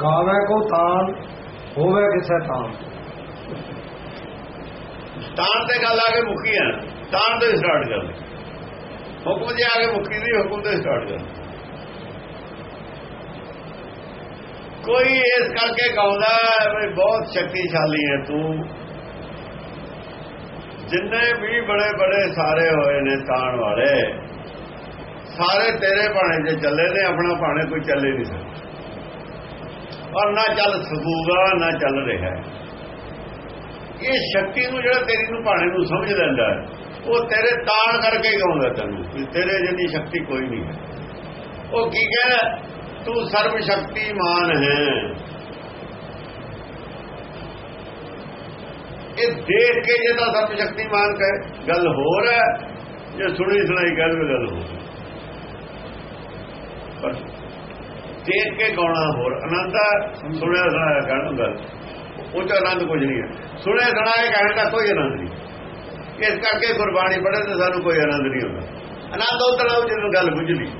ਗਾਵੇ ਕੋ ਤਾਨ, ਹੋਵੇ ਕਿਸੇ ਤਾਨ। ਤਾਨ ਤੇ ਗੱਲ ਆ ਕੇ ਮੁੱਕੀ ਆ ਤਾਨ ਤੇ ਸਟਾਰਟ ਕਰ ਹੁਕਮ ਜੇ ਆ ਕੇ ਮੁੱਕੀ ਦੀ, ਹੁਕਮ ਤੇ ਸਟਾਰਟ ਕਰ ਕੋਈ ਇਸ ਕਰਕੇ ਗਾਉਂਦਾ ਵੀ ਬਹੁਤ ਸ਼ਕਤੀਸ਼ਾਲੀ ਹੈ ਤੂੰ। ਜਿੰਨੇ ਵੀ ਬੜੇ ਬੜੇ ਸਾਰੇ ਹੋਏ ਨੇ ਤਾਣ ਵਾਲੇ, ਸਾਰੇ ਤੇਰੇ ਭਾਣੇ 'ਚ ਚੱਲੇ ਨੇ, ਆਪਣਾ ਭਾਣੇ ਕੋਈ ਚੱਲੇ ਨਹੀਂ ਸਕਦਾ। ਔਰ ਨਾ ਚੱਲ ਸਕੂਗਾ ਨਾ ਚੱਲ ਰਿਹਾ। ਇਹ ਸ਼ਕਤੀ ਨੂੰ ਜਿਹੜਾ ਤੇਰੀ ਨੂੰ ਭਾਣੇ ਨੂੰ ਸਮਝ ਲੈਂਦਾ ਉਹ ਤੇਰੇ ਤਾਣ ਕਰਕੇ ਹੀ ਗਾਉਂਦਾ ਤੈਨੂੰ ਤੇਰੇ ਜਿੰਨੀ ਸ਼ਕਤੀ ਕੋਈ ਨਹੀਂ ਹੈ। ਉਹ ਕੀ ਕਹਿੰਦਾ, ਤੂੰ ਸਰਬ ਸ਼ਕਤੀਮਾਨ ਹੈ। ਇਹ ਦੇਖ ਕੇ ਜਿਹਦਾ ਸਰਬ ਸ਼ਕਤੀਮਾਨ ਕਹੇ, ਗੱਲ ਹੋਰ ਹੈ, ਜੇ ਸੁਣੀ ਸੁਣਾਈ ਗੱਲ ਵੀ ਗੱਲ ਹੋਰ ਪਰ ਦੇਖ ਕੇ ਗਾਉਣਾ ਹੋਰ। ਆਨੰਦ ਸੁਣਿਆ ਸੁਣਾਇਆ ਕਹਿਣ ਗੱਲ। ਉਹ ਚ ਆਨੰਦ ਕੁਝ ਨਹੀਂ ਹੈ। ਸੁਣਿਆ ਸੁਣਾਇਆ ਕਹਿਣ ਦਾ ਕੋਈ ਆਨੰਦ ਨਹੀਂ। ਇਸ ਕਰਕੇ ਗੁਰਬਾਣੀ ਪੜ੍ਹੇ ਤੇ ਸਾਨੂੰ ਕੋਈ ਆਨੰਦ ਨਹੀਂ ਹੁੰਦਾ। ਆਨੰਦ ਉਹ ਤਲਾਉ ਜਿਹਨੂੰ ਗੱਲ ਬੁੱਝ ਲਈ।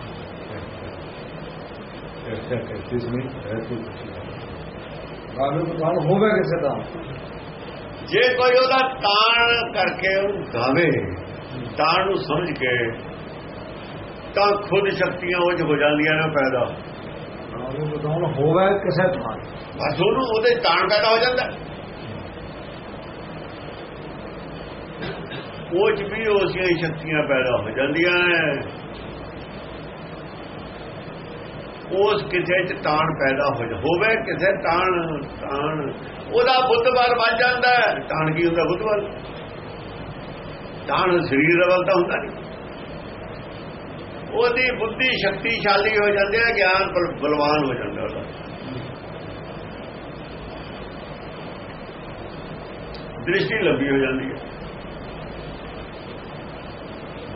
ਗਾਵੇ ਕੋ ਤਾਨ ਹੋਵੇ ਕਿਸੇ ਤਾਨ ਜੇ ਕੋਈ ਉਹਦਾ ਤਾਣ ਕਰਕੇ ਉਹ ਗਾਵੇ, ਤਾਣ ਨੂੰ ਸਮਝ ਕੇ, ਤਾਂ ਖੁਦ ਸ਼ਕਤੀਆਂ ਉਹ ਚ ਹੋ ਜਾਂਦੀਆਂ ਨੇ ਪੈਦਾ। ਗਾਵੇ ਹੋਵੇ ਕਿਸੇ ਤਾਨ ਬਸ ਉਹਨੂੰ ਉਹਦੇ ਤਾਣ ਪੈਦਾ ਹੋ ਜਾਂਦਾ। ਉਹ ਚ ਵੀ ਉਸੀਆਂ ਹੀ ਸ਼ਕਤੀਆਂ ਪੈਦਾ ਹੋ ਜਾਂਦੀਆਂ ਉਸ ਕਿਸੇ ਚ ਤਾਣ ਪੈਦਾ ਹੋ ਜਾ ਹੋਵੇ ਕਿਸੇ ਤਾਣ ਤਾਣ। ਉਹਦਾ ਬੁੱਧਵਾਲ ਬਲ ਵੱਜ ਜਾਂਦਾ ਤਾਣ ਕੀ ਹੁੰਦਾ ਬੁੱਧਵਾਲ ਤਾਣ ਸਰੀਰ ਦਾ ਬਲ ਤਾਂ ਹੁੰਦਾ ਨਹੀਂ ਉਹਦੀ ਬੁੱਧੀ ਸ਼ਕਤੀਸ਼ਾਲੀ ਹੋ ਜਾਂਦੀ ਹੈ, ਗਿਆਨ ਬਲਵਾਨ ਹੋ ਜਾਂਦਾ ਉਹਦਾ। ਦ੍ਰਿਸ਼ਟੀ ਲੰਬੀ ਹੋ ਜਾਂਦੀ ਹੈ।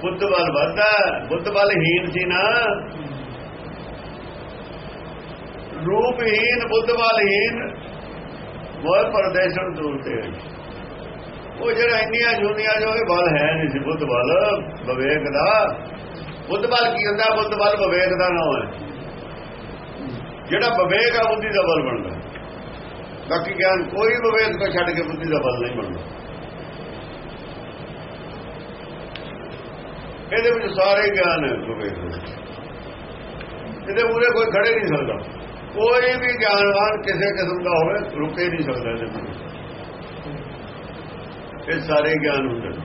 ਬੁੱਧ ਬਲ ਵੱਧਦਾ, ਬੁੱਧ ਬਲ ਹੀਨ ਸੀ ਨਾ। ਰੂਪਹੀਨ ਬੁੱਧ ਬਲਹੀਨ ਮੋਹ ਪਰਦੇਸ਼ਣ ਦੂਰ ਤੇ ਉਹ ਜਿਹੜਾ ਇੰਨੀਆਂ ਜੁਨੀਆਂ ਜੋ ਇਹ ਬਲ ਹੈ ਨਹੀਂ ਸੀ, ਬੁੱਧ ਬਲ, ਵਿਵੇਕ ਦਾ ਬੁੱਧ ਬਲ ਕੀ ਹੁੰਦਾ? ਬੁੱਧ ਬਲ ਵਿਵੇਕ ਦਾ ਨਾਮ ਹੈ। ਜਿਹੜਾ ਵਿਵੇਕ ਆ, ਬੁੱਧੀ ਦਾ ਬਲ ਬਣਦਾ। ਬਾਕੀ ਗਿਆਨ ਕੋਈ ਵਿਵੇਕ ਤੋਂ ਛੱਡ ਕੇ ਬੁੱਧੀ ਦਾ ਬਲ ਨਹੀਂ ਬਣਦਾ। ਇਹਦੇ ਵਿੱਚ ਸਾਰੇ ਗਿਆਨ ਹੈ ਵਿਵੇਕ ਇਹਦੇ ਮੂਰੇ ਕੋਈ ਖੜੇ ਨਹੀਂ ਸਕਦਾ। ਕੋਈ ਵੀ ਗਿਆਨਵਾਨ ਕਿਸੇ ਕਿਸਮ ਦਾ ਹੋਵੇ, ਰੁਕੇ ਨਹੀਂ ਸਕਦਾ ਇਹਦੇ ਵਿੱਚ ਇਹ ਸਾਰੇ ਗਿਆਨ ਹੁੰਦੇ ਨੇ।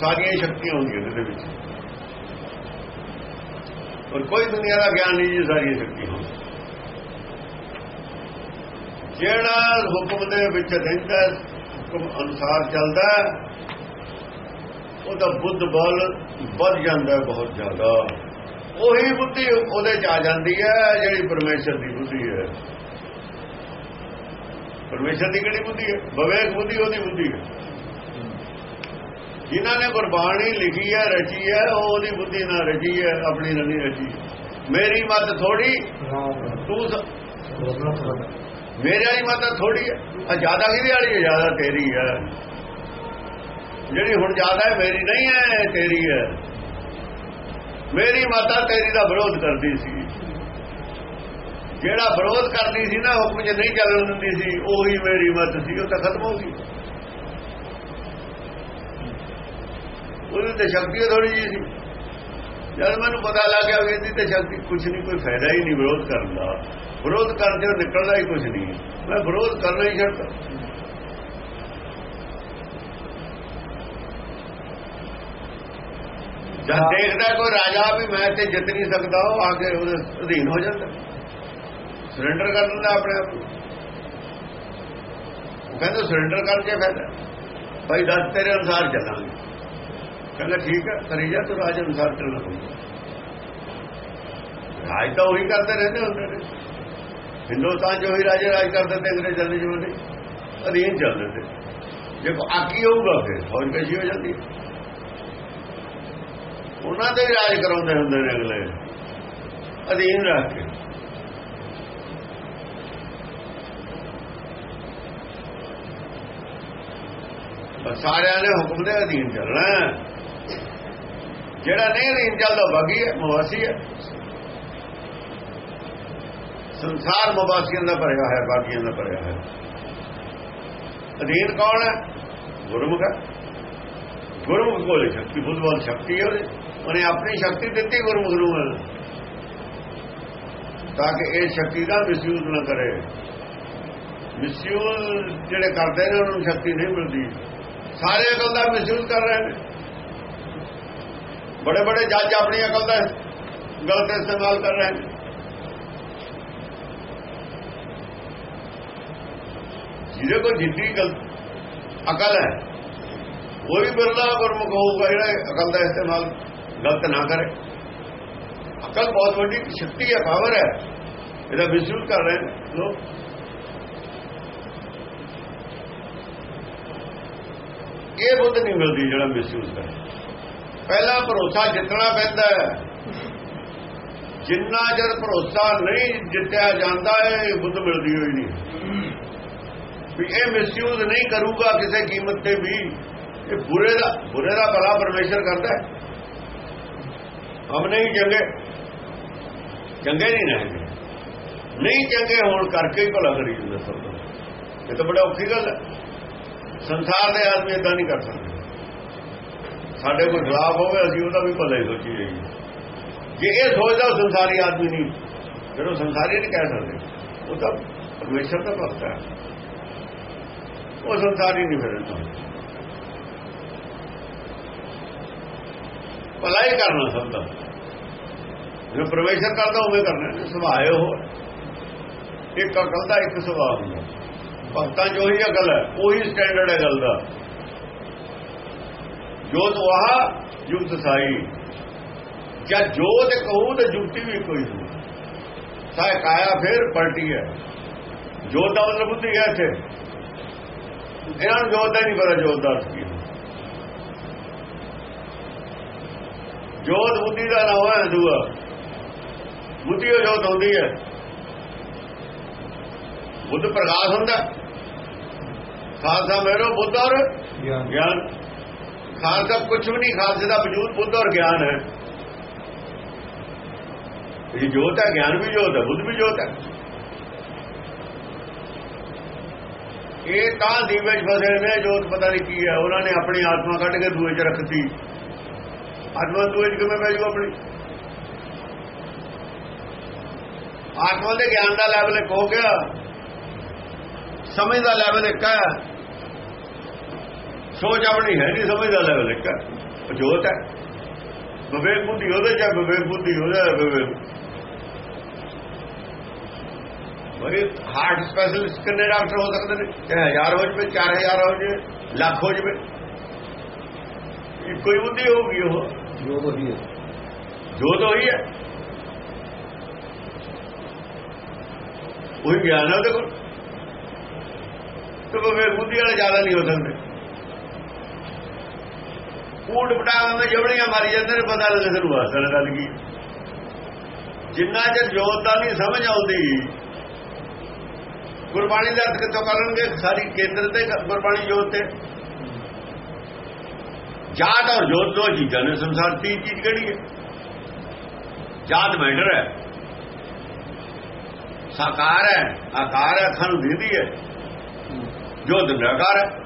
ਸਾਰੀਆਂ ਸ਼ਕਤੀਆਂ ਹੁੰਦੀਆਂ ਇਹਦੇ ਵਿੱਚ। ਪਰ ਕੋਈ ਦੁਨੀਆ ਦਾ ਗਿਆਨ ਨਹੀਂ ਜੀ ਸਾਰੀਆਂ ਸ਼ਕਤੀਆਂ ਜਿਹੜਾ ਹੁਕਮ ਦੇ ਵਿੱਚ ਰਹਿੰਦਾ, ਹੁਕਮ ਅਨੁਸਾਰ ਚੱਲਦਾ, ਉਹਦਾ ਬੁੱਧ ਬਲ ਵੱਧ ਜਾਂਦਾ ਬਹੁਤ ਜ਼ਿਆਦਾ। ਉਹੀ ਬੁੱਧੀ ਉਹਦੇ ਚ ਆ ਜਾਂਦੀ ਹੈ, ਜਿਹੜੀ ਪਰਮੇਸ਼ਰ ਦੀ ਬੁੱਧੀ ਹੈ। ਪਰਮੇਸ਼ਰ ਦੀ ਕਿਹੜੀ ਬੁੱਧੀ ਹੈ? ਵਿਵੇਕ ਬੁੱਧੀ, ਉਹਦੀ ਬੁੱਧੀ ਹੈ। ਜਿਨ੍ਹਾਂ ਨੇ ਗੁਰਬਾਣੀ ਲਿਖੀ ਹੈ, ਰਚੀ ਹੈ, ਉਹ ਉਹਦੀ ਬੁੱਧੀ ਨਾਲ ਰਚੀ ਹੈ, ਆਪਣੀ ਨਹੀਂ ਰਚੀ। ਮੇਰੀ ਮਤ ਥੋੜੀ ਤੂੰ ਮੇਰੇ ਵਾਲੀ ਮਤ ਥੋੜੀ ਹੈ। ਆ ਜ਼ਿਆਦਾ ਕਿਹਦੀ ਵਾਲੀ ਹੈ? ਜ਼ਿਆਦਾ ਤੇਰੀ ਹੈ। ਜਿਹੜੀ ਹੁਣ ਜ਼ਿਆਦਾ ਹੈ, ਮੇਰੀ ਨਹੀਂ ਹੈ ਤੇਰੀ ਹੈ। ਮੇਰੀ ਮਾਤਾ ਤੇਰੀ ਦਾ ਵਿਰੋਧ ਕਰਦੀ ਸੀ। ਜਿਹੜਾ ਵਿਰੋਧ ਕਰਦੀ ਸੀ ਨਾ, ਹੁਕਮ 'ਚ ਨਹੀਂ ਚੱਲਣ ਦਿੰਦੀ ਸੀ, ਉਹੀ ਮੇਰੀ ਮਤ ਸੀ, ਉਹ ਤਾਂ ਖਤਮ ਹੋ ਗਈ। ਉਹਦੀ ਤੇ ਸ਼ਕਤੀ ਥੋੜੀ ਜੀ ਸੀ। ਜਦ ਮੈਨੂੰ ਪਤਾ ਲੱਗ ਗਿਆ ਵੀ ਇਹਦੀ ਤੇ ਸ਼ਕਤੀ ਕੁਝ ਨਹੀਂ ਕੋਈ ਫਾਇਦਾ ਹੀ ਨਹੀਂ ਵਿਰੋਧ ਕਰਨ ਦਾ। ਵਿਰੋਧ ਕਰਦੇ ਹੋ ਨਿਕਲਦਾ ਹੀ ਕੁਝ ਨਹੀਂ। ਮੈਂ ਵਿਰੋਧ ਕਰਨਾ ਹੀ ਛੱਡਦਾ ਜਦ ਦੇਖਦਾ ਕੋਈ ਰਾਜਾ ਵੀ ਮੈਂ ਤੇ ਜਿੱਤ ਨਹੀਂ ਸਕਦਾ ਉਹ ਆ ਕੇ ਉਹਦੇ ਅਧੀਨ ਹੋ ਜਾਂਦਾ। ਸਰੈਂਡਰ ਕਰ ਦਿੰਦਾ ਆਪਣੇ ਆਪ ਨੂੰ। ਕਹਿੰਦਾ ਸਰੈਂਡਰ ਕਰਕੇ ਫਾਇਦਾ ਭਾਈ ਦੱਸ ਤੇਰੇ ਅਨੁਸਾਰ ਚੱਲਾਂਗੇ। ਕਹਿੰਦਾ ਠੀਕ ਹੈ, ਕਰੀ ਜਾ, ਤੂੰ ਰਾਜ ਅਨੁਸਾਰ ਚੱਲਣਾ ਪਊਗਾ। ਰਾਜ ਤਾਂ ਉਹੀ ਕਰਦੇ ਰਹਿੰਦੇ ਹੁੰਦੇ ਨੇ। ਹਿੰਦੁਸਤਾਨ ਜੋ ਹੀ ਰਾਜੇ ਰਾਜ ਕਰਦੇ ਤੇ ਅੰਗਰੇਜ਼ਾਂ ਦੇ ਜਿਵੇਂ ਅਧੀਨ ਚੱਲਦੇ ਤੇ ਜੇ ਆਕੀ ਹੋਊਗਾ ਫਿਰ, ਫੌਜ ਕਸ਼ੀ ਹੋ ਜਾਂਦੀ। ਉਹਨਾਂ ਦੇ ਰਾਜ ਕਰਾਉਂਦੇ ਹੁੰਦੇ ਨੇ ਅਗਲੇ। ਅਧੀਨ ਰੱਖ ਕੇ। ਸਾਰਿਆਂ ਨੇ ਹੁਕਮ ਦੇ ਅਧੀਨ ਚੱਲਣਾ ਜਿਹੜਾ ਨਹੀਂ ਅਧੀਨ ਚੱਲਦਾ ਬਾਗੀ ਹੈ, ਮਵਾਸੀ ਹੈ। ਸੰਸਾਰ ਮਵਾਸੀਆਂ ਦਾ ਭਰਿਆ ਹੈ ਬਾਗੀਆਂ ਦਾ ਭਰਿਆ ਹੈ ਅਧੀਨ ਕੌਣ ਹੈ? ਗੁਰਮੁਖ ਹੈ। ਗੁਰਮੁਖ ਕੋਲ ਸ਼ਕਤੀ, ਬੁੱਧਵਾਨ ਸ਼ਕਤੀ ਹੈ ਉਹਦੇ। ਉਹਨੇ ਆਪਣੀ ਸ਼ਕਤੀ ਦਿੱਤੀ, ਗੁਰਮੁਖ ਨੂੰ ਤਾਂ ਕਿ ਇਹ ਸ਼ਕਤੀ ਦਾ ਮਿਸਯੂਜ਼ ਨਾ ਕਰੇ। ਮਿਸਯੂਜ਼ ਜਿਹੜੇ ਕਰਦੇ ਨੇ, ਉਹਨਾਂ ਨੂੰ ਸ਼ਕਤੀ ਨਹੀਂ ਮਿਲਦੀ। ਸਾਰੇ ਅਕਲ ਦਾ ਮਿਸਯੂਜ਼ ਕਰ ਰਹੇ ਨੇ। ਬੜੇ ਬੜੇ ਜੱਜ ਆਪਣੀ ਅਕਲ ਦਾ ਗਲਤ ਇਸਤੇਮਾਲ ਕਰ ਰਹੇ ਨੇ। ਜਿਹਦੇ ਕੋਲ ਜਿੱਦੀ ਗਲ, ਅਕਲ ਹੈ, ਉਹ ਵੀ ਬਿਰਲਾ ਗੁਰਮੁਖ ਹੋਊਗਾ ਜਿਹੜਾ ਅਕਲ ਦਾ ਇਸਤੇਮਾਲ ਗਲਤ ਨਾ ਕਰੇ। ਅਕਲ ਬਹੁਤ ਵੱਡੀ ਸ਼ਕਤੀ ਹੈ ਪਾਵਰ ਹੈ। ਇਹਦਾ ਮਿਸਯੂਜ਼ ਕਰ ਰਹੇ ਨੇ ਲੋਕ। ਇਹ ਬੁੱਧ ਨਹੀਂ ਮਿਲਦੀ ਜਿਹੜਾ ਮਿਸਯੂਜ਼ ਕਰੇ। ਪਹਿਲਾ ਭਰੋਸਾ ਜਿੱਤਣਾ ਪੈਂਦਾ ਹੈ। ਜਿੰਨਾ ਜਰ ਭਰੋਸਾ ਨਹੀਂ ਜਿੱਤਿਆ ਜਾਂਦਾ ਹੈ ਬੁੱਧ ਮਿਲਦੀ ਹੋਈ ਨਹੀਂ। ਵੀ ਇਹ ਮਿਸਯੂਜ਼ ਨਹੀਂ ਕਰੂਗਾ ਕਿਸੇ ਕੀਮਤ ਤੇ ਵੀ। ਇਹ ਬੁਰੇ ਦਾ ਬੁਰੇ ਦਾ ਭਲਾ ਪਰਮੇਸ਼ਰ ਕਰਦਾ ਹੈ। ਹਮ ਨਹੀਂ ਚੰਗੇ। ਚੰਗੇ ਨਹੀਂ ਰਹੇ ਨਹੀਂ ਚੰਗੇ ਹੋਣ ਕਰਕੇ ਹੀ ਭਲਾ ਕਰੀ ਜਾਂਦਾ ਸਭ ਇਹ ਤਾਂ ਬੜਾ ਔਖੀ ਗੱਲ ਹੈ। ਸੰਸਾਰ ਦੇ ਆਦਮੀ ਇਦਾਂ ਨਹੀਂ ਕਰ ਸਕਦੇ। ਸਾਡੇ ਕੋਲ ਖਿਲਾਫ ਹੋਵੇ, ਅਸੀਂ ਉਹਦਾ ਵੀ ਭਲਾ ਹੀ ਸੋਚੀ ਜਾਈਏ ਜੇ ਇਹ ਸੋਚਦਾ, ਸੰਸਾਰੀ ਆਦਮੀ ਨਹੀਂ। ਫਿਰ ਸੰਸਾਰੀ ਨਹੀਂ ਕਹਿ ਸਕਦੇ। ਉਹ ਤਾਂ ਪਰਮੇਸ਼ਰ ਦਾ ਭਗਤ ਹੈ। ਉਹ ਸੰਸਾਰੀ ਨਹੀਂ ਫਿਰ ਭਲਾ ਹੀ ਕਰਨਾ ਸਭ ਦਾ। ਜੋ ਪਰਮੇਸ਼ਰ ਕਰਦਾ, ਉਵੇਂ ਕਰਨਾ। ਸੁਭਾਅ ਉਹ ਇੱਕ ਅਕਲ ਦਾ ਇੱਕ ਸੁਭਾਅ ਹੁੰਦਾ। ਭਗਤਾਂ ਜੋ ਹੀ ਅਕਲ ਹੈ। ਉਹੀ ਸਟੈਂਡਰਡ ਹੈ ਗੱਲ ਦਾ। ਜੋਤ ਵਾਹ ਯੁਕਤ ਸਾਈ ਜਦ ਜੋਤ ਕਹੂ ਤਾਂ ਜੁਗਤੀ ਵੀ ਕੋਈ ਨਹੀਂ ਸਾਇ ਕਾਇਆ ਫਿਰ ਪਲਟੀ ਹੈ। ਜੋਤ ਦਾ ਮਤਲਬ ਬੁੱਧੀ ਹੈ ਇੱਥੇ। ਇਹਨਾਂ ਨੂੰ ਜੋਤ ਦਾ ਨਹੀਂ ਪਤਾ ਜੋਤ ਦਾ ਕੀ ਜੋਤ ਬੁੱਧੀ ਦਾ ਨਾਮ ਹੈ ਦੂਆ। ਬੁੱਧੀ ਉਹ ਜੋਤ ਹੁੰਦੀ ਹੈ। ਬੁੱਧ ਪ੍ਰਕਾਸ਼ ਹੁੰਦਾ। ਖਾਲਸਾ ਮੇਰੋ ਬੁੱਧ ਔਰ ਗਿਆਨ। ਖਾਲਸਾ ਕੁਝ ਵੀ ਨਹੀਂ, ਖਾਲਸੇ ਦਾ ਵਜੂਦ ਬੁੱਧ ਔਰ ਗਿਆਨ ਹੈ। ਇਹ ਜੋਤ ਹੈ, ਗਿਆਨ ਵੀ ਜੋਤ ਹੈ, ਬੁੱਧ ਵੀ ਜੋਤ ਹੈ। ਇਹ ਤਾਂ ਦੀਵੇ 'ਚ ਫਸੇ ਨੇ, ਜੋਤ ਪਤਾ ਨਹੀਂ ਕੀ ਹੈ। ਉਹਨਾਂ ਨੇ ਆਪਣੀ ਆਤਮਾ ਕੱਢ ਕੇ ਦੂਏ 'ਚ ਰੱਖਤੀ। ਆਤਮਾ ਦੂਏ 'ਚ ਕਿਵੇਂ ਪੈ ਆਪਣੀ? ਆਤਮਾ ਦੇ ਗਿਆਨ ਦਾ ਲੈਵਲ ਇੱਕ ਹੋ ਗਿਆ। ਸਮਝ ਦਾ ਲੈਵਲ ਇੱਕ ਹੈ। ਸੋਚ ਆਪਣੀ ਹੈ ਨਹੀਂ ਸਮਝ ਦਾ ਲੈਵਲ ਇੱਕ ਹੈ ਉਹ ਜੋਤ ਹੈ ਵਿਵੇਕ ਬੁੱਧੀ ਉਹਦੇ ਚ ਵਿਵੇਕ ਬੁੱਧੀ ਉਹਦਾ ਵਿਵੇਕ ਬੜੇ ਹਾਰਟ ਸਪੈਸ਼ਲਿਸਟ ਕਿੰਨੇ ਡਾਕਟਰ ਹੋ ਸਕਦੇ ਨੇ ਚਾਹੇ ਹਜ਼ਾਰ ਹੋ ਜਵੇ 4000 ਹੋ ਜਵੇ ਲੱਖ ਹੋ ਜਵੇ ਕੋਈ ਬੁੱਧੀ ਹੋਊਗੀ ਉਹ ਜੋ ਹੋਈ ਹੈ ਜੋਤ ਹੋਈ ਹੈ ਉਹੀ ਗਿਆਨ ਹੈ ਉਹਦੇ ਕੋਲ ਤੇ ਵਿਵੇਕ ਬੁੱਧੀ ਵਾਲੇ ਜ਼ਿਆਦਾ ਨਹੀਂ ਹੋ ਸਕਦੇ ਊਟ ਪਟਾਵਾਂ ਵਿੱਚ ਜਵੜੀਆਂ ਮਾਰੀ ਜਾਂਦੇ ਨੇ, ਪਤਾ ਲੱਗੇ ਸਾਨੂੰ ਹਾਸਣ ਗੱਲ ਕੀ ਜਿੰਨਾ ਚਿਰ ਜੋਤ ਦਾ ਨਹੀਂ ਸਮਝ ਆਉਂਦੀ, ਗੁਰਬਾਣੀ ਦਾ ਅਰਥ ਕਿੱਥੋਂ ਕਰਨਗੇ? ਸਾਰੀ ਕੇਂਦਰ ਤੇ ਗੁਰਬਾਣੀ ਜੋਤ ਤੇ। ਜਾਤ ਔਰ ਜੋਤ ਦੋ ਚੀਜ਼ਾਂ ਨੇ, ਸੰਸਾਰ ਦੀ ਚੀਜ਼ ਕਿਹੜੀ ਹੈ? ਜਾਤ ਮੈਟਰ ਹੈ। ਸਾਕਾਰ ਹੈ, ਆਕਾਰ ਹੈ ਸਾਨੂੰ ਦੀਦੀ ਹੈ। ਜੋਤ ਨਿਰਾਕਾਰ ਹੈ।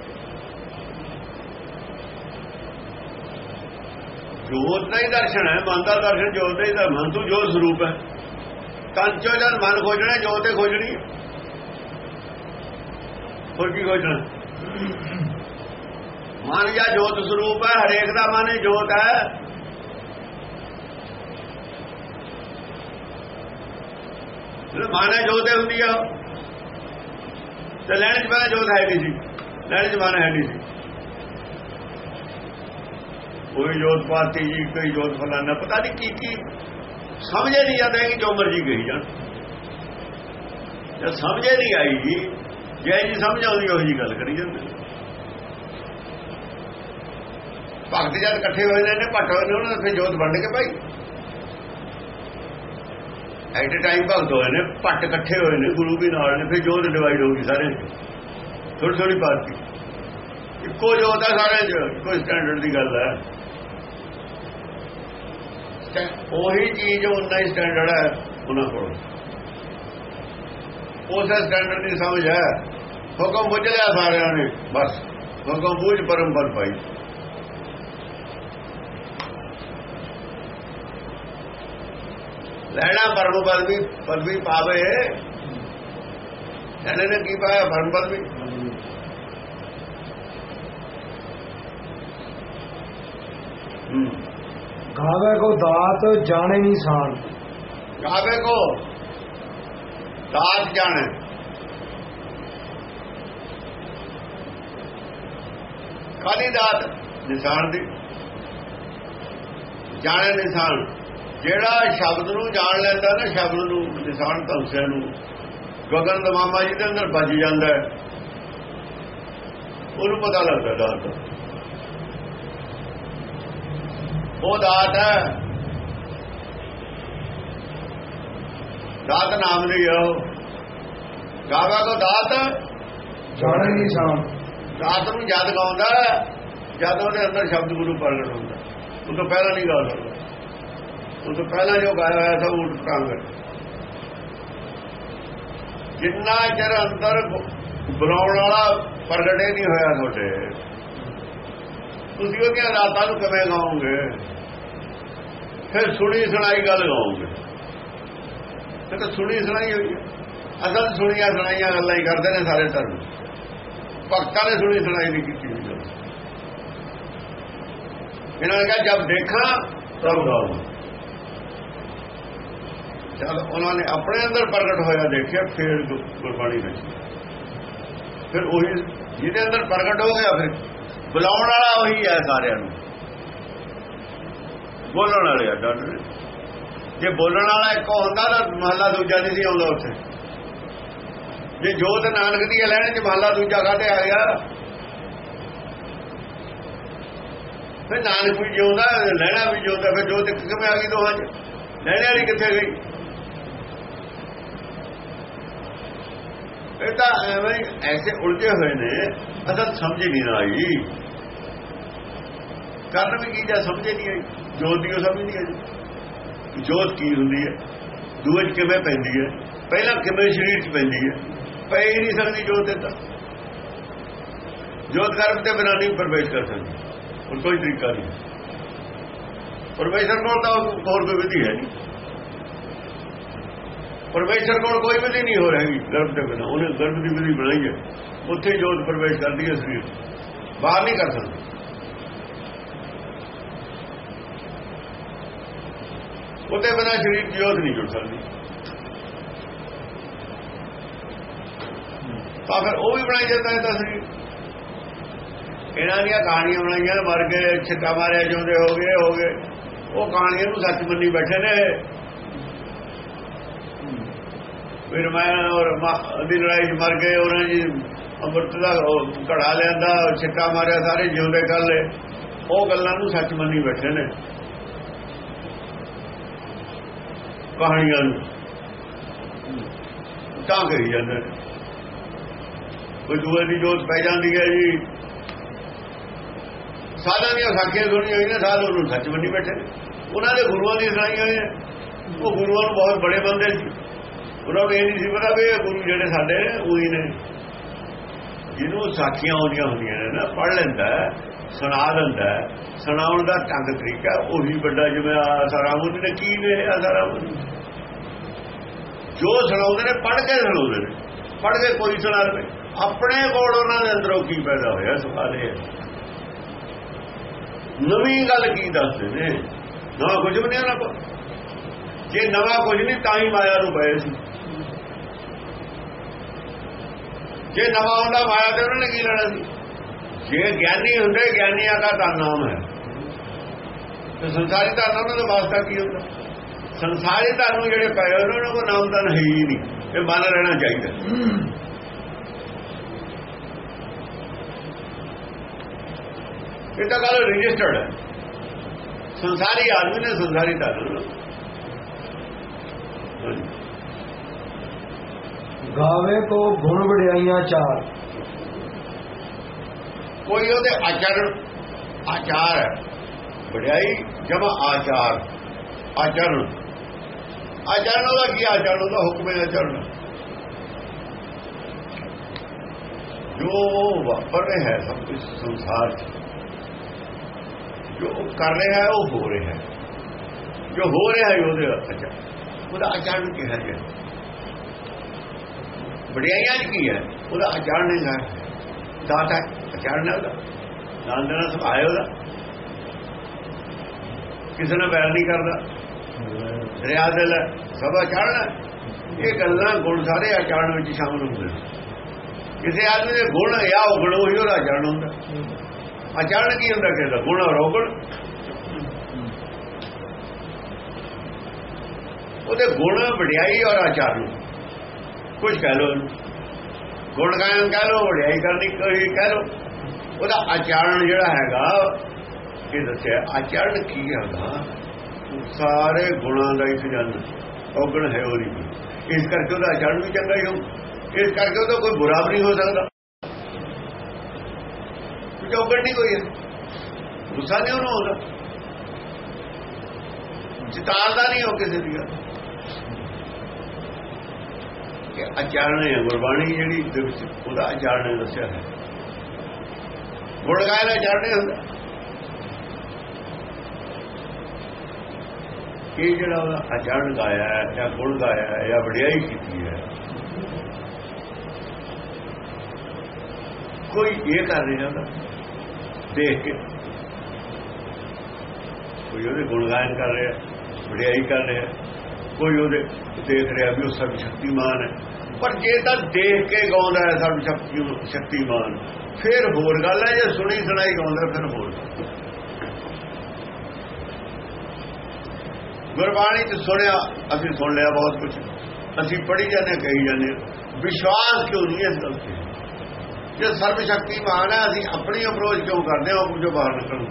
ਜੋਤ ਦਾ ਹੀ ਦਰਸ਼ਨ ਹੈ, ਮਨ ਦਾ ਦਰਸ਼ਨ, ਜੋਤ ਦਾ ਹੀ ਦਾ ਮਨ ਤੋਂ ਜੋਤ ਸਰੂਪ ਹੈ। ਕੰਚੋ ਜਨ ਮਨ ਖੋਜਣਾ, ਜੋਤ ਤੇ ਖੋਜਣੀ ਹੋਰ ਕੀ ਖੋਜਣਾ? ਮਨ ਜਾਂ ਜੋਤ ਸਰੂਪ ਹੈ, ਹਰੇਕ ਦਾ ਮਨ ਜੋਤ ਹੈ। ਜਿਹੜਾ ਮਨ ਹੈ, ਜੋਤ ਹੁੰਦੀ ਆ। ਤੇ ਲੈਣ ਚ ਪਹਿਲਾਂ ਜੋਤ ਹੈ ਨਹੀਂ ਸੀ। ਲੈਣ ਚ ਮਨ ਹੈ ਨਹੀਂ ਸੀ। ਕੋਈ ਜੋਤ ਪਾਤੀ ਜੀ, ਕੋਈ ਜੋਤ ਫਲਾਣਾ ਪਤਾ ਨਹੀਂ ਕੀ ਕੀ ਸਮਝੇ ਨਹੀਂ ਜਾਂਦਾ ਕਿ ਜੋ ਮਰਜ਼ੀ ਗਈ ਜਾਣ। ਜੇ ਸਮਝੇ ਨਹੀਂ ਆਈ ਜੀ, ਜੇ ਜੀ ਸਮਝ ਆਉਂਦੀ, ਉਹ ਜੀ ਗੱਲ ਕਰੀ ਜਾਂਦੇ। ਭਗਤ ਜਦ ਇਕੱਠੇ ਹੋਏ ਨੇ ਭੱਟ ਹੋਏ ਨੇ, ਉਹਨਾਂ ਨੇ ਫਿਰ ਜੋਤ ਵੰਡ ਕੇ ਭਾਈ ਐਟ ਟਾਈਮ ਭਗਤ ਹੋਏ ਨੇ, ਭੱਟ ਇਕੱਠੇ ਹੋਏ ਨੇ, ਗੁਰੂ ਵੀ ਨਾਲ ਨੇ, ਫਿਰ ਜੋਤ ਡਿਵਾਈਡ ਹੋ ਗਈ ਸਾਰੇ। ਥੋੜੀ ਥੋੜੀ ਬਾਤ ਇੱਕੋ ਜੋਤ ਹੈ ਸਾਰੇ, ਕੋਈ ਸਟੈਂਡਰਡ ਦੀ ਗੱਲ ਹੈ। ਉਹੀ ਚੀਜ਼ ਉਹਨਾਂ ਹੀ ਸਟੈਂਡਰਡ ਹੈ ਉਹਨਾਂ ਕੋਲ ਉਸੇ ਸਟੈਂਡਰਡ ਦੀ ਸਮਝ ਹੈ ਹੁਕਮ ਬੁੱਝ ਲਿਆ ਸਾਰਿਆਂ ਨੇ ਬਸ ਹੁਕਮ ਬੁੱਝ ਪਰਮ ਪਦ ਪਾਈ ਲੈਣਾ ਪਰਮ ਪਦ ਵੀ ਪਦ ਵੀ ਪਾਵੇ ਇਹਨੇ ਨੇ ਕੀ ਪਾਇਆ ਪਰਮ ਪਦ ਵੀ ਹੂੰ ਗਾਵੇ ਕੋ ਦਾਤ ਜਾਣੇ ਨਿਸ਼ਾਨ ਕਾਵੇ ਕੋ ਦਾਤ ਜਾਣੇ। ਕਾਲੀ ਦਾਤ ਨਿਸ਼ਾਨ ਦੀ। ਜਾਣੇ ਨਿਸ਼ਾਨ। ਜਿਹੜਾ ਸ਼ਬਦ ਨੂੰ ਜਾਣ ਲੈਂਦਾ ਨਾ, ਸ਼ਬਦ ਨੂੰ ਨਿਸ਼ਾਨ ਤਲਸੇ ਨੂੰ। ਗਗਨ ਦਾ ਜੀ ਦੇ ਅੰਦਰ ਵੱਜ ਜਾਂਦਾ ਹੈ। ਉਹਨੂੰ ਪਤਾ ਲੱਗਦਾ ਦਾਤ ਦਾ। ਉਹ ਦਾਤ ਹੈ। ਦਾਤ ਨਾਮ ਦੀ ਹੈ ਉਹ। ਗਾਵਾ ਕੋ ਦਾਤ ਜਾਣੇ ਨਿਸ਼ਾਨ ਰਾਤ ਨੂੰ ਜਦ ਗਾਉਂਦਾ ਜਦ ਉਹਦੇ ਅੰਦਰ ਸ਼ਬਦ ਗੁਰੂ ਪ੍ਰਗਟ ਹੁੰਦਾ ਉਹ ਤੋਂ ਪਹਿਲਾਂ ਨਹੀਂ ਗਾ ਸਕਦਾ ਉਹ ਤੋਂ ਪਹਿਲਾਂ ਜੋ ਗਾਇਆ ਹੋਇਆ ਸਭ ਉਲਟ ਟਾਂਗ ਜਿੰਨਾ ਚਿਰ ਅੰਦਰ ਬੁਲਾਉਣ ਵਾਲਾ ਪ੍ਰਗਟੇ ਨਹੀਂ ਹੋਇਆ ਤੁਹਾਡੇ। ਤੁਸੀਂ ਉਹਦੀਆਂ ਰਾਤਾਂ ਨੂੰ ਕਿਵੇਂ ਗਾਓਗੇ? ਫਿਰ ਸੁਣੀ ਸੁਣਾਈ ਗੱਲ ਗਾਓਗੇ। ਇਹ ਤਾਂ ਸੁਣੀ ਸੁਣਾਈ ਹੋਈ ਹੈ। ਅਸਲ ਸੁਣੀਆਂ ਸੁਣਾਈਆਂ ਗੱਲਾਂ ਹੀ ਕਰਦੇ ਨੇ ਸਾਰੇ ਧਰਮ। ਭਗਤਾਂ ਨੇ ਸੁਣੀ ਸੁਣਾਈ ਨਹੀਂ ਕੀਤੀ ਇਹਨਾਂ ਨੇ ਕਿਹਾ, ਜਦ ਦੇਖਾਂ ਤਬ ਗਾਉਂ ਜਦ ਉਹਨਾਂ ਨੇ ਆਪਣੇ ਅੰਦਰ ਪ੍ਰਗਟ ਹੋਇਆ ਦੇਖਿਆ, ਫਿਰ ਗੁਰਬਾਣੀ ਵਿੱਚ। ਫਿਰ ਉਹੀ ਜਿਹਦੇ ਅੰਦਰ ਪ੍ਰਗਟ ਹੋ ਗਿਆ, ਫਿਰ ਬੁਲਾਉਣ ਵਾਲਾ ਉਹੀ ਹੈ ਸਾਰਿਆਂ ਨੂੰ। ਬੋਲਣ ਵਾਲੇ ਆ ਡਾਕਟਰ ਜੇ। ਬੋਲਣ ਵਾਲਾ ਇੱਕੋ ਹੁੰਦਾ ਤਾਂ ਮਹੱਲਾ ਦੂਜਾ ਨਹੀਂ ਸੀ ਆਉਂਦਾ ਉੱਥੇ। ਜੇ ਜੋਤ ਨਾਨਕ ਦੀ ਲੈਣ ਚ ਮਹੱਲਾ ਦੂਜਾ ਕਾਤੇ ਆ ਗਿਆ? ਫਿਰ ਨਾਨਕ ਵੀ ਜਿਉਂਦਾ, ਲੈਣਾ ਵੀ ਜਿਉਂਦਾ, ਫਿਰ ਜੋਤ ਇੱਕ ਕਿਵੇਂ ਆ ਗਈ ਦੋਹਾਂ ਚ? ਲੈਣੇ ਵਾਲੀ ਕਿੱਥੇ ਗਈ? ਇਹ ਤਾਂ ਐਵੇਂ ਐਸੇ ਉਲਝੇ ਹੋਏ ਨੇ, ਅਸਲ ਸਮਝ ਹੀ ਨਹੀਂ ਆਈ। ਕਰਨ ਵੀ ਕੀ ਜਾਂ ਸਮਝੇ ਨਹੀਂ ਆਈ, ਜੋਤ ਦੀ ਉਹ ਸਮਝ ਨਹੀਂ ਆਈ। ਜੋਤ ਕੀ ਹੁੰਦੀ ਹੈ? ਦੂਜ ਕਿਵੇਂ ਪੈਂਦੀ ਹੈ? ਪਹਿਲਾਂ ਕਿਵੇਂ ਸਰੀਰ 'ਚ ਪੈਂਦੀ ਹੈ? ਪੈ ਹੀ ਨਹੀਂ ਸਕਦੀ ਜੋਤ ਤੇ ਤਾਂ। ਜੋਤ ਗਰਭ ਤੇ ਬਿਨਾਂ ਨਹੀਂ ਪ੍ਰਵੇਸ਼ ਕਰ ਸਕਦੀ। ਹੋਰ ਕੋਈ ਤਰੀਕਾ ਨਹੀਂ। ਪਰਮੇਸ਼ਰ ਕੋਲ ਤਾਂ ਹੋਰ ਕੋਈ ਵਿਧੀ ਹੈ ਨਹੀਂ। ਪਰਮੇਸ਼ਰ ਕੋਲ ਕੋਈ ਵਿਧੀ ਨਹੀਂ ਹੋ ਰਹੀ। ਗਰਭ ਦੇ ਬਿਨਾਂ। ਉਹਨੇ ਗਰਭ ਦੀ ਵਿਧੀ ਬਣਾਈ ਹੈ। ਉੱਥੇ ਜੋਤ ਪ੍ਰਵੇਸ਼ ਕਰਦੀ ਹੈ ਸਰੀਰ। ਬਾਹਰ ਨਹੀਂ ਕਰ ਸਕਦੀ। ਉਹਦੇ ਬਿਨਾਂ ਸਰੀਰ ਜੋਤ ਨਹੀਂ ਜੁੜ ਸਕਦੀ। ਤਾਂ ਫਿਰ ਉਹ ਵੀ ਬਣਾਈ ਜਾਂਦਾ ਹੈ ਤਾਂ ਸਰੀਰ। ਇਹਨਾਂ ਦੀਆਂ ਕਹਾਣੀਆਂ ਬਣਾਈਆਂ ਮਰ ਗਏ, ਛਿੱਕਾ ਮਾਰਿਆ, ਜਿਉਂਦੇ ਹੋ ਗਏ ਹੋ ਗਏ। ਉਹ ਕਹਾਣੀਆਂ ਨੂੰ ਸੱਚ ਮੰਨੀ ਬੈਠੇ ਨੇ। ਵੀ ਮੈਂ ਔਰ ਦੀ ਲੜਾਈ 'ਚ ਮਰ ਗਏ, ਉਹਨਾਂ ਜੀ ਅੰਮ੍ਰਿਤ ਦਾ ਘੜਾ ਲਿਆਂਦਾ ਛਿੱਕਾ ਮਾਰਿਆ, ਸਾਰੇ ਜਿਉਂਦੇ ਕਰ ਲਏ। ਉਹ ਗੱਲਾਂ ਨੂੰ ਸੱਚ ਮੰਨੀ ਬੈਠੇ ਨੇ। ਕਹਾਣੀਆਂ ਨੂੰ। ਤਾਂ ਕਹੀ ਜਾਂਦੇ ਨੇ। ਕੋਈ ਦੂਏ ਦੀ ਜੋਤ ਪੈ ਜਾਂਦੀ ਹੈ ਜੀ। ਸਾਧਾਂ ਦੀਆਂ ਸਾਖੀਆਂ ਸੁਣੀ ਹੋਈ ਨੇ ਸਾਧ ਉਹਨੂੰ ਸੱਚ ਮੰਨੀ ਬੈਠੇ ਉਹਨਾਂ ਦੇ ਗੁਰੂਆਂ ਦੀ ਸੁਣਾਈਆਂ ਹੋਈਆਂ। ਉਹ ਗੁਰੂਆਂ ਨੂੰ ਬਹੁਤ ਬੜੇ ਬੰਦੇ ਸੀ। ਉਹਨਾਂ ਨੂੰ ਇਹ ਨਹੀਂ ਸੀ ਪਤਾ ਵੀ ਇਹ ਗੁਰੂ ਜਿਹੜੇ ਸਾਡੇ ਨੇ, ਉਹੀ ਨੇ। ਜਿਹਨੂੰ ਸਾਖੀਆਂ ਆਉਂਦੀਆਂ ਹੁੰਦੀਆਂ ਨੇ ਨਾ ਪੜ ਲੈਂਦਾ ਸੁਣਾ ਦਿੰਦਾ ਸੁਣਾਉਣ ਦਾ ਢੰਗ ਤਰੀਕਾ ਉਹੀ ਵੱਡਾ ਜਿਵੇਂ ਆਸਾਰਾਮੁਨੀ ਨੇ, ਕੀ ਨੇ ਆਸਾਰਾਮੁਨੀ ਜੋ ਸੁਣਾਉਂਦੇ ਨੇ ਪੜ ਕੇ ਸੁਣਾਉਂਦੇ ਨੇ। ਪੜ ਕੇ ਕੋਈ ਸੁਣਾ ਲਵੇ ਆਪਣੇ ਕੋਲ ਉਹਨਾਂ ਦੇ ਅੰਦਰੋਂ ਕੀ ਪੈਦਾ ਹੋਇਆ ਸਵਾਲ ਇਹ ਨਵੀਂ ਗੱਲ ਕੀ ਦੱਸਦੇ ਨੇ? ਨਵਾਂ ਕੁਝ ਵੀ ਨਹੀਂ ਉਹਨਾਂ ਕੋਲ। ਜੇ ਨਵਾਂ ਕੁਝ ਨਹੀਂ, ਤਾਂ ਹੀ ਮਾਇਆ ਨੂੰ ਪਏ ਸੀ। ਜੇ ਨਵਾਂ ਹੁੰਦਾ ਮਾਇਆ ਤੇ ਉਹਨਾਂ ਨੇ ਕੀ ਲੈਣਾ ਸੀ? ਜੇ ਗਿਆਨੀ ਹੁੰਦੇ, ਗਿਆਨੀਆਂ ਦਾ ਤਾਂ ਨਾਮ ਹੈ। ਤੇ ਸੰਸਾਰੀ ਧਨ ਉਹਨਾਂ ਦਾ ਵਾਸਤਾ ਕੀ ਹੁੰਦਾ? ਸੰਸਾਰੀ ਧਨ ਜਿਹੜੇ ਪਏ ਉਹਨਾਂ ਨੂੰ ਨਾਮ ਤਾਂ ਹੈ ਹੀ ਨਹੀਂ। ਇਹ ਮੰਨ ਰਹਿਣਾ ਚਾਹੀਦਾ। ਇਹ ਤਾਂ ਗੱਲ ਰਜਿਸਟਰਡ ਹੈ। ਸੰਸਾਰੀ ਆਦਮੀ ਨੇ ਸੰਸਾਰੀ ਧਨ ਗਾਵੇ ਕੋ ਗੁਣ ਵਡਿਆਈਆਂ ਚਾਰ। ਕੋਈ ਉਹਦੇ ਆਚਰਣ ਆਚਾਰ ਹੈ। ਵਡਿਆਈ ਜਮਾ ਆਚਾਰ, ਆਚਰਣ। ਆਚਰਣ ਉਹਦਾ ਕੀ ਆਚਰਣ? ਉਹਦਾ ਹੁਕਮ ਹੁਕਮੇ ਆਚਰਣ। ਜੋ ਵਾਪਰ ਰਿਹਾ ਹੈ, ਸਭ ਕੁਝ ਸੰਸਾਰ 'ਚ। ਜੋ ਉਹ ਕਰ ਰਿਹਾ ਹੈ, ਉਹ ਹੋ ਰਿਹਾ ਹੈ। ਜੋ ਹੋ ਰਿਹਾ ਹੈ, ਉਹਦੇ ਅੱਛਾ ਉਹਦਾ ਆਚਰਣ ਕਿਹਾ ਹੈ? ਵਡਿਆਈਆਂ 'ਚ ਕੀ ਹੈ? ਉਹਦਾ ਆਚਰਣ ਹੈ ਦਾਤਾ ਆਚਰਣ ਹੈ ਉਹਦਾ ਦਾਨ ਦੇਣਾ ਸੁਭਾਅ ਉਹਦਾ। ਕਿਸੇ ਨਾਲ ਬੈਰ ਨਹੀਂ ਕਰਦਾ। ਦਰਿਆ ਦਿਲ ਹੈ, ਸਭ ਆਚਰਣ ਇਹ ਗੱਲਾਂ ਗੁਣ ਸਾਰੇ ਆਚਰਣ ਵਿੱਚ ਸ਼ਾਮਲ ਹੁੰਦੇ ਨੇ। ਕਿਸੇ ਆਦਮੀ ਦੇ ਗੁਣ ਆ ਉਹ ਉਹੀ ਉਹਦਾ ਆਚਰਣ ਹੁੰਦਾ। ਆਚਰਣ ਕੀ ਹੁੰਦਾ ਕਹਿੰਦਾ ਗੁਣ ਔਰ ਔਗਣ। ਉਹਦੇ ਗੁਣ ਵਡਿਆਈ ਔਰ ਆਚਰਣ ਕੁਝ ਕਹਿ ਲੋ ਗੁਣ ਗਾਇਨ ਕਹਿ ਲੋ ਵਡਿਆਈ ਕਰਨੀ ਕੋਈ ਕਹਿ ਲੋ ਉਹਦਾ ਆਚਰਣ ਜਿਹੜਾ ਹੈਗਾ ਇਹ ਦੱਸਿਆ, ਆਚਰਣ ਕੀ ਹੈਗਾ? ਸਾਰੇ ਗੁਣਾਂ ਦਾ ਹੀ ਖਜ਼ਾਨਾ ਔਗਣ ਹੈ ਉਹਦੀ। ਇਸ ਕਰਕੇ ਉਹਦਾ ਆਚਰਣ ਵੀ ਚੰਗਾ ਹੀ ਹੋ ਇਸ ਕਰਕੇ ਉਹਦਾ ਕੋਈ ਬੁਰਾ ਵੀ ਨਹੀਂ ਹੋ ਸਕਦਾ। ਕੁਝ ਔਗਣ ਨਹੀਂ ਕੋਈ ਹੈ। ਗੁੱਸਾ ਨਹੀਂ ਉਹਨੂੰ ਆਉਂਦਾ। ਜਿਤਾਰਦਾ ਨਹੀਂ ਹੋ ਕਿਸੇ ਦੀ ਗੱਲ। ਕਿ ਆਚਰਣ ਹੈ, ਗੁਰਬਾਣੀ ਜਿਹੜੀ ਦੇ ਵਿੱਚ ਉਹਦਾ ਆਚਰਣ ਦੱਸਿਆ ਹੈ। ਗੁਣ ਗਾਇਨ ਆਚਰਣ ਹੁੰਦਾ। ਇਹ ਜਿਹੜਾ ਉਹਦਾ ਆਚਰਣ ਗਾਇਆ ਹੈ, ਜਾਂ ਗੁਣ ਗਾਇਆ ਹੈ, ਜਾਂ ਵਡਿਆਈ ਕੀਤੀ ਹੈ, ਕੋਈ ਇਹ ਕਰ ਰਿਹਾ ਹੁੰਦਾ ਦੇਖ ਕੇ ਕੋਈ ਉਹਦੇ ਗੁਣ ਗਾਇਨ ਕਰ ਰਿਹਾ, ਵਡਿਆਈ ਕਰ ਰਿਹਾ। ਕੋਈ ਉਹਦੇ ਦੇਖ ਰਿਹਾ ਵੀ ਉਹ ਸਭ ਸ਼ਕਤੀਮਾਨ ਹੈ। ਪਰ ਜੇ ਤਾਂ ਦੇਖ ਕੇ ਗਾਉਂਦਾ ਹੈ ਸਭ ਸ਼ਕਤੀ ਸ਼ਕਤੀਮਾਨ। ਫਿਰ ਹੋਰ ਗੱਲ ਹੈ, ਜੇ ਸੁਣੀ ਸੁਣਾਈ ਗਾਉਂਦਾ, ਫਿਰ ਹੋਰ ਗੁਰਬਾਣੀ ਚ ਸੁਣਿਆ, ਅਸੀਂ ਸੁਣ ਲਿਆ ਬਹੁਤ ਕੁਝ ਅਸੀਂ ਪੜ੍ਹੀ ਜਾਂਦੇ, ਕਹੀ ਜਾਂਦੇ ਵਿਸ਼ਵਾਸ ਕਿਉਂ ਨਹੀਂ ਇਸ ਗੱਲ ਤੇ? ਜੇ ਸਰਵ ਸ਼ਕਤੀਮਾਨ ਹੈ, ਅਸੀਂ ਆਪਣੀ ਅਪਰੋਚ ਕਿਉਂ ਕਰਦੇ ਹਾਂ, ਉਹ ਜੋ ਬਾਹਰ ਨਿਕਲਣ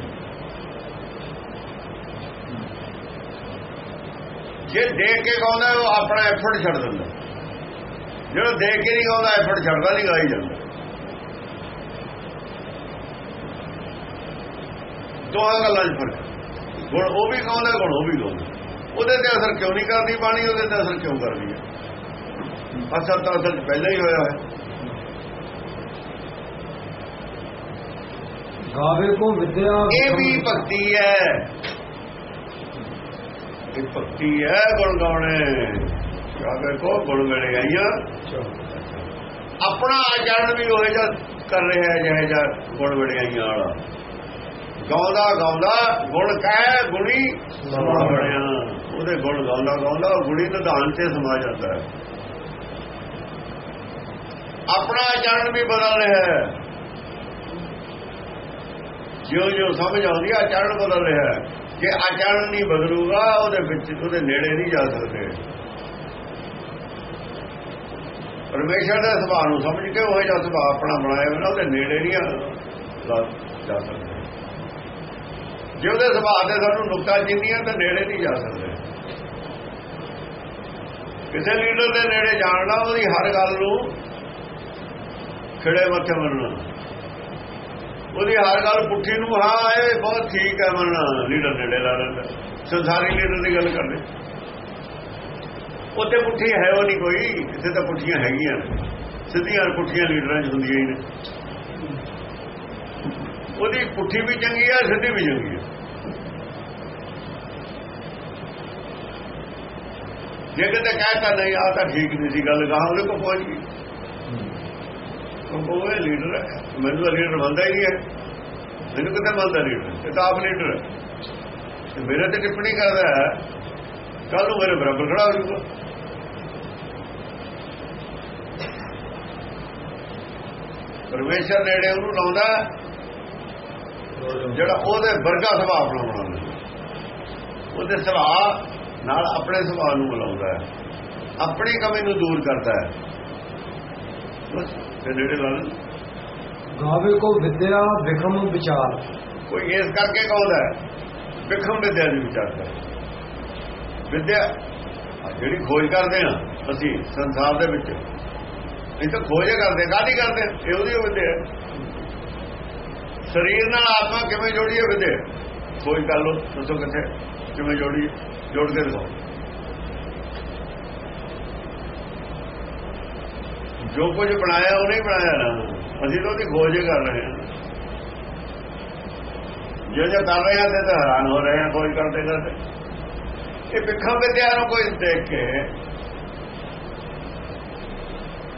ਜੇ ਦੇਖ ਕੇ ਗਾਉਂਦਾ ਉਹ ਆਪਣਾ ਐਫਰਟ ਛੱਡ ਦਿੰਦਾ। ਜਿਹੜਾ ਦੇਖ ਕੇ ਨਹੀਂ ਗਾਉਂਦਾ ਐਫਰਟ ਛੱਡਦਾ ਨਹੀਂ ਗਾਈ ਜਾਂਦਾ। ਦੋਹਾਂ ਗੱਲਾਂ 'ਚ ਫ਼ਰਕ। ਗੁਣ ਉਹ ਵੀ ਗਾਉਂਦਾ ਗੁਣ ਉਹ ਵੀ ਗਾਉਂਦਾ। ਉਹਦੇ ਤੇ ਅਸਰ ਕਿਉਂ ਨਹੀਂ ਕਰਦੀ ਬਾਣੀ ਉਹਦੇ ਤੇ ਅਸਰ ਕਿਉਂ ਕਰਦੀ ਹੈ? ਅਸਰ ਤਾਂ ਅਸਲ ਪਹਿਲਾਂ ਹੀ ਹੋਇਆ ਹੈ। ਗਾਵੇ ਕੋ ਵਿਦਿਆ ਇਹ ਵੀ ਭਗਤੀ ਹੈ। ਇਹ ਭਗਤੀ ਹੈ ਗੁਣ ਗਾਉਣੇ। ਗਾਵੇ ਕੋ ਗੁਣ ਗਣੇ ਆਈਆਂ ਆਪਣਾ ਆਚਰਣ ਵੀ ਉਹ ਜਿਹਾ ਕਰ ਰਿਹਾ ਜਿਹੇ ਜਿਹਾ ਗੁਣ ਵੜਿਆਈਆਂ ਵਾਲਾ। ਗਾਉਂਦਾ ਗਾਉਂਦਾ, ਗੁਣ ਕਹਿ, ਗੁਣੀ ਸਮਾ ਬਣਿਆ। ਉਹਦੇ ਗੁਣ ਗਾਉਂਦਾ ਗਾਉਂਦਾ, ਉਹ ਗੁਣੀ ਨਿਧਾਨ ਤੇ ਸਮਾ ਜਾਂਦਾ ਹੈ। ਆਪਣਾ ਆਚਰਣ ਵੀ ਬਦਲ ਰਿਹਾ ਹੈ। ਜਿਉਂ ਜਿਉਂ ਸਮਝ ਆਉਂਦੀ ਹੈ, ਆਚਰਣ ਬਦਲ ਰਿਹਾ ਹੈ। ਜੇ ਆਚਰਣ ਨਹੀਂ ਬਦਲੂਗਾ, ਉਹਦੇ ਵਿੱਚ ਉਹਦੇ ਨੇੜੇ ਨਹੀਂ ਜਾ ਸਕਦੇ। ਪਰਮੇਸ਼ਰ ਦੇ ਸੁਭਾਅ ਨੂੰ ਸਮਝ ਕੇ ਉਹ ਜਿਹਾ ਸੁਭਾਅ ਆਪਣਾ ਬਣਾਇਆ ਹੋਇਆ ਉਹਦੇ ਨੇੜੇ ਨਹੀਂ ਜਾ ਸਕਦੇ। ਜੇ ਉਹਦੇ ਸੁਭਾਅ ਤੇ ਸਾਨੂੰ ਨੁਕਤਾ ਜਿੰਨੀਆਂ, ਤਾਂ ਨੇੜੇ ਨਹੀਂ ਜਾ ਸਕਦੇ। ਕਿਸੇ ਲੀਡਰ ਦੇ ਨੇੜੇ ਜਾਣਨਾ ਉਹਦੀ ਹਰ ਗੱਲ ਨੂੰ ਖੜੇ ਮੱਥੇ ਮੰਨਣਾ। ਉਹਦੀ ਹਰ ਗੱਲ ਪੁੱਠੀ ਨੂੰ, ਹਾਂ, ਇਹ ਬਹੁਤ ਠੀਕ ਹੈ, ਮਨ ਲੀਡਰ ਨੇੜੇ ਲਾ ਲੈਂਦਾ। ਸੰਸਾਰੀ ਲੀਡਰ ਦੀ ਗੱਲ ਕਰਦੇ। ਉੱਥੇ ਪੁੱਠੀ ਹੈ ਉਹ ਨਹੀਂ ਕੋਈ, ਇੱਥੇ ਤਾਂ ਪੁੱਠੀਆਂ ਹੈਗੀਆਂ। ਨੇ ਸਿੱਧੀਆਂ ਪੁੱਠੀਆਂ ਲੀਡਰਾਂ 'ਚ ਹੁੰਦੀਆਂ ਹੀ ਨੇ। ਉਹਦੀ ਪੁੱਠੀ ਵੀ ਚੰਗੀ ਹੈ ਸਿੱਧੀ ਵੀ ਚੰਗੀ ਹੈ ਜੇ ਕਿਤੇ ਕਹਿਤਾ ਨਹੀਂ ਆ ਤਾਂ ਠੀਕ ਨਹੀਂ ਸੀ, ਗੱਲ ਗਾਹ ਉਹਦੇ ਕੋਲ ਪਹੁੰਚ ਗਈ। ਉਹ ਇਹ ਲੀਡਰ ਹੈ। ਮੈਨੂੰ ਤਾਂ ਲੀਡਰ ਮੰਨਦਾ ਹੀ ਨਹੀਂ ਹੈ। ਮੈਨੂੰ ਕਿਤੇ ਮੰਨਦਾ ਲੀਡਰ ਇਹ ਤਾਂ ਆਪ ਲੀਡਰ ਹੈ। ਤੇ ਮੇਰੇ ਤੇ ਟਿੱਪਣੀ ਕਰਦਾ ਹੈ ਕੱਲ ਨੂੰ ਮੇਰੇ ਬਰਾਬਰ ਖੜਾ ਹੋ ਜਾਊਗਾ। ਪਰਮੇਸ਼ਰ ਨੇੜੇ ਉਹਨੂੰ ਲਾਉਂਦਾ ਜਿਹੜਾ ਉਹਦੇ ਵਰਗਾ ਸੁਭਾਅ ਬਣਾਉਣਾ ਉਹਦੇ ਸੁਭਾਅ ਨਾਲ ਆਪਣੇ ਸੁਭਾਅ ਨੂੰ ਮਿਲਾਉਂਦਾ ਹੈ। ਆਪਣੀ ਕਮੀ ਨੂੰ ਦੂਰ ਕਰਦਾ ਹੈ। ਤੇ ਨੇੜੇ ਲਾ ਲੈਂਦਾ ਗਾਵੇ ਕੋ ਵਿਦਿਆ ਵਿਖਮ ਵਿਚਾਰ। ਕੋਈ ਇਸ ਕਰਕੇ ਕਹਦਾ ਹੈ? ਵਿਖਮ ਵਿਦਿਆ ਦੀ ਵਿਚਾਰਦਾ ਵਿਦਿਆ ਜਿਹੜੀ ਖੋਜ ਕਰਦੇ ਆ ਅਸੀਂ ਸੰਸਾਰ ਦੇ ਵਿੱਚ ਇਹ ਤਾਂ ਖੋਜ ਕਰਦੇ ਕਾਹਦੀ ਕਰਦੇ ਇਹ ਉਹਦੀ ਵਿਦਿਆ। ਸਰੀਰ ਨਾਲ ਆਤਮਾ ਕਿਵੇਂ ਜੋੜੀਏ ਵਿਦਿਆ? ਖੋਜ ਕਰ ਲਓ ਦੱਸੋ ਕਿੱਥੇ ਕਿਵੇਂ ਜੋੜੀ ਜੋੜ ਕੇ ਦਿਖਾਓ। ਜੋ ਕੁਝ ਬਣਾਇਆ, ਉਹਨੇ ਹੀ ਬਣਾਇਆ ਨਾ। ਅਸੀਂ ਤਾਂ ਉਹਦੀ ਖੋਜ ਕਰ ਰਹੇ ਹਾਂ। ਜੋ ਜੋ ਕਰ ਰਹੇ ਹਾਂ ਤੇ ਤਾਂ ਹੈਰਾਨ ਹੋ ਰਹੇ ਹਾਂ ਖੋਜ ਕਰਦੇ ਕਰਦੇ। ਇਹ ਵਿਖਾ ਵਿਦਿਆ ਨੂੰ ਕੋਈ ਦੇਖ ਕੇ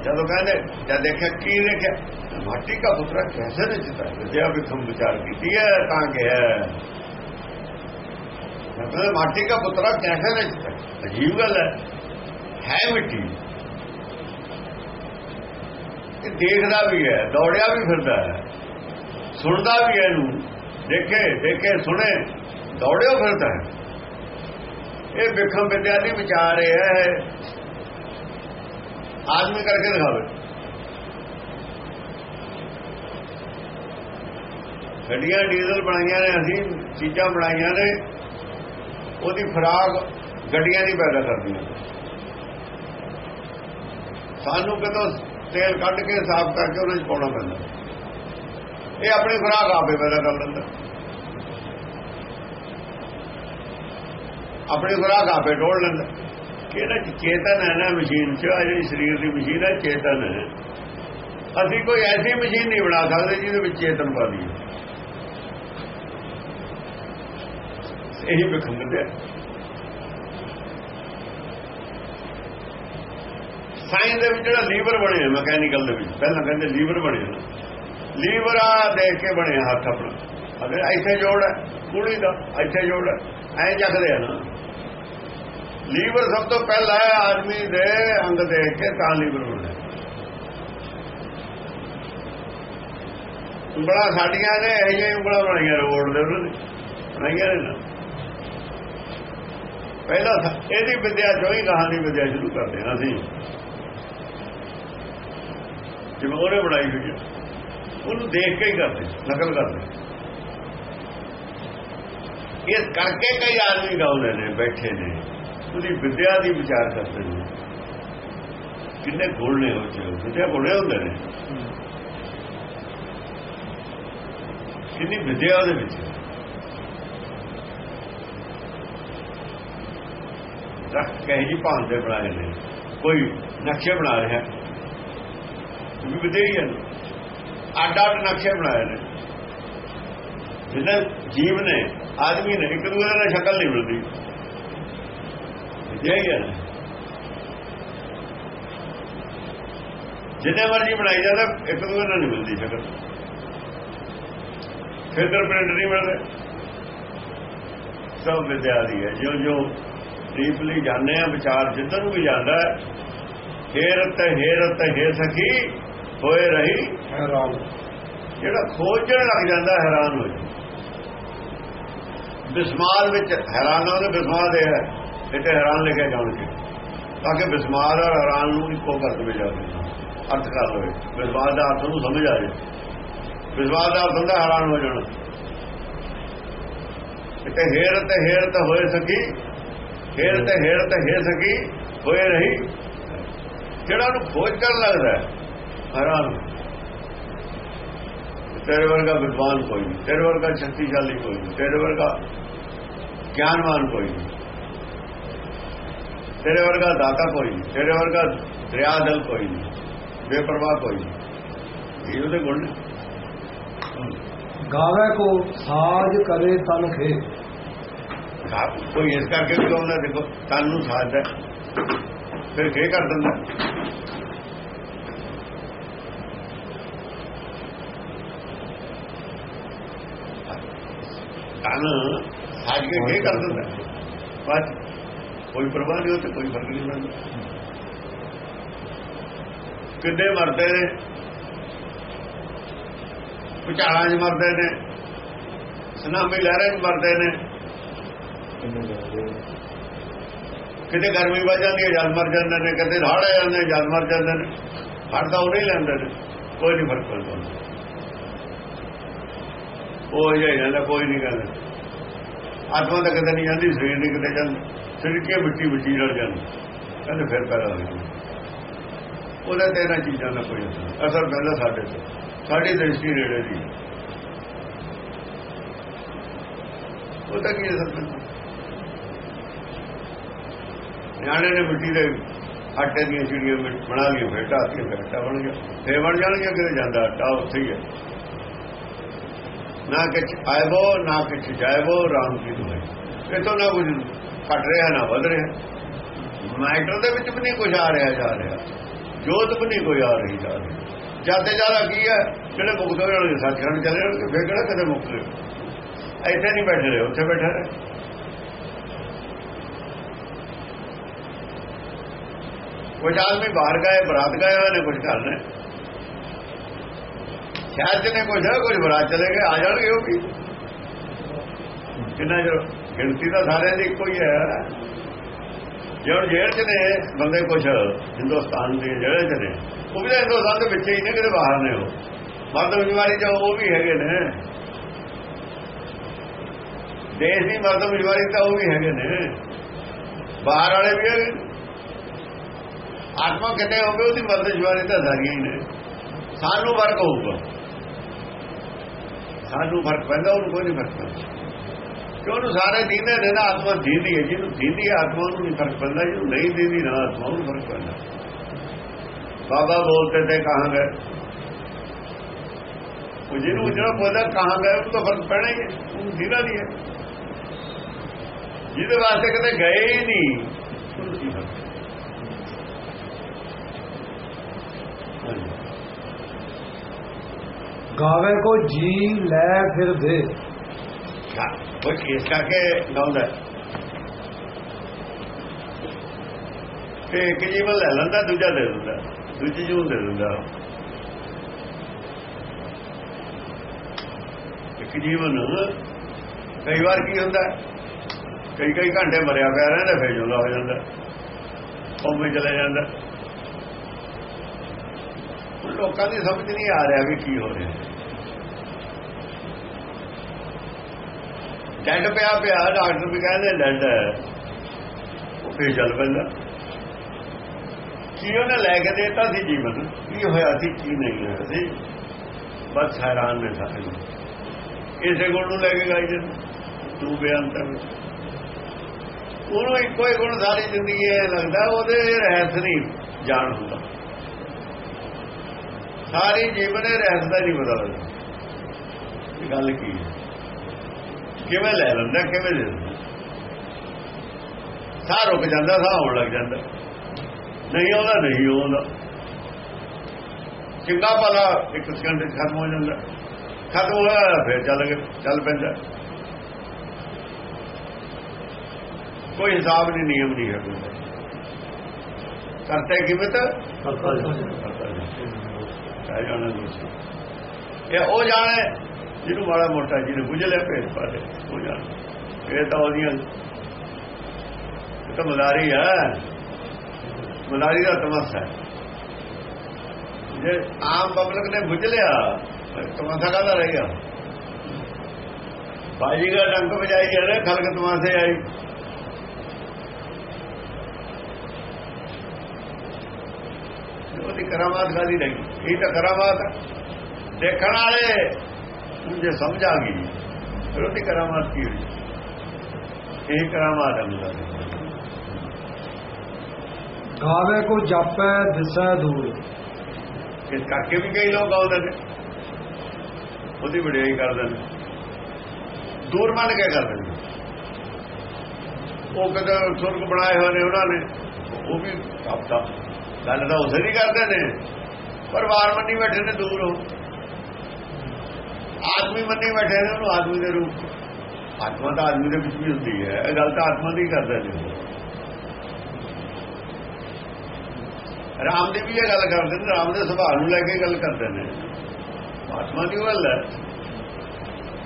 ਜਦੋਂ ਕਹਿੰਦੇ ਜਦ ਦੇਖਿਆ, ਕੀ ਦੇਖਿਆ? ਮਾਟੀ ਦਾ ਪੁੱਤਰਾ ਕੈਸੇ ਰਚਿਤਾ ਹੈ ਵਿਦਿਆ ਵਿਖਮ ਵਿਚਾਰ ਕੀਤੀ ਹੈ, ਤਾਂ ਕਿ ਹੈ। ਮਤਲਬ ਮਾਟੀ ਦਾ ਪੁੱਤਰਾ ਕੈਸੇ ਰਚਿਤਾ ਹੈ ਅਜੀਬ ਗੱਲ ਹੈ। ਹੈ ਮਿੱਟੀ। ਇਹ ਦੇਖਦਾ ਵੀ ਹੈ, ਦੌੜਿਆ ਵੀ ਫਿਰਦਾ ਹੈ, ਸੁਣਦਾ ਵੀ ਹੈ ਇਹਨੂੰ, ਦੇਖੇ ਦੇਖੇ, ਸੁਣੇ, ਦੌੜਿਓ ਫਿਰਦਾ ਹੈ। ਇਹ ਵਿਖਮ ਵਿਦਿਆ ਦੀ ਵਿਚਾਰ ਇਹ ਹੈ ਆਦਮੀ ਕਰਕੇ ਦਿਖਾਵੇ। ਗੱਡੀਆਂ ਡੀਜ਼ਲ ਬਣਾਈਆਂ ਨੇ, ਅਸੀਂ ਚੀਜ਼ਾਂ ਬਣਾਈਆਂ ਨੇ, ਉਹਦੀ ਖਰਾਕ ਗੱਡੀਆਂ ਦੀ ਪੈਦਾ ਕਰਦੀਆਂ ਸਾਨੂੰ ਕਿਤੋਂ ਤੇਲ ਕੱਢ ਕੇ ਸਾਫ਼ ਕਰਕੇ ਉਹਨਾਂ 'ਚ ਪਾਉਣਾ ਪੈਂਦਾ। ਇਹ ਆਪਣੀ ਖੁਰਾਕ ਆਪੇ ਪੈਦਾ ਕਰ ਲੈਂਦਾ ਆਪਣੀ ਖੁਰਾਕ ਆਪੇ ਢੋਲ ਲੈਂਦਾ। ਕਿਹੜਾ ਚੇਤਨ ਹੈ ਨਾ ਮਸ਼ੀਨ 'ਚ? ਆ ਜਿਹੜੀ ਸਰੀਰ ਦੀ ਮਸ਼ੀਨ ਹੈ, ਚੇਤਨ ਹੈ। ਅਸੀਂ ਕੋਈ ਐਸੀ ਮਸ਼ੀਨ ਨਹੀਂ ਬਣਾ ਸਕਦੇ ਜਿਹਦੇ ਵਿੱਚ ਚੇਤਨ ਪਾ ਦਈਏ। ਇਹੀ ਵਿਖੰਗਦੇ ਸਾਇੰਸ ਦੇ ਵਿੱਚ ਜਿਹੜਾ ਲੀਵਰ ਬਣਿਆ ਮਕੈਨੀਕਲ ਦੇ ਵਿੱਚ, ਪਹਿਲਾਂ ਕਹਿੰਦੇ ਲੀਵਰ ਬਣਿਆ ਲੀਵਰ ਆ ਦੇਖ ਕੇ ਬਣਿਆ ਹੱਥ ਆਪਣਾ। ਅਗਰ ਇੱਥੇ ਜੋੜ ਹੈ, ਕੁੜੀ ਦਾ, ਇੱਥੇ ਜੋੜ ਹੈ, ਐਂ ਜਖਦੇ ਆ ਨਾ। ਲੀਵਰ ਸਭ ਤੋਂ ਪਹਿਲਾਂ ਹੈ ਆਦਮੀ ਦੇ ਅੰਗ ਦੇਖ ਕੇ ਤਾਂ ਲੀਵਰ ਬਣਿਆ ਉਂਗਲਾਂ ਸਾਡੀਆਂ ਨੇ, ਇਹ ਜਿਹੀਆਂ ਉਂਗਲਾਂ ਬਣਾਈਆਂ ਰੋਡ ਦੇ ਉਹਨਾਂ ਨੇ। ਬਣਾਈਆਂ ਨੇ ਨਾ। ਪਹਿਲਾਂ ਇਹਦੀ ਵਿਦਿਆ ਚੋਂ ਹੀ ਕਹਾਣੀ ਵਿਦਿਆ ਸ਼ੁਰੂ ਕਰਦੇ ਹਾਂ ਅਸੀਂ ਜਿਵੇਂ ਉਹਨੇ ਬਣਾਈ ਹੋਈ ਹੈ ਉਹਨੂੰ ਦੇਖ ਕੇ ਹੀ ਕਰਦੇ, ਨਕਲ ਕਰਦੇ। ਇਸ ਕਰਕੇ ਕਈ ਆਦਮੀ ਗਾਉਂਦੇ ਨੇ, ਬੈਠੇ ਨੇ, ਉਹਦੀ ਵਿਦਿਆ ਦੀ ਵਿਚਾਰ ਕਰਦੇ ਨੇ। ਕਿੰਨੇ ਗੋਲਣੇ ਹੋ ਉਹ ਚ, ਵਿਦਿਆ ਗੁਣੇ ਹੁੰਦੇ ਨੇ। ਕਿੰਨੀ ਵਿਦਿਆ ਉਹਦੇ ਵਿੱਚ ਰੱਖ ਕਹੇ ਜੀ ਭਾਂਦੇ ਬਣਾਏ ਨੇ, ਕੋਈ ਨਕਸ਼ੇ ਬਣਾ ਰਿਹਾ। ਵੀ ਵਿਦੇਹੀ ਹੈ ਅੱਡ ਅੱਡ ਨਕਸ਼ੇ ਬਣਾਏ ਨੇ। ਜਿਹਨਾਂ ਜੀਵ ਨੇ, ਆਦਮੀ ਨੇ, ਇੱਕ ਦੂਜੇ ਨਾਲ ਸ਼ਕਲ ਨਹੀਂ ਮਿਲਦੀ। ਵਿਦੇਹੀ ਹੈ ਜਿੰਨੇ ਮਰਜ਼ੀ ਬਣਾਈ ਜਾਂਦਾ, ਇੱਕ ਦੂਜੇ ਨਾਲ ਨਹੀਂ ਮਿਲਦੀ ਸ਼ਕਲ। ਫਿੰਗਰਪ੍ਰਿੰਟ ਨਹੀਂ ਮਿਲਦੇ। ਸਭ ਵਿਦਿਆ ਦੀ ਹੈ। ਜਿਉਂ ਜਿਉਂ ਡੀਪਲੀ ਜਾਣਦੇ ਆ ਵਿਚਾਰ ਜਿੱਧਰ ਨੂੰ ਵੀ ਜਾਂਦਾ ਹੈ, ਹੇਰਤ ਹੇਰਤ ਹੈ ਸਖੀ ਹੋਏ ਰਹੀ। ਹੈਰਾਨ। ਜਿਹੜਾ ਖੋਜਣ ਲੱਗ ਜਾਂਦਾ ਹੈਰਾਨ ਹੋ ਜਾਂਦਾ। ਬਿਸਮਾਲ ਵਿੱਚ ਹੈਰਾਨ ਉਹਦੇ ਬਿਸਮਾਲ ਦੇ ਹੈ। ਇੱਥੇ ਹੈਰਾਨ ਲਿਖਿਆ ਜਾਣ ਕੇ ਤਾਂ ਕਿ ਬਿਸਮਾਲ ਔਰ ਹੈਰਾਨ ਨੂੰ ਇੱਕੋ ਕਰ ਦਵੇ ਜਾਵੇ। ਅਰਥ ਕਰ ਲਵੇ। ਬਿਸਮਾਲ ਦਾ ਅਰਥ ਨੂੰ ਸਮਝ ਆ ਜਾਏ ਬਿਸਮਾਲ ਦਾ ਅਰਥ ਹੁੰਦਾ ਹੈਰਾਨ ਹੋ ਜਾਣਾ। ਇੱਥੇ ਹੇਰਤ ਹੇਰਤ ਹੋਏ ਸਕੀ। ਹੇਰਤ ਹੇਰਤ ਹੈ ਸਕੀ। ਹੋਏ ਰਹੀ। ਜਿਹੜਾ ਨੂੰ ਖੋਜ ਕਰਨ ਲੱਗਦਾ ਹੈਰਾਨ ਤੇਰੇ ਵਰਗਾ ਵਿਦਵਾਨ ਕੋਈ ਨਹੀਂ ਤੇਰੇ ਵਰਗਾ ਸ਼ਕਤੀਸ਼ਾਲੀ ਕੋਈ ਨਹੀਂ ਤੇਰੇ ਵਰਗਾ ਗਿਆਨਵਾਨ ਕੋਈ ਨਹੀਂ। ਤੇਰੇ ਵਰਗਾ ਦਾਤਾ ਕੋਈ ਨਹੀਂ ਤੇਰੇ ਵਰਗਾ ਦਰਿਆਦਲ ਕੋਈ ਨਹੀਂ ਬੇਪਰਵਾਹ ਕੋਈ ਨਹੀਂ। ਇਹ ਉਹਦੇ ਗੁਣ ਗਾਵੇ ਕੋ ਸਾਜ ਕਰੇ ਤਨ ਖੇ। ਕੋਈ ਇਸ ਕਰਕੇ ਵੀ ਕਹਿੰਦਾ ਦੇਖੋ ਤਨ ਨੂੰ ਸਾਜ ਹੈ। ਫਿਰ ਕੀ ਕਰ ਦਿੰਦਾ। ਤਨ ਸਾਜ ਕੇ ਕੀ ਕਰ ਦਿੰਦਾ। ਬਸ ਕੋਈ ਪ੍ਰਵਾਹ ਨਹੀਂ ਉੱਤੇ ਕੋਈ ਫ਼ਰਕ ਨਹੀਂ ਪੈਂਦਾ। ਕਿੰਨੇ ਮਰਦੇ ਨੇ? ਵਿਚਾਰਾਂ 'ਚ ਮਰਦੇ ਨੇ। ਸੁਨਾਮੀ ਲਹਿਰਾਂ 'ਚ ਮਰਦੇ ਨੇ। ਕਿਤੇ ਗਰਮੀ ਵੱਜ ਜਾਂਦੀ ਹੈ ਜਲ ਮਰ ਜਾਂਦੇ ਨੇ। ਕਿਤੇ ਹੜ ਆ ਜਾਂਦੇ ਜਲ ਮਰ ਜਾਂਦੇ ਨੇ। ਹੜ ਤਾਂ ਉਹ ਨਹੀਂ ਲੈਂਦੇ ਨੇ। ਕੋਈ ਨਹੀਂ ਫ਼ਰਕ ਪੈਂਦਾ। ਉਹ ਹੀ ਜਾਂਦਾ ਕੋਈ ਨਹੀਂ ਕਹਿੰਦਾ ਆਤਮਾ ਤਾਂ ਕਦੇ ਨਹੀਂ ਜਾਂਦੀ, ਸਰੀਰ ਨਹੀਂ ਕਿਤੇ ਜਾਂਦੀ। ਸਰੀਰ ਕੇ ਮਿੱਟੀ ਮਿੱਟੀ ਨਾਲ ਜਾਂਦੀ। ਕਹਿੰਦੇ ਫਿਰ ਪੈਦਾ ਹੋ ਜਾਂਦੀ। ਉਹਦਾ ਤੇ ਇਹਨਾਂ ਚੀਜ਼ਾਂ ਦਾ ਕੋਈ ਅਸਰ ਪੈਂਦਾ ਸਾਡੇ ਤੇ। ਸਾਡੀ ਦ੍ਰਿਸ਼ਟੀ ਨੇੜੇ ਦੀ ਉਹ ਤਾਂ ਕੀ ਅਸਰ ਪੈਂਦਾ? ਨਿਆਣੇ ਨੇ ਮਿੱਟੀ ਦੇ ਆਟੇ ਦੀਆਂ ਚਿੜੀਆਂ ਬਣਾ ਲਈਆਂ, ਫਿਰ ਢਾਤੀਆਂ ਫਿਰ ਆਟਾ ਬਣ ਗਿਆ। ਫੇਰ ਬਣ ਜਾਣਗੇ ਕਿਤੇ ਜਾਂਦਾ ਆਟਾ, ਉੱਥੇ ਹੀ ਹੈ। ਨਾ ਕਿਛ ਆਇਬੋ ਨਾ ਕਿਛ ਜਾਇਬੋ ਰਾਮ ਕੀ ਦੁਆਈ ਇਹ ਤੋਂ ਨਾ ਕੁਝ ਘਟ ਰਿਹਾ, ਨਾ ਵਧ ਰਿਹਾ। ਮੈਟਰ ਦੇ ਵਿੱਚ ਵੀ ਨਹੀਂ ਕੁਝ ਆ ਰਿਹਾ, ਜਾ ਰਿਹਾ। ਜੋਤ ਵੀ ਨਹੀਂ ਕੋਈ ਆ ਰਹੀ, ਜਾ ਰਹੀ। ਜਾਂਦੇ ਜ਼ਿਆਦਾ ਕੀ ਹੈ, ਜਿਹੜੇ ਮੁਕਤ ਹੋਏ ਜਾਣਗੇ ਸੱਚਖੰਡ ਚਲੇ ਜਾਣਗੇ ਫੇਰ ਕਿਹੜਾ ਕਦੇ ਮੁਕਤ ਇੱਥੇ ਨਹੀਂ ਬੈਠੇ ਰਹੇ, ਉੱਥੇ ਬੈਠੇ ਰਹੇ। ਕੁਝ ਆਦਮੀ ਬਾਹਰ ਗਏ, ਬਰਾਤ ਗਏ ਹੋਏ ਨੇ ਕੁਝ ਕਰਨੇ ਸ਼ਹਿਰ ਚ ਨੇ ਕੁਝ ਕੁਝ ਬਰਾਤ ਚਲੇ ਗਏ, ਆ ਜਾਣਗੇ ਉਹ ਵੀ। ਕਿੰਨਾ ਜੋ ਗਿਣਤੀ ਤਾਂ ਸਾਰਿਆਂ ਦੀ ਇੱਕੋ ਹੀ ਹੈ। ਜਿਹੜਾ ਜੇਲ੍ਹ ਚ ਨੇ ਬੰਦੇ ਕੁਝ ਹਿੰਦੁਸਤਾਨ ਦੇ ਜਿਹੜੇ ਚ ਨੇ, ਉਹ ਵੀ ਤਾਂ ਹਿੰਦੁਸਤਾਨ ਦੇ ਵਿੱਚ ਹੀ ਨੇ, ਕਿਤੇ ਬਾਹਰ ਨੇ ਉਹ। ਮਰਦ ਬਿਮਾਰੀ ਚ ਉਹ ਵੀ ਹੈਗੇ ਨੇ। ਦੇਸ਼ ਦੀ ਮਰਦ ਬਿਮਾਰੀ ਤਾਂ ਉਹ ਵੀ ਹੈਗੇ ਨੇ। ਬਾਹਰ ਵਾਲੇ ਵੀ ਹੈਗੇ। ਆਤਮਾ ਕਿਤੇ ਹੋਵੇ ਉਹਦੀ ਮਰਦ ਬਿਮਾਰੀ ਤਾਂ ਸਾਰੀਆਂ ਹੀ ਨੇ। ਸਾਨੂੰ ਫ਼ਰਕ ਹੋਊਗਾ। ਸਾਨੂੰ ਫ਼ਰਕ ਪੈਂਦਾ, ਉਹਨੂੰ ਕੋਈ ਨਹੀਂ ਫ਼ਰਕ ਪੈਂਦਾ। ਕਿਉਂ ਉਹਨੂੰ ਸਾਰੇ ਦੀਨੇ ਨੇ ਨਾ, ਆਤਮਾ ਦੀਦੀ ਹੈ, ਜਿਹਨੂੰ ਦੀਦੀ ਹੈ ਆਤਮਾ ਨੂੰ ਨਹੀਂ ਫ਼ਰਕ ਪੈਂਦਾ, ਜਿਹਨੂੰ ਨਹੀਂ ਦੀਦੀ ਨਾ ਆਤਮਾ ਨੂੰ ਫ਼ਰਕ ਪੈਂਦਾ। ਬਾਬਾ ਬੋਲਤੇ ਤੇ ਕਹਾਂ ਗਏ। ਉਹ ਜਿਹਨੂੰ ਜਿਹੜਾ ਬੋਲਦਾ ਕਹਾਂ ਗਏ ਉਹ ਤਾਂ ਫ਼ਰਕ ਪੈਣਾ ਹੀ ਹੈ ਉਹ ਦੀਦਾ ਨਹੀਂ ਹੈ। ਜਿਹਦੇ ਵਾਸਤੇ ਕਦੇ ਗਏ ਹੀ ਨਹੀਂ, ਉਹਨੂੰ ਕੀ ਫ਼ਰਕ ਗਾਵੇ ਕੋ ਜੀ ਲੈ ਫਿਰ ਦੇ। ਉਹ ਇਸ ਕਰਕੇ ਗਾਉਂਦਾ। ਤੇ ਇੱਕ ਜੀਵਨ ਲੈ ਲੈਂਦਾ, ਦੂਜਾ ਦੇ ਦਿੰਦਾ, ਦੂਜੀ ਜੂਨ ਦੇ ਦਿੰਦਾ। ਇੱਕ ਜੀਵਨ ਕਈ ਵਾਰ ਕੀ ਹੁੰਦਾ, ਕਈ ਕਈ ਘੰਟੇ ਮਰਿਆ ਪਿਆ ਰਹਿੰਦਾ ਫੇਰ ਜੁਲਾ ਹੋ ਜਾਂਦਾ ਉਹ ਚਲੇ ਜਾਂਦਾ। ਲੋਕਾਂ ਦੀ ਸਮਝ ਨਹੀਂ ਆ ਰਿਹਾ ਵੀ ਕੀ ਹੋ ਰਿਹਾ। ਡੈਡ ਪਿਆ ਪਿਆ, ਡਾਕਟਰ ਵੀ ਕਹਿੰਦੇ ਡੈਡ ਹੈ। ਉਹ ਫੇਰ ਚੱਲ ਪੈਂਦਾ। ਕੀ ਉਹਨੇ ਲੈ ਕੇ ਦੇਤਾ ਸੀ ਜੀਵਨ? ਕੀ ਹੋਇਆ ਸੀ, ਕੀ ਨਹੀਂ ਹੋਇਆ ਸੀ? ਬਸ ਹੈਰਾਨ ਨੇ ਸਾਰੇ ਇਸੇ ਗੁਣ ਨੂੰ ਲੈ ਕੇ ਗਾਈ ਜੇ ਤੂੰ ਬੇਅੰਤਰ ਉਹਨੂੰ ਇੱਕੋ ਹੀ ਗੁਣ ਸਾਰੀ ਜ਼ਿੰਦਗੀ ਇਹ ਲੱਗਦਾ, ਉਹਦੇ ਰਹਿਸ ਨਹੀਂ ਜਾਣ ਹੁੰਦਾ। ਸਾਰੀ ਜੀਵਨ ਇਹ ਰਹਿਸ ਦਾ ਨਹੀਂ ਪਤਾ ਲੱਗਦਾ। ਗੱਲ ਕੀ ਕਿਵੇਂ ਲੈ ਲੈਂਦਾ ਕਿਵੇਂ ਦੇ ਸਾਹ ਰੁਕ ਜਾਂਦਾ ਸਾਹ ਹੋਣ ਲੱਗ ਜਾਂਦਾ। ਨਹੀਂ ਆਉਂਦਾ ਨਹੀਂ ਆਉਂਦਾ। ਚੰਗਾ ਭਲਾ ਇੱਕ ਸਕਿੰਟ ਚ ਖਤਮ ਹੋ ਜਾਂਦਾ। ਖਤਮ ਹੋਇਆ ਫਿਰ ਚੱਲ ਚੱਲ ਪੈਂਦਾ। ਕੋਈ ਹਿਸਾਬ ਨਹੀਂ ਨਿਯਮ ਨਹੀਂ ਹੈ ਕੋਈ ਕਰਤੇ ਕਿਵੇਂ ਤਾਂ? ਕਰਤਾ ਜਾਣਾ ਇਹ ਉਹ ਜਾਣੇ ਜਿਹਨੂੰ ਮਾੜਾ ਮੋਟਾ ਜਿਹਨੇ ਬੁਝ ਲਿਆ ਭੇਦ ਪਾਲੇ ਉਹ ਜਾਣੇ। ਇਹ ਤਾਂ ਉਹਦੀਆਂ ਤਾਂ ਮਲਾਰੀ ਹੈ। ਮਲਾਰੀ ਦਾ ਤਮਸਾ ਹੈ। ਜੇ ਆਮ ਪਬਲਿਕ ਨੇ ਬੁਝ ਲਿਆ ਤਮਸਾ ਕਾਹਦਾ ਰਹਿ ਗਿਆ? ਬਾਜੀ ਦਾ ਡੰਕ ਵਜਾਈ ਜਾ ਰਿਹਾ, ਖਲਕ ਤਮਾਸੇ ਆਈ। ਉਹਦੀ ਕਰਾਮਾਤ ਗਾਲੀ ਰਹੀ ਇਹ ਤਾਂ ਕਰਾਮਾਤ ਦੇਖਣ ਵਾਲੇ ਜੇ ਸਮਝ ਆ ਗਈ ਫਿਰ ਉਹਦੀ ਕਰਾਮਾਤ ਕੀ ਹੋਈ? ਇਹ ਕਰਾਮਾਤ ਮੁੰਡਾ ਗਾਵੇ ਕੋ ਜਾਪੈ ਦਿਸੈ ਦੂਰ। ਇਸ ਕਰਕੇ ਵੀ ਕਈ ਲੋਕ ਆਉਂਦੇ ਨੇ। ਉਹਦੀ ਵਡਿਆਈ ਕਰਦੇ ਨੇ। ਦੂਰ ਮੰਨ ਕੇ ਕਰਦੇ ਨੇ। ਉਹ ਕਦੇ ਸੁਰਗ ਬਣਾਏ ਹੋਏ ਨੇ ਉਹਨਾਂ ਨੇ। ਉਹ ਵੀ ਹਫਤਾ ਗੱਲ ਤਾਂ ਉਸੇ ਦੀ ਕਰਦੇ ਨੇ। ਪਰ ਵਾਰ ਮੰਨੀ ਬੈਠੇ ਨੇ ਦੂਰ ਹੋ ਆਦਮੀ ਮੰਨੀ ਬੈਠੇ ਨੇ, ਉਹਨੂੰ ਆਦਮੀ ਦੇ ਰੂਪ। ਆਤਮਾ ਤਾਂ ਆਦਮੀ ਦੇ ਵਿੱਚ ਵੀ ਹੁੰਦੀ ਹੈ। ਇਹ ਗੱਲ ਤਾਂ ਆਤਮਾ ਦੀ ਕਰਦੇ ਨੇ ਰਾਮ ਦੇ ਵੀ ਇਹ ਗੱਲ ਕਰਦੇ ਨੇ, ਰਾਮ ਦੇ ਸੁਭਾਅ ਨੂੰ ਲੈ ਕੇ ਗੱਲ ਕਰਦੇ ਨੇ। ਆਤਮਾ ਦੀ ਗੱਲ ਹੈ।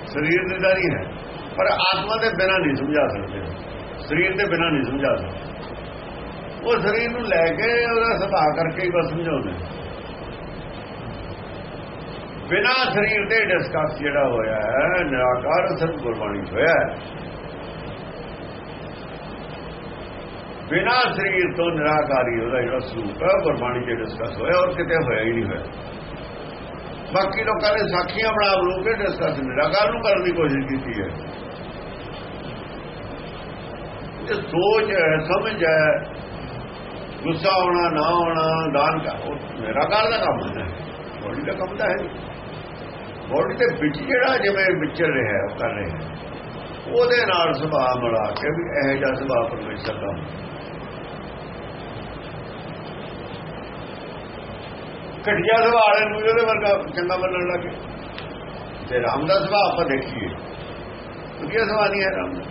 ਸਰੀਰ ਦੀ ਦਾਰੀ ਹੈ। ਪਰ ਆਤਮਾ ਦੇ ਬਿਨਾਂ ਨਹੀਂ ਸਮਝਾ ਸਕਦੇ। ਸਰੀਰ ਦੇ ਬਿਨਾਂ ਨਹੀਂ ਸਮਝਾ ਸਕਦੇ। ਉਹ ਸਰੀਰ ਨੂੰ ਲੈ ਕੇ ਉਹਦਾ ਸੁਭਾਅ ਕਰਕੇ ਹੀ ਬਸ ਸਮਝਾਉਂਦੇ ਬਿਨਾਂ ਸਰੀਰ ਦੇ ਡਿਸਕਸ ਜਿਹੜਾ ਹੋਇਆ ਹੈ, ਨਿਰਾਕਾਰ ਸਤ ਗੁਰਬਾਣੀ ਹੋਇਆ ਹੈ। ਬਿਨਾਂ ਸਰੀਰ ਤੋਂ ਨਿਰਾਕਾਰੀ, ਉਹਦਾ ਜਿਹੜਾ ਸਰੂਪ ਹੈ ਗੁਰਬਾਣੀ ਦੇ ਡਿਸਕਸ ਹੋਇਆ ਔਰ ਕਿਤੇ ਹੋਇਆ ਹੀ ਨਹੀਂ ਹੋਇਆ। ਬਾਕੀ ਲੋਕਾਂ ਨੇ ਸਾਖੀਆਂ ਬਣਾ ਬਲੂ ਕੇ ਡਿਸਕਸ ਨਿਰਾਕਾਰ ਨੂੰ ਕਰਨ ਦੀ ਕੋਸ਼ਿਸ਼ ਕੀਤੀ ਹੈ। ਇਹ ਸੋਚ ਹੈ, ਸਮਝ ਹੈ, ਗੁੱਸਾ ਆਉਣਾ, ਨਾ ਆਉਣਾ, ਦਾਨ ਕਰ, ਉਹ ਮੇਰਾ ਦਾ ਕੰਮ ਹੈ। ਬੋਡੀ ਦਾ ਕੰਮ ਤਾਂ ਹੈ ਬੋਡੀ ਦੇ ਵਿੱਚ ਜਿਹੜਾ ਜਿਵੇਂ ਵਿਚਰ ਰਿਹਾ ਉਹ ਕਰ ਰਿਹਾ ਉਹਦੇ ਨਾਲ ਸੁਭਾਅ ਮਿਲਾ ਕੇ ਵੀ ਇਹ ਜਿਹਾ ਸੁਭਾਅ ਪਰਮੇਸ਼ਰ ਦਾ ਘਟਿਆ ਸੁਭਾਅ ਨੂੰ ਉਹਦੇ ਵਰਗਾ ਚੰਗਾ ਮੰਨਣ ਲੱਗੇ। ਤੇ ਰਾਮ ਦਾ ਸੁਭਾਅ ਆਪਾਂ ਦੇਖੀਏ। ਕਿਉਂਕਿ ਸੁਭਾਅ ਨਹੀਂ ਹੈ ਰਾਮ ਦਾ?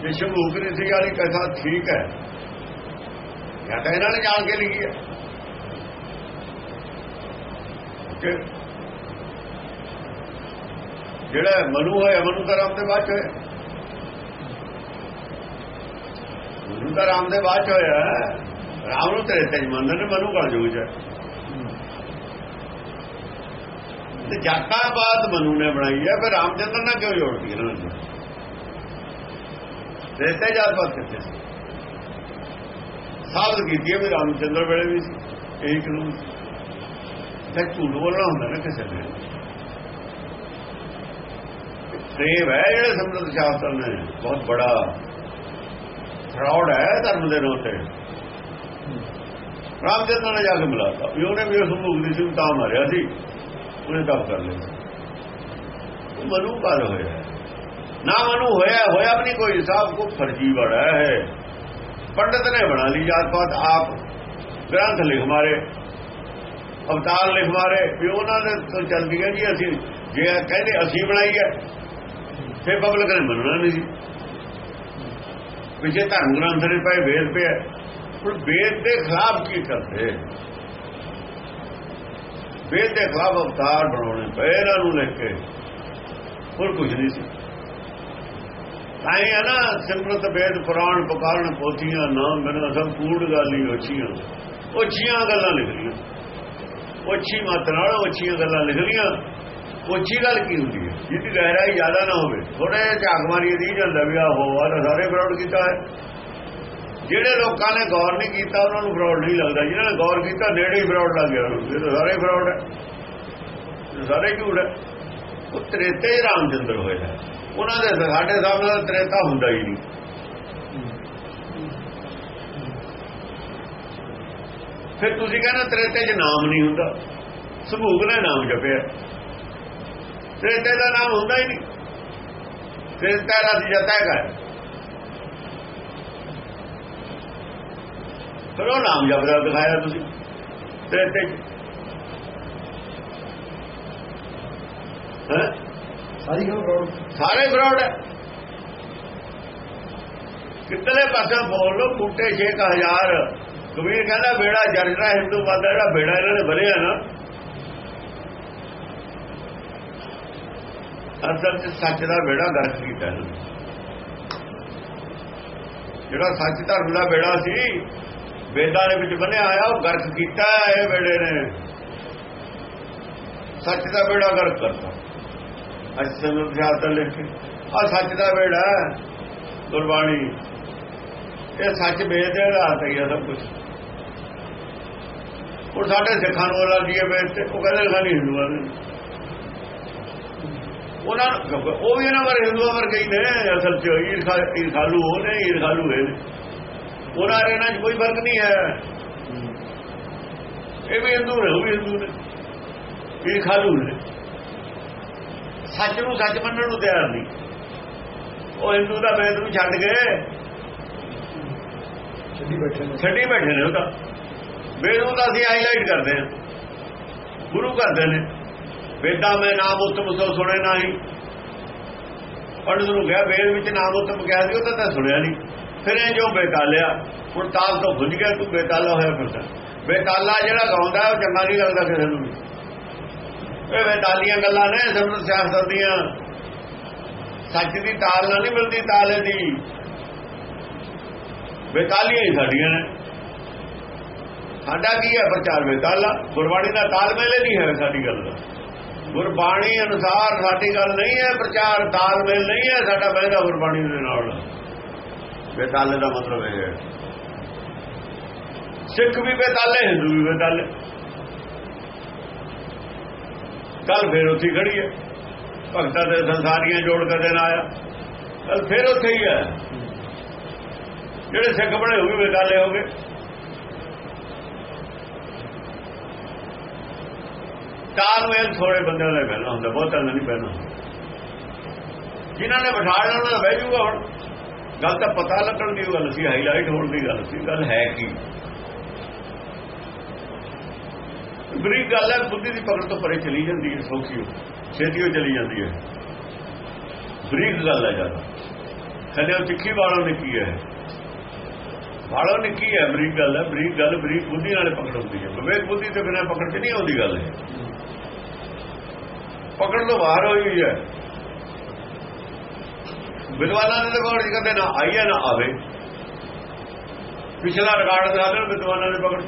ਜੇ ਸ਼ਬੂਕ ਰਿਸ਼ੀ ਵਾਲੀ ਕਥਾ ਠੀਕ ਹੈ, ਜਾਂ ਤਾਂ ਇਹਨਾਂ ਨੇ ਜਾਣ ਕੇ ਲਿਖੀ ਹੈ। ਕਿ। ਜਿਹੜਾ ਮਨੂ ਹੋਇਆ ਮਨੂ ਦਾ ਰਾਮ ਦੇ ਬਾਅਦ ਚ ਹੋਇਆ ਮਨੂ ਦਾ ਰਾਮ ਦੇ ਬਾਅਦ ਚ ਹੋਇਆ ਰਾਮ ਨੂੰ ਤੇਰੇ ਤੇ ਮੰਨਦੇ ਨੇ ਮਨੂ ਕਲ ਜੂਗ ਚ ਤੇ ਜਾਤਾ ਬਾਤ ਮਨੂ ਨੇ ਬਣਾਈ ਹੈ, ਫਿਰ ਰਾਮਚੰਦਰ ਨਾਲ ਕਿਉਂ ਜੋੜਦੀ ਇਹਨਾਂ ਨੂੰ? ਰੇਤੇ ਜਾਤ ਬਾਤ ਕਿੱਥੇ ਸੀ? ਸਾਬਤ ਕੀਤੀ ਹੈ ਵੀ ਰਾਮਚੰਦਰ ਵੇਲੇ ਵੀ ਸੀ, ਇਹੀ ਕਾਨੂੰਨ ਤੇ ਝੂਠ ਬੋਲਣਾ ਹੁੰਦਾ ਨਾ ਕਿਸੇ ਨੇ ਪ੍ਰੇਮ ਹੈ ਜਿਹੜੇ ਸਮਰਤ ਸ਼ਾਸਤਰ ਨੇ। ਬਹੁਤ ਬੜਾ ਫਰਾਡ ਹੈ, ਧਰਮ ਦੇ ਨਾਂ ਤੇ ਰਾਮਚੰਦਰ ਨੇ ਜਾ ਕੇ ਮਿਲਾਤਾ। ਵੀ ਉਹਨੇ ਵੀ ਉਸ ਮੁਗਦੀ ਸੀ ਤਾਂ ਮਾਰਿਆ ਸੀ। ਉਹਨੇ ਤਾਂ ਕਰ ਲਿਆ। ਉਹ ਮਨੂ ਕਰ ਹੋਇਆ ਨਾ ਮਨੂ ਹੋਇਆ ਹੋਇਆ ਵੀ ਨਹੀਂ ਕੋਈ ਸਾਹਿਬ ਕੋ ਫਰਜੀ ਬੜਾ ਹੈ। ਪੰਡਤ ਨੇ ਬਣਾ ਲਈ ਜਾਤ ਪਾਤ ਆਪ ਗ੍ਰੰਥ ਲਿਖ ਮਾਰੇ। ਅਵਤਾਰ ਲਿਖ ਮਾਰੇ, ਵੀ ਉਹਨਾਂ ਦੇ ਤੋਂ ਚੱਲਦੀ ਹੈ ਜੀ ਅਸੀਂ, ਜੇ ਕਹਿੰਦੇ ਅਸੀਂ ਬਣਾਈ ਹੈ, ਫਿਰ ਪਬਲਿਕ ਨੇ ਮੰਨਣਾ ਨਹੀਂ ਸੀ। ਵਿਜੇ ਧਰਮ ਗ੍ਰੰਥ ਨੇ ਪਏ ਵੇਦ ਪਿਆ, ਹੁਣ ਵੇਦ ਦੇ ਖਿਲਾਫ ਕੀ ਕਰਦੇ? ਵੇਦ ਦੇ ਖਿਲਾਫ ਅਵਤਾਰ ਬਣਾਉਣੇ ਪਏ ਇਹਨਾਂ ਨੂੰ ਲੈ ਕੇ। ਹੋਰ ਕੁਝ ਨਹੀਂ ਸੀ। ਤਾਂ ਇਹ ਨਾ, ਸਿਮਰਤ ਵੇਦ, ਪੁਰਾਣ ਪੁਕਾਰਨ ਪੋਥੀਆਂ, ਨਾਮ, ਬਿਨਾਂ ਸਭ ਕੂੜ ਗਾਲੀ ਹੋਛੀਆਂ ਉੱਚੀਆਂ ਗੱਲਾਂ ਨਿਕਲੀਆਂ ਉੱਚੀ ਮਤ ਨਾਲ ਉੱਚੀਆਂ ਗੱਲਾਂ ਲਿਖ ਲੀਆਂ ਉੱਚੀ ਗੱਲ ਕੀ ਹੁੰਦੀ ਹੈ? ਜਿਹਦੀ ਗਹਿਰਾਈ ਜ਼ਿਆਦਾ ਨਾ ਹੋਵੇ। ਥੋੜੇ ਝਾਕ ਮਾਰੀ ਦੀ ਜਾਂਦਾ ਵੀ ਆਹ ਆ ਤਾਂ ਸਾਰੇ ਫਰਾਡ ਕੀਤਾ ਹੈ। ਜਿਹੜੇ ਲੋਕਾਂ ਨੇ ਗੌਰ ਨਹੀਂ ਕੀਤਾ, ਉਹਨਾਂ ਨੂੰ ਫਰਾਡ ਨਹੀਂ ਲੱਗਦਾ। ਜਿਹਨਾਂ ਨੇ ਗੌਰ ਕੀਤਾ, ਨੇੜੇ ਹੀ ਫਰਾਡ ਲੱਗ ਗਿਆ। ਇਹ ਤਾਂ ਸਾਰੇ ਫਰਾਡ ਹੈ। ਸਾਰੇ ਝੂਠ ਹੈ। ਉਹ ਤ੍ਰੇਤੇ ਹੀ ਰਾਮਚੰਦਰ ਹੋਏ ਉਹਨਾਂ ਦੇ ਸਾਡੇ ਸਾਹਮਣੇ ਤ੍ਰੇਤਾ ਹੁੰਦਾ ਹੀ ਨਹੀਂ। ਫਿਰ ਤੁਸੀਂ ਕਹਿੰਦੇ ਤ੍ਰੇਤੇ 'ਚ ਨਾਮ ਨਹੀਂ ਹੁੰਦਾ। ਸਮੂਹ ਨੇ ਨਾਮ ਜਪਿਆ। ਤ੍ਰੇਤੇ ਦਾ ਨਾਮ ਹੁੰਦਾ ਹੀ ਨਹੀਂ। ਤ੍ਰੇਤਾ ਦਾ ਜਤਾ ਹੈ ਫਿਰ ਉਹ ਨਾਮ ਜਪਦਾ ਦਿਖਾਇਆ ਤੁਸੀਂ ਤ੍ਰੇਤੇ 'ਚ। ਹੈ? ਸਾਰੀ ਫਰਾਡ ਸਾਰੇ ਫਰਾਡ ਹੈ। ਕਿਤਨੇ ਪਾਸੇ ਬੋਲ ਲੋ ਬੂਟੇ 6000 ਕਬੀਰ ਕਹਿੰਦਾ ਬੇੜਾ ਜਰਜਰਾ ਹਿੰਦੂ ਬੰਦਾ ਜਿਹੜਾ ਬੇੜਾ ਇਹਨਾਂ ਨੇ ਭਰਿਆ ਨਾ, ਅਸਲ ਚ ਸੱਚ ਦਾ ਬੇੜਾ ਗਰਕ ਕੀਤਾ ਇਹਨਾਂ ਨੇ। ਜਿਹੜਾ ਸੱਚ ਧਰਮ ਦਾ ਬੇੜਾ ਸੀ, ਵੇਦਾਂ ਦੇ ਵਿੱਚ ਬੰਨਿਆ ਆਇਆ ਉਹ ਗਰਕ ਕੀਤਾ ਇਹ ਬੇੜੇ ਨੇ। ਸੱਚ ਦਾ ਬੇੜਾ ਗਰਕ ਕਰਤਾ। ਅੱਜ ਸਾਨੂੰ ਸਿਆਸਤ ਲਿਖ ਕੇ ਆ ਸੱਚ ਦਾ ਬੇੜਾ ਗੁਰਬਾਣੀ। ਇਹ ਸੱਚ ਵੇਦ ਦੇ ਆਧਾਰ ਤੇ ਹੀ ਆ ਸਭ ਕੁਝ ਉਹ ਸਾਡੇ ਸਿੱਖਾਂ ਨੂੰ ਉਹਨਾਂ ਦੀ ਵੇਦ ਤੇ ਉਹ ਕਹਿੰਦੇ ਖਾਲੀ ਹਿੰਦੂਆਂ ਨੇ ਉਹਨਾਂ ਉਹ ਵੀ ਇਹਨਾਂ ਵਰ ਹਿੰਦੂਆਂ ਵਰਗੇ ਹੀ ਨੇ ਅਸਲ ਚ ਈਰਖਾ ਈਰਖਾਲੂ ਉਹ ਨੇ ਈਰਖਾਲੂ ਹੈ ਉਹਨਾਂ ਦੇ ਨਾਲ ਕੋਈ ਫ਼ਰਕ ਨਹੀਂ ਹੈ। ਇਹ ਵੀ ਹਿੰਦੂ ਨੇ ਉਹ ਵੀ ਹਿੰਦੂ ਨੇ। ਈਰਖਾਲੂ ਨੇ। ਸੱਚ ਨੂੰ ਸੱਚ ਮੰਨਣ ਨੂੰ ਤਿਆਰ ਨਹੀਂ। ਉਹ ਹਿੰਦੂ ਦਾ ਵੇਦ ਨੂੰ ਛੱਡ ਕੇ ਛੱਡੀ ਬੈਠੇ ਨੇ। ਛੱਡੀ ਬੈਠੇ ਨੇ ਉਹ ਤਾਂ। ਵੇਦ ਨੂੰ ਤਾਂ ਅਸੀਂ ਹਾਈਲਾਈਟ ਕਰਦੇ ਹਾਂ। ਗੁਰੂ ਕਰਦੇ ਨੇ। ਵੇਦਾਂ ਮੈਂ ਨਾਮ ਉਤਮ ਸੋ ਸੁਣੇ ਨਹੀਂ। ਪੰਡਤ ਨੂੰ ਕਿਹਾ, ਵੇਦ ਵਿੱਚ ਨਾਮ ਉਤਮ ਕਿਹਾ ਸੀ, ਉਹ ਤਾਂ ਤਾਂ ਸੁਣਿਆ ਨਹੀਂ। ਫਿਰ ਇਹ ਜੋ ਬੇਤਾਲਿਆ, ਹੁਣ ਤਾਲ ਤੋਂ ਭੁੱਜ ਗਿਆ ਤੂੰ ਬੇਤਾਲਾ ਹੋਇਆ ਫਿਰਦਾ ਬੇਤਾਲਾ ਜਿਹੜਾ ਗਾਉਂਦਾ, ਉਹ ਚੰਗਾ ਨਹੀਂ ਲੱਗਦਾ ਕਿਸੇ ਨੂੰ ਇਹ ਬੇਤਾਲੀਆਂ ਗੱਲਾਂ ਨੇ ਸਮਝ ਸਿਆਸਤ ਦੀਆਂ। ਸੱਚ ਦੀ ਤਾਲ ਨਾਲ ਨਹੀਂ ਮਿਲਦੀ ਤਾਲੇ ਦੀ। ਬੇਤਾਲੀਆਂ ਹੀ ਸਾਡੀਆਂ ਨੇ। ਸਾਡਾ ਕੀ ਹੈ ਪ੍ਰਚਾਰ ਬੇਤਾਲਾ ਗੁਰਬਾਣੀ ਦਾ ਤਾਲਮੇਲ ਹੀ ਨਹੀਂ ਹੈ ਸਾਡੀ ਗੱਲ ਦਾ। ਗੁਰਬਾਣੀ ਅਨੁਸਾਰ ਸਾਡੀ ਗੱਲ ਨਹੀਂ ਹੈ, ਪ੍ਰਚਾਰ ਤਾਲਮੇਲ ਨਹੀਂ ਹੈ, ਸਾਡਾ ਬਹਿਦਾ ਗੁਰਬਾਣੀ ਦੇ ਨਾਲ। ਬੇਤਾਲੇ ਦਾ ਮਤਲਬ ਇਹ ਹੈ। ਸਿੱਖ ਵੀ ਬੇਤਾਲੇ, ਹਿੰਦੂ ਵੀ ਬੇਤਾਲੇ। ਕੱਲ ਫੇਰ ਉੱਥੇ ਖੜੀ ਹੈ। ਭਗਤਾਂ ਦੇ ਸੰਸਾਰੀਆਂ ਜੋੜ ਕੇ ਦੇਣ ਆਇਆ। ਕੱਲ ਫੇਰ ਉੱਥੇ ਹੀ ਹੈ। ਜਿਹੜੇ ਸਿੱਖ ਬਣੇ ਹੋ ਗਏ ਬੇਕਾਲੇ ਹੋ ਗਏ। ਤਾਂ ਨੂੰ ਇਹ ਥੋੜੇ ਬੰਦਿਆਂ ਦਾ ਪਹਿਨਾ ਹੁੰਦਾ, ਬਹੁਤਾਂ ਦਾ ਨਹੀਂ ਪਹਿਨਾ ਜਿਨ੍ਹਾਂ ਨੇ ਬਿਠਾ ਲਿਆ ਉਹਨਾਂ ਦਾ ਬਹਿ ਜਾਊਗਾ ਹੁਣ। ਗੱਲ ਤਾਂ ਪਤਾ ਲੱਗਣ ਦੀ ਗੱਲ ਸੀ ਹਾਈਲਾਈਟ ਹੋਣ ਦੀ ਗੱਲ ਸੀ, ਗੱਲ ਹੈ ਕੀ? ਬਰੀਕ ਗੱਲ ਹੈ, ਬੁੱਧੀ ਦੀ ਪਕੜ ਤੋਂ ਪਰੇ ਚਲੀ ਜਾਂਦੀ ਹੈ, ਸੌਖੀ ਛੇਤੀ ਹੋ ਚਲੀ ਜਾਂਦੀ ਹੈ। ਬਰੀਕ ਗੱਲ ਹੈ ਜ਼ਿਆਦਾ। ਖਲੇ ਉਹ ਤਿੱਖੀ ਵਾਲੋਂ ਨੇ ਕੀ ਹੈ। ਵਾਲੋਂ ਨੇ ਕੀ ਹੈ, ਬਰੀਕ ਗੱਲ ਹੈ, ਬਰੀਕ ਗੱਲ ਬਰੀਕ ਬੁੱਧੀ ਨਾਲ ਪਕੜ ਹੁੰਦੀ ਹੈ। ਵਿਵੇਕ ਬੁੱਧੀ ਤੋਂ ਬਿਨਾਂ ਪਕੜ ਚ ਨਹੀਂ ਆਉਂਦੀ ਗੱਲ ਹੈ ਪਕੜ ਤੋਂ ਬਾਹਰ ਹੋਈ ਹੈ। ਵਿਦਵਾਨਾਂ ਨੇ ਤਾਂ ਜੀ ਕਰਦੇ ਨਾ ਆਈਏ ਨਾ ਆਵੇ। ਪਿਛਲਾ ਰਿਕਾਰਡ ਦਿਖਾ ਦੇਣ, ਵਿਦਵਾਨਾਂ ਨੇ ਪਕੜ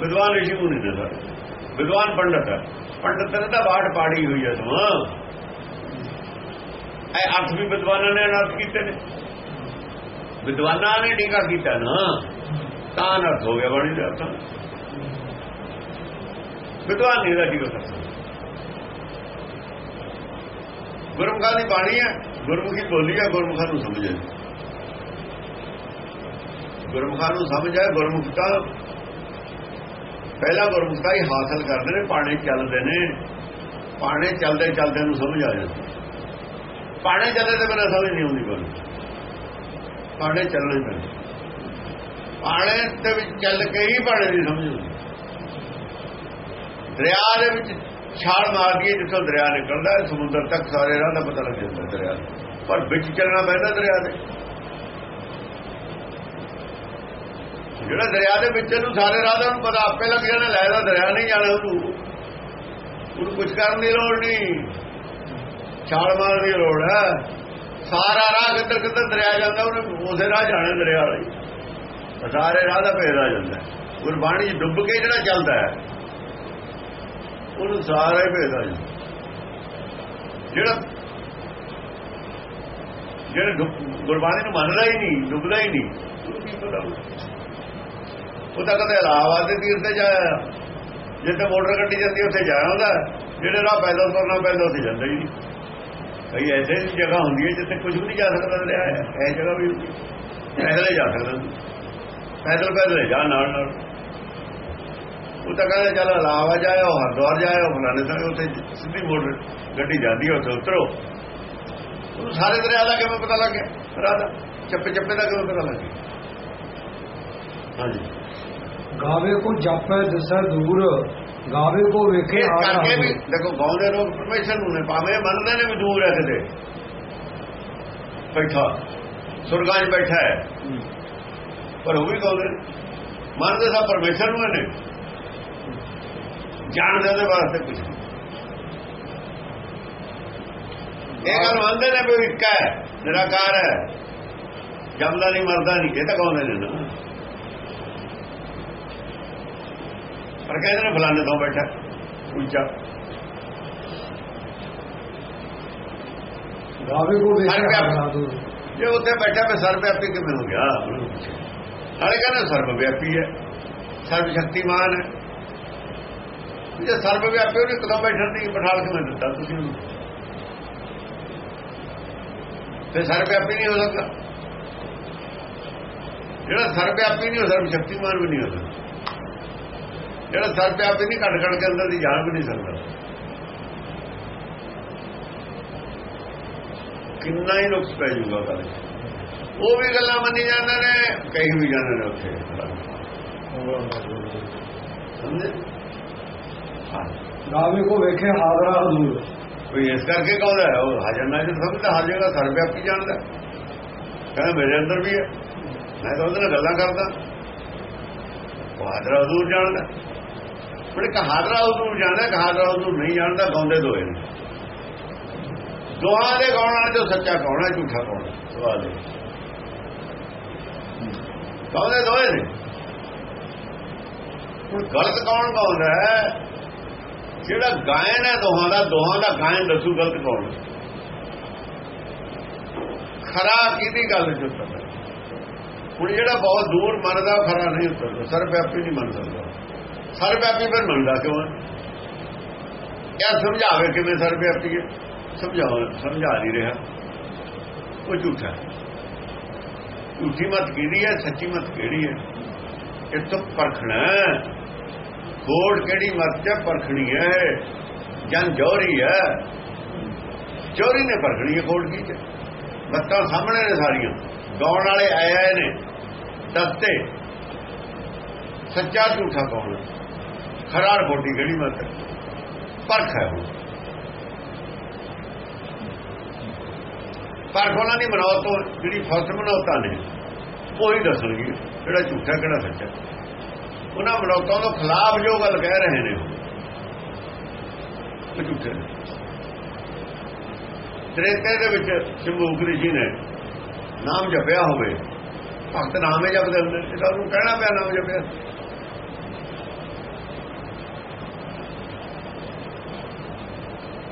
ਵਿਦਵਾਨ ਰਿਸ਼ੀ ਨੂੰ ਨੇ ਸਾਰੇ। ਵਿਦਵਾਨ ਪੰਡਤ ਹੈ। ਪੰਡਤ ਨੇ ਤਾਂ ਬਾਟ ਪਾੜੀ ਹੋਈ ਹੈ ਤੂੰ। ਇਹ ਅਰਥ ਵੀ ਵਿਦਵਾਨਾਂ ਨੇ ਅਨਰਥ ਕੀਤੇ ਨੇ। ਵਿਦਵਾਨਾਂ ਨੇ ਟੀਕਾ ਕੀਤਾ ਨਾ, ਤਾਂ ਅਨਰਥ ਹੋ ਗਿਆ ਬਾਣੀ ਦਾ ਅਰਥ। ਵਿਦਵਾਨ ਨਹੀਂ ਦਾ ਟੀਕਾ ਕਰਦਾ ਗੁਰਮੁਖਾਂ ਦੀ ਬਾਣੀ ਹੈ, ਗੁਰਮੁਖੀ ਬੋਲੀ ਹੈ, ਗੁਰਮੁਖਾਂ ਨੂੰ ਸਮਝੇ ਗੁਰਮੁਖਾਂ ਨੂੰ ਸਮਝ ਆਏ ਗੁਰਮੁਖਤਾ ਪਹਿਲਾ ਗੁਰਮੁਖਤਾ ਹੀ ਹਾਸਲ ਕਰਦੇ ਨੇ, ਪਾਣੇ ਚੱਲਦੇ ਨੇ। ਪਾਣੇ ਚੱਲਦੇ ਚੱਲਦੇ ਨੂੰ ਸਮਝ ਆ ਜਾਂਦੀ। ਪਾਣੇ ਚੱਲਦੇ ਤੇ ਬਿਨਾਂ ਸਮਝ ਨਹੀਂ ਆਉਂਦੀ ਕੋਈ। ਪਾਣੇ ਚੱਲਣੇ ਪੈਂਦੇ। ਪਾਣੇ ਦੇ ਵਿੱਚ ਚੱਲ ਕੇ ਹੀ ਪਾਣੇ ਦੀ ਸਮਝ ਆਉਂਦੀ ਦਰਿਆ ਦੇ ਵਿੱਚ ਛਾਲ ਮਾਰਦੀ ਹੈ ਜਿੱਥੋਂ ਦਰਿਆ ਨਿਕਲਦਾ ਹੈ ਸਮੁੰਦਰ ਤੱਕ ਸਾਰੇ ਰਾਹ ਦਾ ਪਤਾ ਲੱਗ ਜਾਂਦਾ ਦਰਿਆ ਪਰ ਵਿੱਚ ਚੱਲਣਾ ਪੈਂਦਾ ਦਰਿਆ ਦੇ। ਜਿਹੜਾ ਦਰਿਆ ਦੇ ਵਿੱਚ ਨੂੰ ਸਾਰੇ ਰਾਹ ਦਾ ਪਤਾ, ਆਪੇ ਲੱਗ ਜਾਣਾ, ਲੈ ਦਾ ਦਰਿਆ ਨਹੀਂ ਜਾਣਾ ਉਹਨੂੰ। ਉਹਨੂੰ ਕੁਝ ਕਰਨ ਦੀ ਲੋੜ ਨਹੀਂ। ਛਾਲ ਮਾਰਨ ਦੀ ਲੋੜ ਹੈ। ਸਾਰਾ ਰਾਹ ਕਿੱਧਰ ਕਿੱਧਰ ਦਰਿਆ ਜਾਂਦਾ, ਉਹਨੇ ਉਸੇ ਰਾਹ ਜਾਣਾ ਦਰਿਆ ਵਾਲੀ। ਸਾਰੇ ਰਾਹ ਦਾ ਭੇਦ ਆ ਜਾਂਦਾ। ਗੁਰਬਾਣੀ ਡੁੱਬ ਕੇ ਜਿਹੜਾ ਚੱਲਦਾ ਹੈ ਉਹਨੂੰ ਸਾਰਾ ਹੀ ਭੇਜਦਾ ਜੀ। ਜਿਹੜਾ ਜਿਹੜਾ ਗੁਰਬਾਣੀ ਨੂੰ ਮੰਨਦਾ ਹੀ ਨਹੀਂ, ਡੁੱਬਦਾ ਹੀ ਨਹੀਂ। ਉਹ ਤਾਂ ਕਦੇ ਇਲਾਹਾਬਾਦ ਦੇ ਤੀਰ ਤੇ ਜਾਇਆ ਜਿੱਥੇ ਮੋਟਰ ਗੱਡੀ ਜਾਂਦੀ ਉੱਥੇ ਜਾਇਆ ਹੁੰਦਾ ਜਿਹੜੇ ਰਾਹ ਪੈਦਲ ਤੁਰਨਾ ਪੈਂਦਾ ਉੱਥੇ ਜਾਂਦਾ ਹੀ ਨਹੀਂ। ਕਈ ਐਸੇ ਜਗ੍ਹਾ ਹੁੰਦੀ ਹੈ ਜਿੱਥੇ ਕੁਝ ਵੀ ਨਹੀਂ ਜਾ ਸਕਦਾ ਦਰਿਆ ਇਹ ਜਗ੍ਹਾ ਵੀ ਪੈਦਲ ਜਾ ਸਕਦਾ। ਪੈਦਲ ਪੈਦਲ ਜਾ ਨਾਲ ਨਾਲ। ਉਹ ਤਾਂ ਕਹਿੰਦਾ ਚੱਲ ਇਲਾਹਾਬਾਦ ਜਾਇਓ ਹਰਦੁਆਰ ਜਾਇਓ ਫਲਾਣੇ ਥਾਂ ਉੱਥੇ ਸਿੱਧੀ ਮੋਟਰ ਗੱਡੀ ਜਾਂਦੀ ਹੈ ਉੱਥੇ ਉਤਰੋ। ਉਹਨੂੰ ਸਾਰੇ ਦਰਿਆ ਦਾ ਕਿਵੇਂ ਪਤਾ ਲੱਗ ਗਿਆ? ਰਾਹ ਦਾ ਚੱਪੇ ਚੱਪੇ ਦਾ ਕਿਵੇਂ ਪਤਾ ਲੱਗ ਗਿਆ? ਹਾਂਜੀ। ਗਾਵੇ ਕੋ ਜਾਪੈ ਦਿਸੈ ਦੂਰ ਗਾਵੇ ਕੋ ਵੇਖੇ ਇਹ ਆ ਕਰਕੇ ਵੀ ਦੇਖੋ ਗਾਉਂਦੇ ਲੋਕ ਪਰਮੇਸ਼ਰ ਨੂੰ ਨੇ ਭਾਵੇਂ ਮੰਨਦੇ ਨੇ ਵੀ ਦੂਰ ਹੈ ਕਿਤੇ। ਬੈਠਾ ਸੁਰਗਾਂ 'ਚ ਬੈਠਾ ਹੈ। ਪਰ ਉਹ ਵੀ ਗਾਉਂਦੇ ਮੰਨਦੇ ਸਭ ਪਰਮੇਸ਼ਰ ਨੂੰ ਨੇ। ਜਾਣਦੇ ਉਹਦੇ ਵਾਸਤੇ ਕੁਝ ਇਹ ਗੱਲ ਮੰਨਦੇ ਨੇ ਵੀ ਇੱਕ ਹੈ ਨਿਰਾਕਾਰ ਹੈ। ਜਮਦਾ ਨਹੀਂ ਮਰਦਾ ਨਹੀਂ ਇਹ ਤਾਂ ਨੇ ਨਾ ਪਰ ਕਹਿੰਦੇ ਨੇ ਫਲਾਣੇ ਤੋਂ ਬੈਠਾ ਉੱਚਾ। ਗਾਵੇ ਕੋ ਵੇਖੇ ਹਰ ਆ ਕੰਮ। ਦੂਰ ਜੇ ਉੱਥੇ ਬੈਠਾ ਮੈਂ ਸਰਵ ਵਿਆਪੀ ਕਿਵੇਂ ਹੋ ਗਿਆ? ਨਾਲੇ ਕਹਿੰਦਾ ਸਰਵ ਵਿਆਪੀ ਹੈ। ਸਰਵ ਸ਼ਕਤੀਮਾਨ ਹੈ। ਜੇ ਸਰਵ ਵਿਆਪੀ ਉਹਨੇ ਕਦੋਂ ਬੈਠਣ ਦੀ ਬਿਠਾਲ ਕੇ ਮੈਂ ਦਿੱਤਾ ਤੁਸੀਂ ਉਹਨੂੰ? ਤੇ ਸਰਵ ਵਿਆਪੀ ਨਹੀਂ ਹੋ ਸਕਦਾ। ਜਿਹੜਾ ਸਰਵ ਵਿਆਪੀ ਨਹੀਂ ਹੋ ਸਰਵ ਸ਼ਕਤੀਮਾਨ ਵੀ ਨਹੀਂ ਹੋ ਸਕਦਾ। ਜਿਹੜਾ ਸਰਵ ਵਿਆਪੀ ਨਹੀਂ ਘਟ ਘਟ ਕੇ ਅੰਦਰ ਦੀ ਜਾਣ ਵੀ ਨਹੀਂ ਸਕਦਾ। ਕਿੰਨਾ ਹੀ ਨੁਕਸ ਪੈ ਜੂਗਾ ਗੱਲ ਉਹ ਵੀ ਗੱਲਾਂ ਮੰਨੀ ਜਾਂਦੇ ਨੇ ਕਈ ਵੀ ਜਾਂਦੇ ਨੇ ਉੱਥੇ। ਸਮਝੇ? ਹਾਂ ਕੋ ਵੇਖੇ, ਹਾਜ਼ਰਾ ਹਜ਼ੂਰ। ਕੋਈ ਇਸ ਕਰਕੇ ਕਹਦਾ ਹੈ? ਉਹ ਹਾਜ਼ਰ ਨਾ ਸਮਝਦਾ ਹਰ ਜਗ੍ਹਾ ਸਰਵ ਜਾਣਦਾ। ਕਹਿੰਦਾ, ਮੇਰੇ ਅੰਦਰ ਵੀ ਹੈ। ਮੈਂ ਤਾਂ ਉਹਦੇ ਨਾਲ ਗੱਲਾਂ ਕਰਦਾ। ਉਹ ਹਾਜ਼ਰਾ ਹਜ਼ੂਰ ਜਾਣਦਾ। ਪਰ ਇੱਕ ਹਜ਼ੂਰ ਜਾਣਦਾ ਕਿ ਹਜ਼ੂਰ ਨਹੀਂ ਜਾਣਦਾ, ਗਾਉਂਦੇ ਦੋਏ ਨੇ। ਦੁਆ ਦੇ ਗਾਉਣ ਵਾਲੇ ਜੋ ਸੱਚਾ ਕੌਣ ਹੈ, ਝੂਠਾ ਕੌਣ ਹੈ? ਸਵਾਲ ਹੈ ਗਾਉਂਦੇ ਦੋਏ ਨੇ। ਹੁਣ ਗਲਤ ਕੌਣ ਗਾਉਂਦਾ ਹੈ? ਜਿਹੜਾ ਗਾਇਨ ਹੈ, ਦੋਹਾਂ ਦਾ ਦੋਹਾਂ ਦਾ ਗਾਇਨ ਦੱਸੂ ਗਲਤ ਕੌਣ ਖਰਾ ਕਿਹਦੀ ਗੱਲ ਚ ਉਤਰਦਾ ਹੁਣ ਜਿਹੜਾ ਬਹੁਤ ਦੂਰ ਮੰਨਦਾ ਖਰਾ ਨਹੀਂ ਉਤਰਦਾ। ਸਰਵਿਆਪੀ ਨਹੀਂ ਮੰਨ ਸਕਦਾ। ਸਰਵਿਆਪੀ ਪਰ ਮੰਨਦਾ ਕਿਉਂ ਹੈ? ਕਿਆ ਸਮਝਾਵੇ ਕਿਵੇਂ ਸਰਵ ਵਿਆਪੀ ਹੈ? ਸਮਝਾਓ ਸਮਝਾ ਨਹੀਂ ਰਿਹਾ। ਉਹ ਝੂਠਾ ਹੈ। ਝੂਠੀ ਮਤ ਕਿਹੜੀ ਹੈ? ਸੱਚੀ ਮਤ ਕਿਹੜੀ ਹੈ? ਇਹ ਤੋਂ ਪਰਖਣਾ ਕੋੜ ਕਿਹੜੀ ਮਤ ਹੈ ਪਰਖਣੀ ਹੈ। ਜਨ ਜੋਰੀ ਹੈ। ਚੋਰੀ ਨੇ ਪਰਖਣੀ ਹੈ ਕੋੜ ਕੀ ਚ? ਬੱਤਾਂ ਸਾਹਮਣੇ ਨੇ ਸਾਰੀਆਂ। ਗਾਉਣ ਵਾਲੇ ਆਏ ਆਏ ਨੇ। ਦੱਸਤੇ ਸੱਚਾ ਝੂਠਾ ਕੌਣ ਖਰਾਰ ਖੋਟੀ ਕਿਹੜੀ ਮਤ ਪਰਖ ਹੈ ਉਹ ਪਰਖ ਉਹਨਾਂ ਦੀ ਮਨੌਤ ਤੋਂ ਜਿਹੜੀ ਫਸਟ ਮਨੌਤਾਂ ਨੇ, ਉਹੀ ਦੱਸਣਗੇ ਕਿਹੜਾ ਝੂਠਾ ਕਿਹੜਾ ਸੱਚਾ। ਉਹਨਾਂ ਮਨੌਤਾਂ ਦੇ ਖਿਲਾਫ ਜੋ ਗੱਲ ਕਹਿ ਰਹੇ ਨੇ, ਉਹ ਝੂਠੇ ਤ੍ਰੇਤੇ ਦੇ ਵਿੱਚ ਸ਼ੰਭੂਕ ਜੀ ਨੇ ਨਾਮ ਜਪਿਆ ਹੋਵੇ, ਭਗਤ ਨਾਮੇ ਜਪਦੇ ਹੁੰਦੇ ਸੀ ਤਾਂ ਉਹਨੂੰ ਕਹਿਣਾ ਪਿਆ ਨਾਮ ਜਪਿਆ।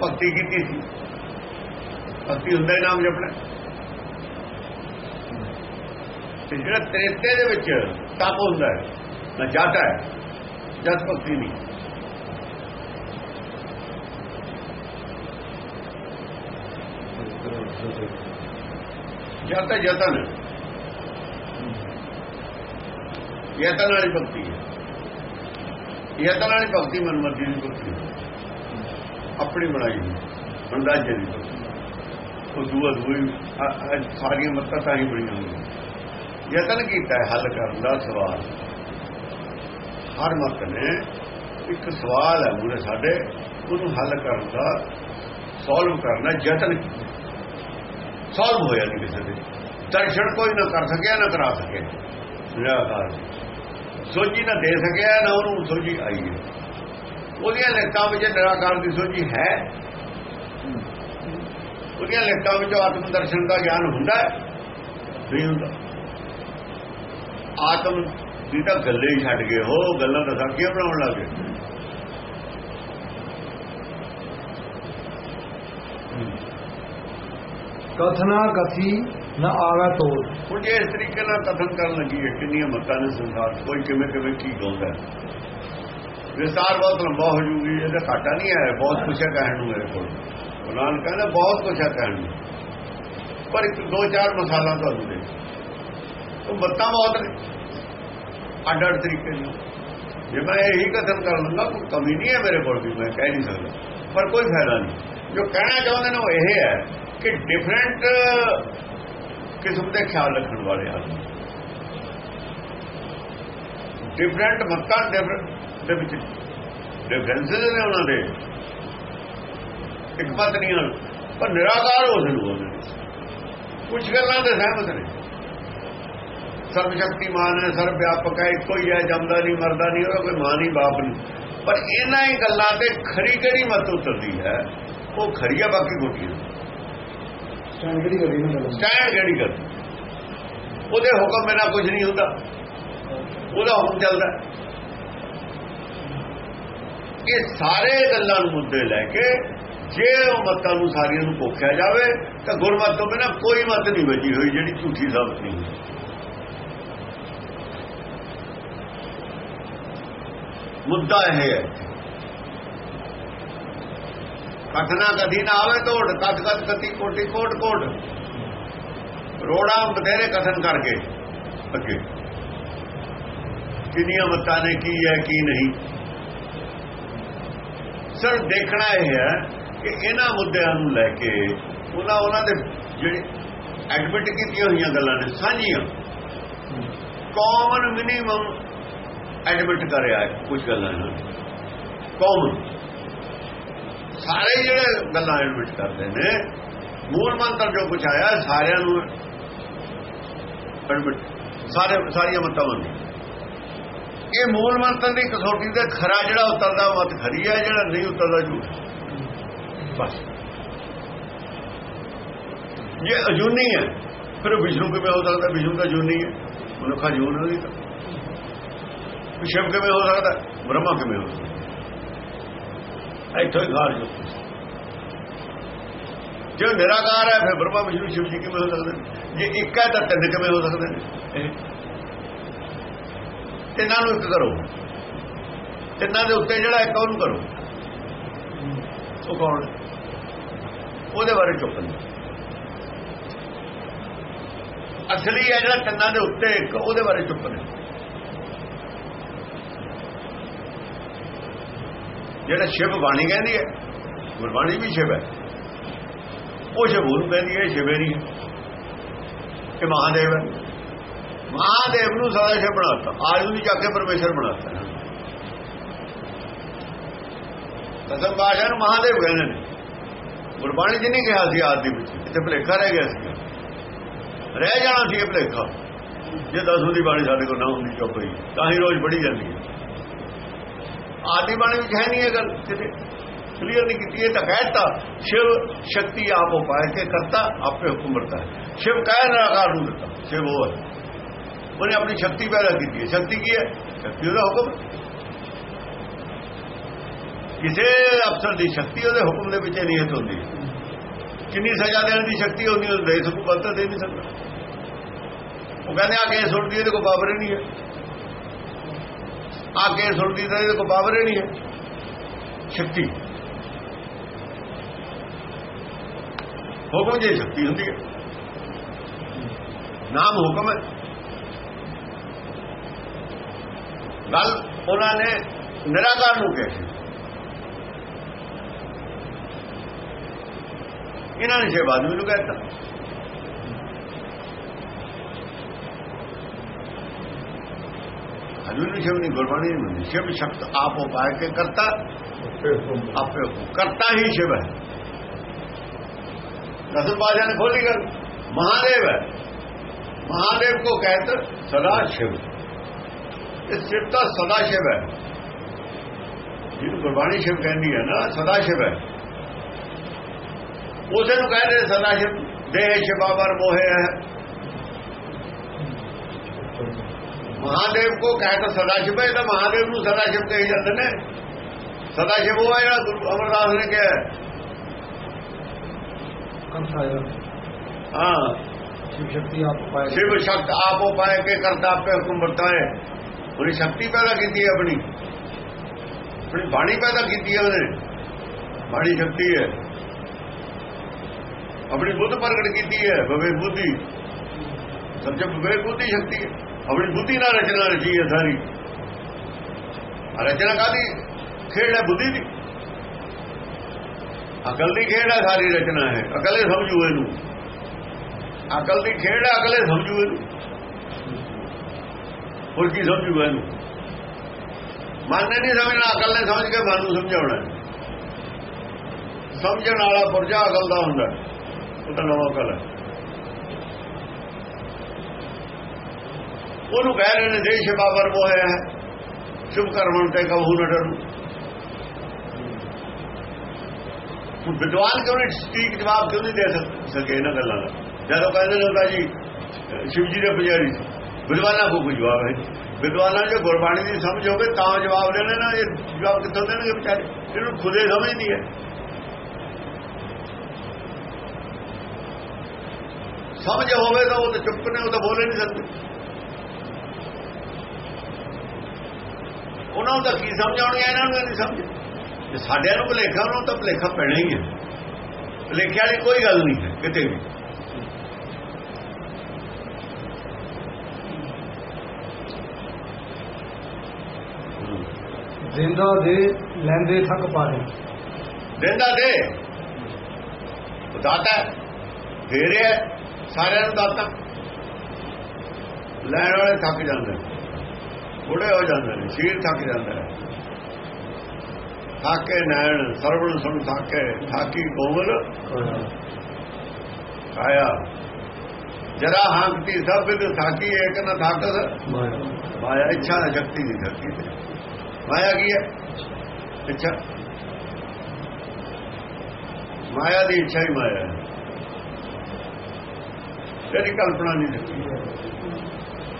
ਭਗਤੀ ਕੀਤੀ ਸੀ। ਭਗਤੀ ਹੁੰਦਾ ਹੀ ਨਾਮ ਜਪਣਾ। ਤੇ ਜਿਹੜਾ ਤ੍ਰੇਤੇ ਦੇ ਵਿੱਚ ਤਪ ਹੁੰਦਾ ਹੈ ਨਾ ਜਾਤਾ ਹੈ। ਜਦ ਭਗਤੀ ਨਹੀਂ। ਜਤ ਯਤਨ ਯਤਨ ਵਾਲੀ ਭਗਤੀ ਹੈ। ਯਤਨ ਵਾਲੀ ਭਗਤੀ ਮਨਮਰਜ਼ੀ ਦੀ ਭਗਤੀ ਆਪਣੀ ਬਣਾਈ ਹੋਈ, ਅੰਦਾਜ਼ੇ ਦੀ ਭਗਤੀ ਉਹ ਦੂਆ ਦੂਈ ਸਾਰੀਆਂ ਮੱਤਾਂ ਤਾਂ ਹੀ ਬਣੀਆਂ ਹੋਈਆਂ। ਯਤਨ ਕੀਤਾ ਹੱਲ ਕਰਨ ਦਾ ਸਵਾਲ। ਹਰ ਮਤ ਨੇ ਇੱਕ ਸਵਾਲ ਹੈ ਮੂਰੇ ਸਾਡੇ, ਉਹਨੂੰ ਹੱਲ ਕਰਨ ਦਾ ਸੋਲਵ ਕਰਨਾ ਯਤਨ ਸੋਲਵ ਹੋਇਆ ਨਹੀਂ ਕਿਸੇ ਦੇ। ਦਰਸ਼ਨ ਕੋਈ ਨਾ ਕਰ ਸਕਿਆ, ਨਾ ਕਰਾ ਸਕਿਆ ਨਿਰਾਕਾਰ ਸੋਝੀ ਨਾ ਦੇ ਸਕਿਆ, ਨਾ ਉਹਨੂੰ ਸੋਝੀ ਆਈ ਹੈ। ਉਹਦੀਆਂ ਲਿਖਤਾਂ ਵਿੱਚ ਨਿਰਾਕਾਰ ਦੀ ਸੋਝੀ ਹੈ। ਉਹਦੀਆਂ ਲਿਖਤਾਂ ਵਿੱਚ ਆਤਮ ਦਰਸ਼ਨ ਦਾ ਗਿਆਨ ਹੁੰਦਾ ਨਹੀਂ ਹੁੰਦਾ। ਆਤਮ ਦੀ ਤਾਂ ਗੱਲੇ ਹੀ ਛੱਡ ਗਏ ਹੋ ਗੱਲਾਂ ਤਾਂ ਸਾਖੀਆਂ ਬਣਾਉਣ ਲੱਗੇ ਕਥਨਾ ਕਥੀ ਨ ਆਵੇ ਤੋੜ ਜੇ ਇਸ ਤਰੀਕੇ ਨਾਲ ਕਥਨ ਕਰਨ ਲੱਗੀ ਹੈ ਕਿੰਨੀਆਂ ਮਤਾਂ ਨੇ ਸੰਸਾਰ ਕੋਈ ਕਿਵੇਂ ਕਿਵੇਂ ਕੀ ਗਾਉਂਦਾ ਹੈ। ਵਿਸਤਾਰ ਬਹੁਤ ਲੰਬਾ ਹੋ ਜੂਗੀ ਇਹਦਾ ਘਾਟਾ ਨਹੀਂ ਆਇਆ ਬਹੁਤ ਕੁਛ ਹੈ ਕਹਿਣ ਨੂੰ ਮੇਰੇ ਕੋਲ। ਕੁਰਾਨ ਕਹਿੰਦਾ ਬਹੁਤ ਕੁਛ ਹੈ ਕਹਿਣ ਨੂੰ। ਪਰ ਇੱਕ ਦੋ ਚਾਰ ਮਸਾਲਾ ਤੁਹਾਨੂੰ ਦੇ। ਉਹ ਮਤਾਂ ਬਹੁਤ ਨੇ। ਅੱਡ ਅੱਡ ਤਰੀਕੇ ਨਾਲ। ਜੇ ਮੈਂ ਇਹੀ ਕਥਨ ਕਰ ਲੂੰਗਾ ਕੋਈ ਕਮੀ ਨਹੀਂ ਹੈ ਮੇਰੇ ਕੋਲ ਵੀ, ਮੈਂ ਕਹਿ ਨਹੀਂ ਸਕਦਾ। ਪਰ ਕੋਈ ਫਾਇਦਾ ਨਹੀਂ। ਜੋ ਕਹਿਣਾ ਚਾਹੁੰਦੇ ਨੇ ਉਹ ਇਹ ਹੈ ਕਿ ਡਿਫਰੈਂਟ ਕਿਸਮ ਦੇ ਖਿਆਲ ਰੱਖਣ ਵਾਲੇ ਆਦਮੀ ਡਿਫਰੈਂਟ ਮਤਾਂ different ਦੇ ਵਿੱਚ ਡਿਫਰੈਂਸਸ ਨੇ ਉਹਨਾਂ ਦੇ। ਇੱਕ ਮਤ ਨਹੀਂ ਹਨ ਪਰ ਨਿਰਾਕਾਰ ਹੋ ਸਕੂ ਉਹਦੇ ਕੁਝ ਗੱਲਾਂ ਦੇ ਸਹਿਮਤ ਨੇ। ਸਰਬ ਸ਼ਕਤੀਮਾਨ ਹੈ ਸਰਬ ਵਿਆਪਕ ਹੈ ਇੱਕੋ ਹੀ ਹੈ ਜੰਮਦਾ ਨਹੀਂ ਮਰਦਾ ਨਹੀਂ ਉਹਦਾ ਕੋਈ ਮਾਂ ਨਹੀਂ ਬਾਪ ਨਹੀਂ। ਪਰ ਇਹਨਾਂ ਹੀ ਗੱਲਾਂ ਤੇ ਖਰੀ ਕਿਹੜੀ ਮਤ ਉਤਰਦੀ ਹੈ? ਉਹ ਖਰੀਆ ਬਾਕੀ ਗੋਟੀਆਂ ਸਟੈਂਡ ਕਿਹੜੀ ਕਰੀ ਨਾ ਸਟੈਂਡ ਕਿਹੜੀ ਉਹਦੇ ਹੁਕਮ ਬਿਨਾ ਕੁਝ ਨਹੀਂ ਹੁੰਦਾ। ਉਹਦਾ ਹੁਕਮ ਚੱਲਦਾ। ਇਹ ਸਾਰੇ ਗੱਲਾਂ ਨੂੰ ਮੁੱਦੇ ਲੈ ਕੇ ਜੇ ਉਹ ਮਤਾਂ ਨੂੰ ਸਾਰੀਆਂ ਨੂੰ ਕੋਖਿਆ ਜਾਵੇ ਤਾਂ ਗੁਰਮਤ ਤੋਂ ਬਿਨਾ ਕੋਈ ਮਤ ਨਹੀਂ ਬਚੀ ਹੋਈ ਜਿਹੜੀ ਝੂਠੀ ਸਾਬਤ ਨਹੀਂ ਮੁੱਦਾ ਇਹ ਹੈ। ਕਥਨਾ ਕਦੀ ਨਾ ਆਵੇ ਤੋੜ ਕਦ ਕਦ ਕਤੀ ਕੋਟੀ ਕੋਟ ਕੋਟ। ਰੋੜਾ ਬਥੇਰੇ ਕਥਨ ਕਰਕੇ ਅੱਗੇ। ਕਿੰਨੀਆਂ ਮਤਾਂ ਨੇ ਕੀ ਹੈ ਕੀ ਨਹੀਂ। ਸਰ ਦੇਖਣਾ ਇਹ ਹੈ ਕਿ ਇਹਨਾਂ ਮੁੱਦਿਆਂ ਨੂੰ ਲੈ ਕੇ ਉਹਨਾਂ ਉਹਨਾਂ ਦੇ ਜਿਹੜੇ ਐਡਮਿਟ ਕੀਤੀਆਂ ਹੋਈਆਂ ਗੱਲਾਂ ਨੇ ਸਾਂਝੀਆਂ। ਕਾਮਨ ਮਿਨੀਮਮ ਐਡਮਿਟ ਕਰਿਆ ਹੈ ਕੁਝ ਗੱਲਾਂ ਇਹਨਾਂ ਨੇ ਕਾਮਨ ਸਾਰੇ ਜਿਹੜੇ ਗੱਲਾਂ ਐਡਮਿਟ ਕਰਦੇ ਨੇ, ਮੂਲ ਮੰਤਰ ਜੋ ਕੁਝ ਆਇਆ ਸਾਰਿਆਂ ਨੂੰ ਐਡਮਿਟ ਸਾਰੇ, ਸਾਰੀਆਂ ਮਤਾਂ ਮੰਨ ਇਹ ਮੂਲ ਮੰਤਰ ਦੀ ਕਸੌਟੀ ਤੇ ਖਰਾ ਜਿਹੜਾ ਉਤਰਦਾ ਉਹ ਮਤ ਖਰੀ ਹੈ, ਜਿਹੜਾ ਨਹੀਂ ਉਤਰਦਾ ਝੂਠ। ਬਸ। ਇਹ ਅਜੂਨੀ ਹੈ, ਫਿਰ ਵਿਸ਼ਨੂੰ ਕਿਵੇਂ ਹੋ ਸਕਦਾ? ਵਿਸ਼ਨੂੰ ਤਾਂ ਜੂਨੀ ਹੈ। ਮਨੁੱਖਾ ਜੂਨ ਨਹੀਂ ਤਾਂ। ਸ਼ਿਵ ਕਿਵੇਂ ਹੋ ਸਕਦਾ? ਬ੍ਰਹਮਾ ਕਿਵੇਂ ਹੋ ਸਕਦਾ? ਇੱਥੋਂ ਹੀ ਖਾਰ ਜੋ। ਜੇ ਨਿਰਾਕਾਰ ਹੈ, ਫਿਰ ਬ੍ਰਹਮਾ, ਵਿਸ਼ਨੂੰ, ਸ਼ਿਵ ਜੀ ਕਿਵੇਂ ਹੋ ਸਕਦੇ? ਨੇ? ਜੇ ਇੱਕ ਹੈ, ਤਾਂ ਤਿੰਨ ਕਿਵੇਂ ਹੋ ਸਕਦੇ? ਨੇ ਤਿੰਨਾਂ ਨੂੰ ਇੱਕ ਕਰੋ। ਤਿੰਨਾਂ ਦੇ ਉੱਤੇ ਜਿਹੜਾ ਇੱਕ, ਉਹਨੂੰ ਕਰੋ। ਉਹ ਕੌਣ ਉਹਦੇ ਬਾਰੇ ਚੁੱਪ ਨਹੀਂ। ਅਸਲੀ ਹੈ ਜਿਹੜਾ ਤਿੰਨਾਂ ਦੇ ਉੱਤੇ ਇੱਕ, ਉਹਦੇ ਬਾਰੇ ਚੁੱਪ ਨੇ ਜਿਹੜਾ ਸ਼ਿਵ ਬਾਣੀ ਕਹਿੰਦੀ ਹੈ, ਗੁਰਬਾਣੀ ਵੀ ਸ਼ਿਵ ਹੈ। ਉਹ ਸ਼ਿਵ ਨੂੰ ਕਹਿੰਦੀ ਹੈ ਸ਼ਿਵੇ ਨਹੀਂ ਇਹ ਮਹਾਦੇਵ ਹੈ। ਮਹਾਦੇਵ ਨੂੰ ਸਾਰਾ ਸ਼ਿਵ ਬਣਾਤਾ ਆਜ ਨੂੰ ਚੱਕ ਕੇ ਪਰਮੇਸ਼ਰ ਬਣਾਤਾ ਦਸਮ ਬਾਸ਼ਾ ਨੂੰ ਮਹਾਦੇਵ ਕਹਿੰਦੇ ਨੇ। ਗੁਰਬਾਣੀ ਜੀ ਨਹੀਂ ਕਿਹਾ ਸੀ ਆਦ ਦੇ ਵਿੱਚ। ਇੱਥੇ ਭਲੇਖਾ ਰਹਿ ਗਿਆ ਸੀ। ਰਹਿ ਜਾਣਾ ਸੀ ਇਹ ਭਲੇਖਾ। ਜੇ ਦਸੂ ਦੀ ਬਾਣੀ ਸਾਡੇ ਕੋਲ ਨਾ ਹੁੰਦੀ ਚੁੱਪ ਹੋਈ, ਤਾਂ ਹੀ ਰੋਜ਼ ਪੜੀ ਜਾਂਦੀ ਹੈ। ਆਦੀ ਬਾਣੀ ਵਿੱਚ ਹੈ ਨਹੀਂ ਇਹ ਗੱਲ। ਕਿਤੇ ਕਲੀਅਰ ਨਹੀਂ ਕੀਤੀ। ਇਹ ਤਾਂ ਕਹਿਤਾ, ਸ਼ਿਵ ਸ਼ਕਤੀ ਆਪ ਉਪਾਇ ਕੇ ਕਰਤਾ, ਆਪੇ ਹੁਕਮ ਕਰਤਾ ਸ਼ਿਵ ਕਹਿ ਨਿਰਾਕਾਰ ਨੂੰ ਦਿੱਤਾ। ਸ਼ਿਵ ਉਹ ਹੈ। ਉਹਨੇ ਆਪਣੀ ਸ਼ਕਤੀ ਪੈਦਾ ਕੀਤੀ ਹੈ। ਸ਼ਕਤੀ ਕੀ ਹੈ? ਸ਼ਕਤੀ ਉਹਦਾ ਹੁਕਮ ਕਿਸੇ ਅਫਸਰ ਦੀ ਸ਼ਕਤੀ ਉਹਦੇ ਹੁਕਮ ਦੇ ਵਿੱਚ ਨਿਹਿਤ ਹੁੰਦੀ। ਕਿੰਨੀ ਸਜ਼ਾ ਦੇਣ ਦੀ ਸ਼ਕਤੀ ਹੁੰਦੀ ਉਹ ਦੇ ਸਕੂ ਬਦਲ ਦੇ ਨਹੀਂ ਸਕਦਾ। ਉਹ ਕਹਿੰਦੇ, ਆ ਕੇ ਸੁਣਦੀ ਇਹਦੇ ਕੋਲ ਪਾਵਰ ਨਹੀਂ ਹੈ। ਆ ਕੇ ਸੁਣਦੀ ਤਾਂ ਇਹਦੇ ਕੋਲ ਪਾਵਰ ਹੀ ਨਹੀਂ ਹੈ। ਸ਼ਕਤੀ ਹੁਕਮ ਜੇ ਸ਼ਕਤੀ ਹੁੰਦੀ ਹੈ। ਨਾਮ ਹੁਕਮ ਹੈ। ਗੱਲ ਉਹਨਾਂ ਨੇ ਨਿਰਾਕਾਰ ਨੂੰ ਕਿਹਾ ਇਹਨਾਂ ਨੇ ਸ਼ਿਵ ਆਦਮੀ ਨੂੰ ਕਹਿਤਾ ਹਜੂ ਨੂੰ ਸ਼ਬਦ ਨਹੀਂ ਗੁਰਬਾਣੀ ਨੂੰ ਸ਼ਿਵ ਸ਼ਬਦ ਆਪ ਉਪਾਇ ਕੇ ਕਰਤਾ ਆਪੇ ਕਰਤਾ ਹੀ ਸ਼ਿਵ ਹੈ। ਦਸਮ ਬਾਜਾ ਨੇ ਖੋਲੀ ਗੱਲ। ਮਹਾਦੇਵ ਹੈ। ਮਹਾਦੇਵ ਕੋ ਕਹਿਤ ਸਦਾ ਸ਼ਿਵ। ਇਸ ਸ਼ਿਵ ਦਾ ਸਦਾ ਸ਼ਿਵ ਹੈ। ਜਿਹਨੂੰ ਗੁਰਬਾਣੀ ਸ਼ਿਵ ਕਹਿੰਦੀ ਹੈ ਨਾ ਸਦਾ ਸ਼ਿਵ ਹੈ। ਉਸੇ ਨੂੰ ਕਹਿੰਦੇ ਸਦਾ ਸ਼ਿਵ। ਦੇਹ ਸ਼ਿਵਾਵਰ ਮੋਹੇ ਹੈ। ਮਹਾਦੇਵ ਕੋ ਕਹਿ ਤਾਂ ਸਦਾਸ਼ਿਵ ਹੈ ਤਾਂ ਮਹਾਦੇਵ ਨੂੰ ਸਦਾਸ਼ਿਵ ਕਹੀ ਜਾਂਦੇ ਨੇ ਸਦਾਸ਼ਿਵ ਉਹ ਹੈ ਜਿਹੜਾ ਅਮਰਦਾਸ ਨੇ ਕਿਹਾ ਹਾਂ ਸ਼ਿਵ ਸ਼ਕਤੀ ਆਪ ਉਪਾਏ ਸ਼ਿਵ ਸ਼ਕਤ ਆਪ ਉਪਾਏ ਕੇ ਕਰਦਾ ਆਪੇ ਹੁਕਮ ਵਰਤਾਏ ਉਹਨੇ ਸ਼ਕਤੀ ਪੈਦਾ ਕੀਤੀ ਆਪਣੀ ਆਪਣੀ ਬਾਣੀ ਪੈਦਾ ਕੀਤੀ ਹੈ ਉਹਨੇ ਬਾਣੀ ਸ਼ਕਤੀ ਹੈ ਆਪਣੀ ਬੁੱਧ ਪ੍ਰਗਟ ਕੀਤੀ ਹੈ ਬਵੇ ਬੁੱਧੀ ਸਭ ਜਬ ਬਵੇ ਬੁੱਧੀ ਸ਼ਕਤੀ ਹੈ ਆਪਣੀ ਬੁੱਧੀ ਨਾਲ ਰਚਨਾ ਰਚੀ ਹੈ ਸਾਰੀ। ਆ ਰਚਨਾ ਕਾਦੀ ਖੇਡ ਹੈ ਬੁੱਧੀ ਦੀ। ਅਕਲ ਦੀ ਖੇਡ ਹੈ ਸਾਰੀ ਰਚਨਾ ਹੈ। ਅਕਲੇ ਸਮਝੂ ਇਹਨੂੰ। ਅਕਲ ਦੀ ਖੇਡ ਹੈ, ਅਕਲੇ ਸਮਝੂ ਇਹਨੂੰ। ਹੋਰ ਕੀ ਸਮਝੂਗਾ ਇਹਨੂੰ? ਮਨ ਨੇ ਨਹੀਂ ਸਮਝਣਾ, ਅਕਲ ਨੇ ਸਮਝ ਕੇ ਮਨ ਨੂੰ ਸਮਝਾਉਣਾ ਸਮਝਣ ਵਾਲਾ ਪੁਰਜਾ ਅਕਲ ਦਾ ਹੁੰਦਾ ਉਹ ਤਾਂ ਨਵਾਂ ਅਕਲ ਹੈ। ਉਹਨੂੰ ਕਹਿ ਰਹੇ ਨੇ, ਦੇਸ਼ ਬਾਬਰ ਮੋਹਿਆ ਹੈ। ਸ਼ੁਭ ਕਰਮਣ ਤੇ ਕਹੂ ਨਾ ਡਰੂ। ਵਿਦਵਾਨ ਕਿਉਂ ਨਹੀਂ, ਠੀਕ ਜਵਾਬ ਕਿਉਂ ਨਹੀਂ ਦੇ ਸਕੇ ਇਹਨਾਂ ਗੱਲਾਂ ਦਾ? ਜਦੋਂ ਕਹਿੰਦੇ ਨੇ ਉਹਦਾ ਜੀ ਸ਼ਿਵ ਜੀ ਦੇ ਪੁਜਾਰੀ ਵਿਦਵਾਨਾਂ ਕੋ ਕੋਈ ਜਵਾਬ ਹੈ ਵਿਦਵਾਨਾਂ ਜੋ ਗੁਰਬਾਣੀ ਦੀ ਸਮਝ ਹੋਵੇ, ਤਾਂ ਜਵਾਬ ਦੇਣਾ ਨਾ, ਇਹ ਜਵਾਬ ਕਿੱਥੋਂ ਦੇਣਗੇ ਵਿਚਾਰੇ? ਇਹਨੂੰ ਖੁਦੇ ਸਮਝ ਨਹੀਂ ਹੈ। ਸਮਝ ਹੋਵੇ ਤਾਂ ਉਹ ਤਾਂ ਚੁੱਪ ਨੇ, ਉਹ ਤਾਂ ਬੋਲੇ ਨਹੀਂ ਸਕਦੇ। ਉਹਨਾਂ ਨੂੰ ਤਾਂ ਕੀ ਸਮਝਾਉਣਗੇ ਇਹਨਾਂ ਨੂੰ ਨਹੀਂ ਸਮਝ। ਸਾਡਿਆਂ ਨੂੰ ਭਲੇਖਾ ਉਹਨਾਂ ਤਾਂ ਭਲੇਖਾ ਪੈਣਾ ਹੀ ਹੈ ਭਲੇਖੇ ਵਾਲੀ ਕੋਈ ਗੱਲ ਨਹੀਂ ਹੈ ਕਿਤੇ ਵੀ। ਜ਼ਿੰਦਾ ਦੇ ਲੈਂਦੇ ਥੱਕ ਪਾਰੇ ਜ਼ਿੰਦਾ ਦੇ। ਦਾਤਾ ਦੇ ਰਿਹਾ ਸਾਰਿਆਂ ਨੂੰ ਦਾਤਾ। ਲੈਣ ਵਾਲੇ ਥੱਕ ਜਾਂਦੇ ਬੁੜੇ ਹੋ ਜਾਂਦੇ ਨੇ, ਸ਼ੀਰ ਥੱਕ ਜਾਂਦਾ ਹੈ ਥਾਕੇ ਨੈਣ, ਸਰਵਣ ਸੁਣ ਥਾਕੇ, ਥਾਕੀ ਕੋਵਲ। ਆਇਆ। ਜਰਾ ਹਾਂਕਤੀ ਸਭ ਬਿਦ ਥਾਕੀ, ਏਕ ਨਾ ਥਾਕਸ ਮਾਇਆ, ਇੱਛਾ ਸ਼ਕਤੀ ਦੀ ਧਰਤੀ ਤੇ। ਮਾਇਆ ਕੀ ਹੈ? ਇੱਛਾ। ਮਾਇਆ ਦੀ ਇੱਛਾ ਹੀ ਮਾਇਆ ਹੈ। ਇਹਦੀ ਕਲਪਨਾ ਨਹੀਂ ਦਿੱਤੀ।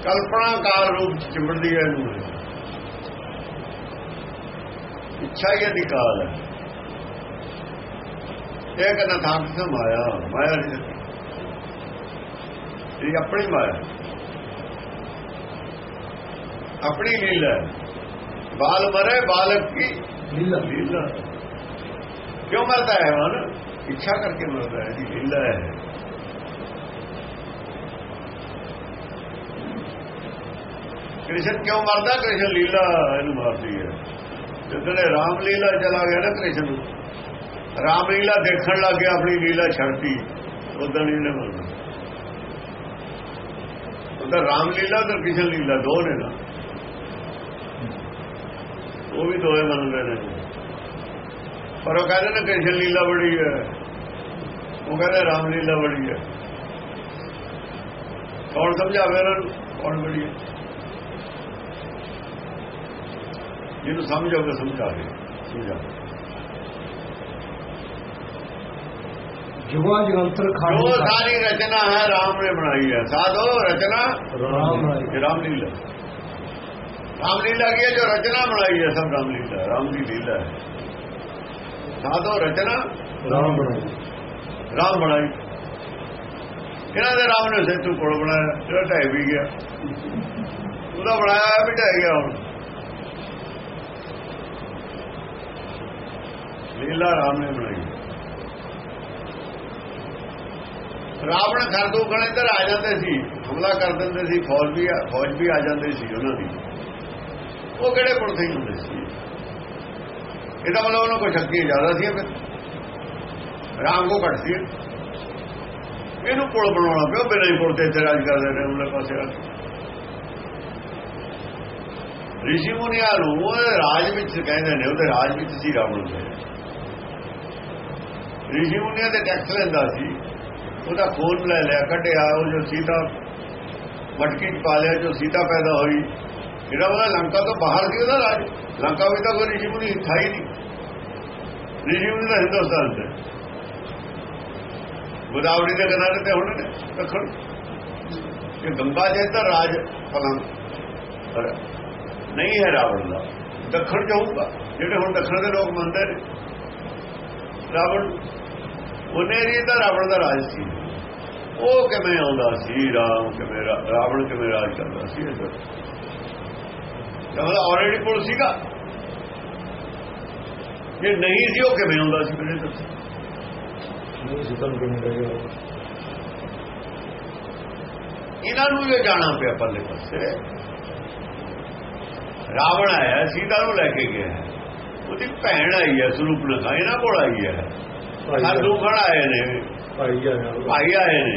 ਕਲਪਨਾ ਕਾਲ ਰੂਪ ਚ ਚਿੰਬੜਦੀ ਹੈ ਇਹਨੂੰ। ਇੱਛਾ ਇਹ ਨਿਕਾਲ ਹੈ। ਇਹ ਕਹਿੰਦਾ ਥਾਂ ਤੋਂ ਮਾਇਆ ਮਾਇਆ ਨਹੀਂ ਇਹ ਆਪਣੀ ਮਾਇਆ ਆਪਣੀ ਨੀਲ ਹੈ। ਬਾਲ ਮਰੇ ਬਾਲਕ ਕੀ? ਲੀਲਾ। ਲੀਲਾ। ਕਿਉਂ ਮਰਦਾ ਹੈ ਮਨ? ਇੱਛਾ ਕਰਕੇ ਮਰਦਾ ਹੈ ਜੀ ਨੀਲ ਹੈ। ਕ੍ਰਿਸ਼ਨ ਕਿਉਂ ਮਰਦਾ? ਕ੍ਰਿਸ਼ਨ ਲੀਲਾ ਇਹਨੂੰ ਮਾਰਦੀ ਹੈ। ਜਦੋਂ ਇਹ ਰਾਮ ਲੀਲਾ ਚਲਾ ਗਿਆ ਨਾ ਕ੍ਰਿਸ਼ਨ ਰਾਮ ਲੀਲਾ ਦੇਖਣ ਲੱਗ ਗਿਆ, ਆਪਣੀ ਲੀਲਾ ਛੱਡਤੀ। ਉਦੋਂ ਨਹੀਂ ਨੇ ਮਰਦਾ ਉਹਦਾ ਰਾਮ ਲੀਲਾ ਤੇ ਕ੍ਰਿਸ਼ਨ ਲੀਲਾ ਦੋ ਨੇ ਨਾ। ਉਹ ਵੀ ਦੋਏ ਮੰਨਦੇ ਨੇ। ਪਰ ਉਹ ਕਹਿੰਦੇ ਨੇ ਕ੍ਰਿਸ਼ਨ ਲੀਲਾ ਬੜੀ ਹੈ। ਉਹ ਕਹਿੰਦੇ ਰਾਮ ਲੀਲਾ ਬੜੀ ਹੈ। ਕੌਣ ਸਮਝਾਵੇ ਉਹਨਾਂ ਨੂੰ? ਕੌਣ ਬੜੀ ਹੈ? ਜਿਹਨੂੰ ਸਮਝੋਗੇ ਸਮਝਾ ਦੇ ਸਮਝਾ ਜੁਗਾ ਜਗੰਤਰ ਖਾਣੀ ਸਾਰੀ ਰਚਨਾ ਹੈ ਰਾਮ ਨੇ ਬਣਾਈ ਹੈ। ਸਾਧੋ ਰਚਨਾ। ਰਾਮ ਇਹ ਰਾਮ ਲੀਲਾ ਰਾਮ ਲੀਲਾ ਕੀ ਹੈ? ਜੋ ਰਚਨਾ ਬਣਾਈ ਹੈ ਸਭ ਰਾਮ ਲੀਲਾ ਰਾਮ ਦੀ ਲੀਲਾ ਹੈ। ਸਾਧੋ ਰਚਨਾ। ਰਾਮ ਬਣਾਈ। ਰਾਮ ਬਣਾਈ। ਇਹਨਾਂ ਦੇ ਰਾਮ ਨੇ ਸੇਤੂ ਕੋਲ ਬਣਾਇਆ। ਜਿਹੜਾ ਢਹਿ ਵੀ ਗਿਆ। ਉਹਦਾ ਬਣਾਇਆ ਵੀ ਢਹਿ ਗਿਆ ਹੁਣ। ਲੀਲਾ ਰਾਮ ਨੇ ਬਣਾਈ। ਰਾਵਣ ਖਰਦੂ ਗਲੇ ਇੱਧਰ ਆ ਜਾਂਦੇ ਸੀ, ਹਮਲਾ ਕਰ ਦਿੰਦੇ ਸੀ, ਫੌਜ ਵੀ ਫੌਜ ਵੀ ਆ ਜਾਂਦੇ ਸੀ ਉਹਨਾਂ ਦੀ। ਉਹ ਕਿਹੜੇ ਪੁਲਿਸ ਹੀ ਹੁੰਦੇ ਸੀ? ਇਹਦਾ ਮਤਲਬ ਉਹਨਾਂ ਕੋਲ ਸ਼ਕਤੀ ਜ਼ਿਆਦਾ ਸੀ ਫਿਰ। ਰਾਮ ਕੋ ਘੱਟ ਸੀ। ਇਹਨੂੰ ਪੁਲ ਬਣਾਉਣਾ ਪਿਆ ਬਿਨਾਂ ਹੀ ਪੁਲ ਤੇ ਇੱਥੇ ਰਾਜ ਕਰਦੇ ਨੇ, ਉਹਨੇ ਪਾਸੇ ਆ ਰਿਸ਼ੀ ਮੁਨੀਆਂ ਨੂੰ ਉਹਦੇ ਰਾਜ ਵਿੱਚ ਕਹਿੰਦੇ ਨੇ, ਉਹਦੇ ਰਾਜ ਵਿੱਚ ਸੀ ਰਾਵਣ ਦੇ ਰਿਸ਼ੀ ਮੁਨੀਆਂ ਦੇ ਟੈਕਸ ਲੈਂਦਾ ਸੀ। ਉਹਦਾ ਖੂਨ ਲੈ ਲਿਆ, ਕੱਢਿਆ, ਉਹ ਜੋ ਸੀਤਾ ਮਟਕੀ ਪਾ ਲਿਆ, ਜੋ ਸੀਤਾ ਪੈਦਾ ਹੋਈ। ਜਿਹੜਾ ਉਹਦਾ ਲੰਕਾ ਤੋਂ ਬਾਹਰ ਸੀ ਉਹਦਾ ਰਾਜ। ਲੰਕਾ ਵਿੱਚ ਤਾਂ ਕੋਈ ਰਿਸ਼ੀ ਮੁਨੀ ਥਾ ਹੀ ਨਹੀਂ। ਰਿਸ਼ੀ ਮੁਨੀ ਤਾਂ ਹਿੰਦੁਸਤਾਨ ਤੇ ਗੋਦਾਵਰੀ ਦੇ ਕਿਨਾਰੇ ਤੇ ਹੁਣ ਨੇ ਦੱਖਣ ਗੰਗਾ ਜੇ ਤਾਂ ਰਾਜ ਫਲਾਂ ਨਹੀਂ ਹੈ ਰਾਵਣ ਦਾ। ਦੱਖਣ ਜਾਊਗਾ। ਜਿਹੜੇ ਹੁਣ ਦੱਖਣ ਦੇ ਲੋਕ ਮੰਨਦੇ ਨੇ। ਰਾਵਣ ਉਹਨੇ ਰੀ ਤਾਂ ਰਾਵਣ ਦਾ ਰਾਜ ਸੀ। ਉਹ ਕਿਵੇਂ ਆਉਂਦਾ ਸੀ ਰਾਮ ਕਿਵੇਂ ਰਾਵਣ ਕਿਵੇਂ ਰਾਜ ਕਰਦਾ ਸੀ ਇਹ ਕਹਿੰਦਾ ਆਲਰੇਡੀ ਪੁਲ ਸੀਗਾ। ਜੇ ਨਹੀਂ ਸੀ ਉਹ ਕਿਵੇਂ ਆਉਂਦਾ ਸੀ ਮੇਰੇ ਦੱਸੋ ਇਹਨਾਂ ਨੂੰ ਇਹ ਜਾਣਾ ਪਿਆ ਪੱਲੇ ਪਾਸੇ। ਰਾਵਣ ਆਇਆ ਸੀਤਾ ਨੂੰ ਲੈ ਕੇ ਗਿਆ। ਉਹਦੀ ਭੈਣ ਆਈ ਹੈ ਸਰੂਪਨਖਾ ਇਹਨਾਂ ਕੋਲ ਆਈ ਹੈ। ਸਾਧੂ ਖੜ ਆਏ ਨੇ। ਭਾਈ ਆਏ ਨੇ।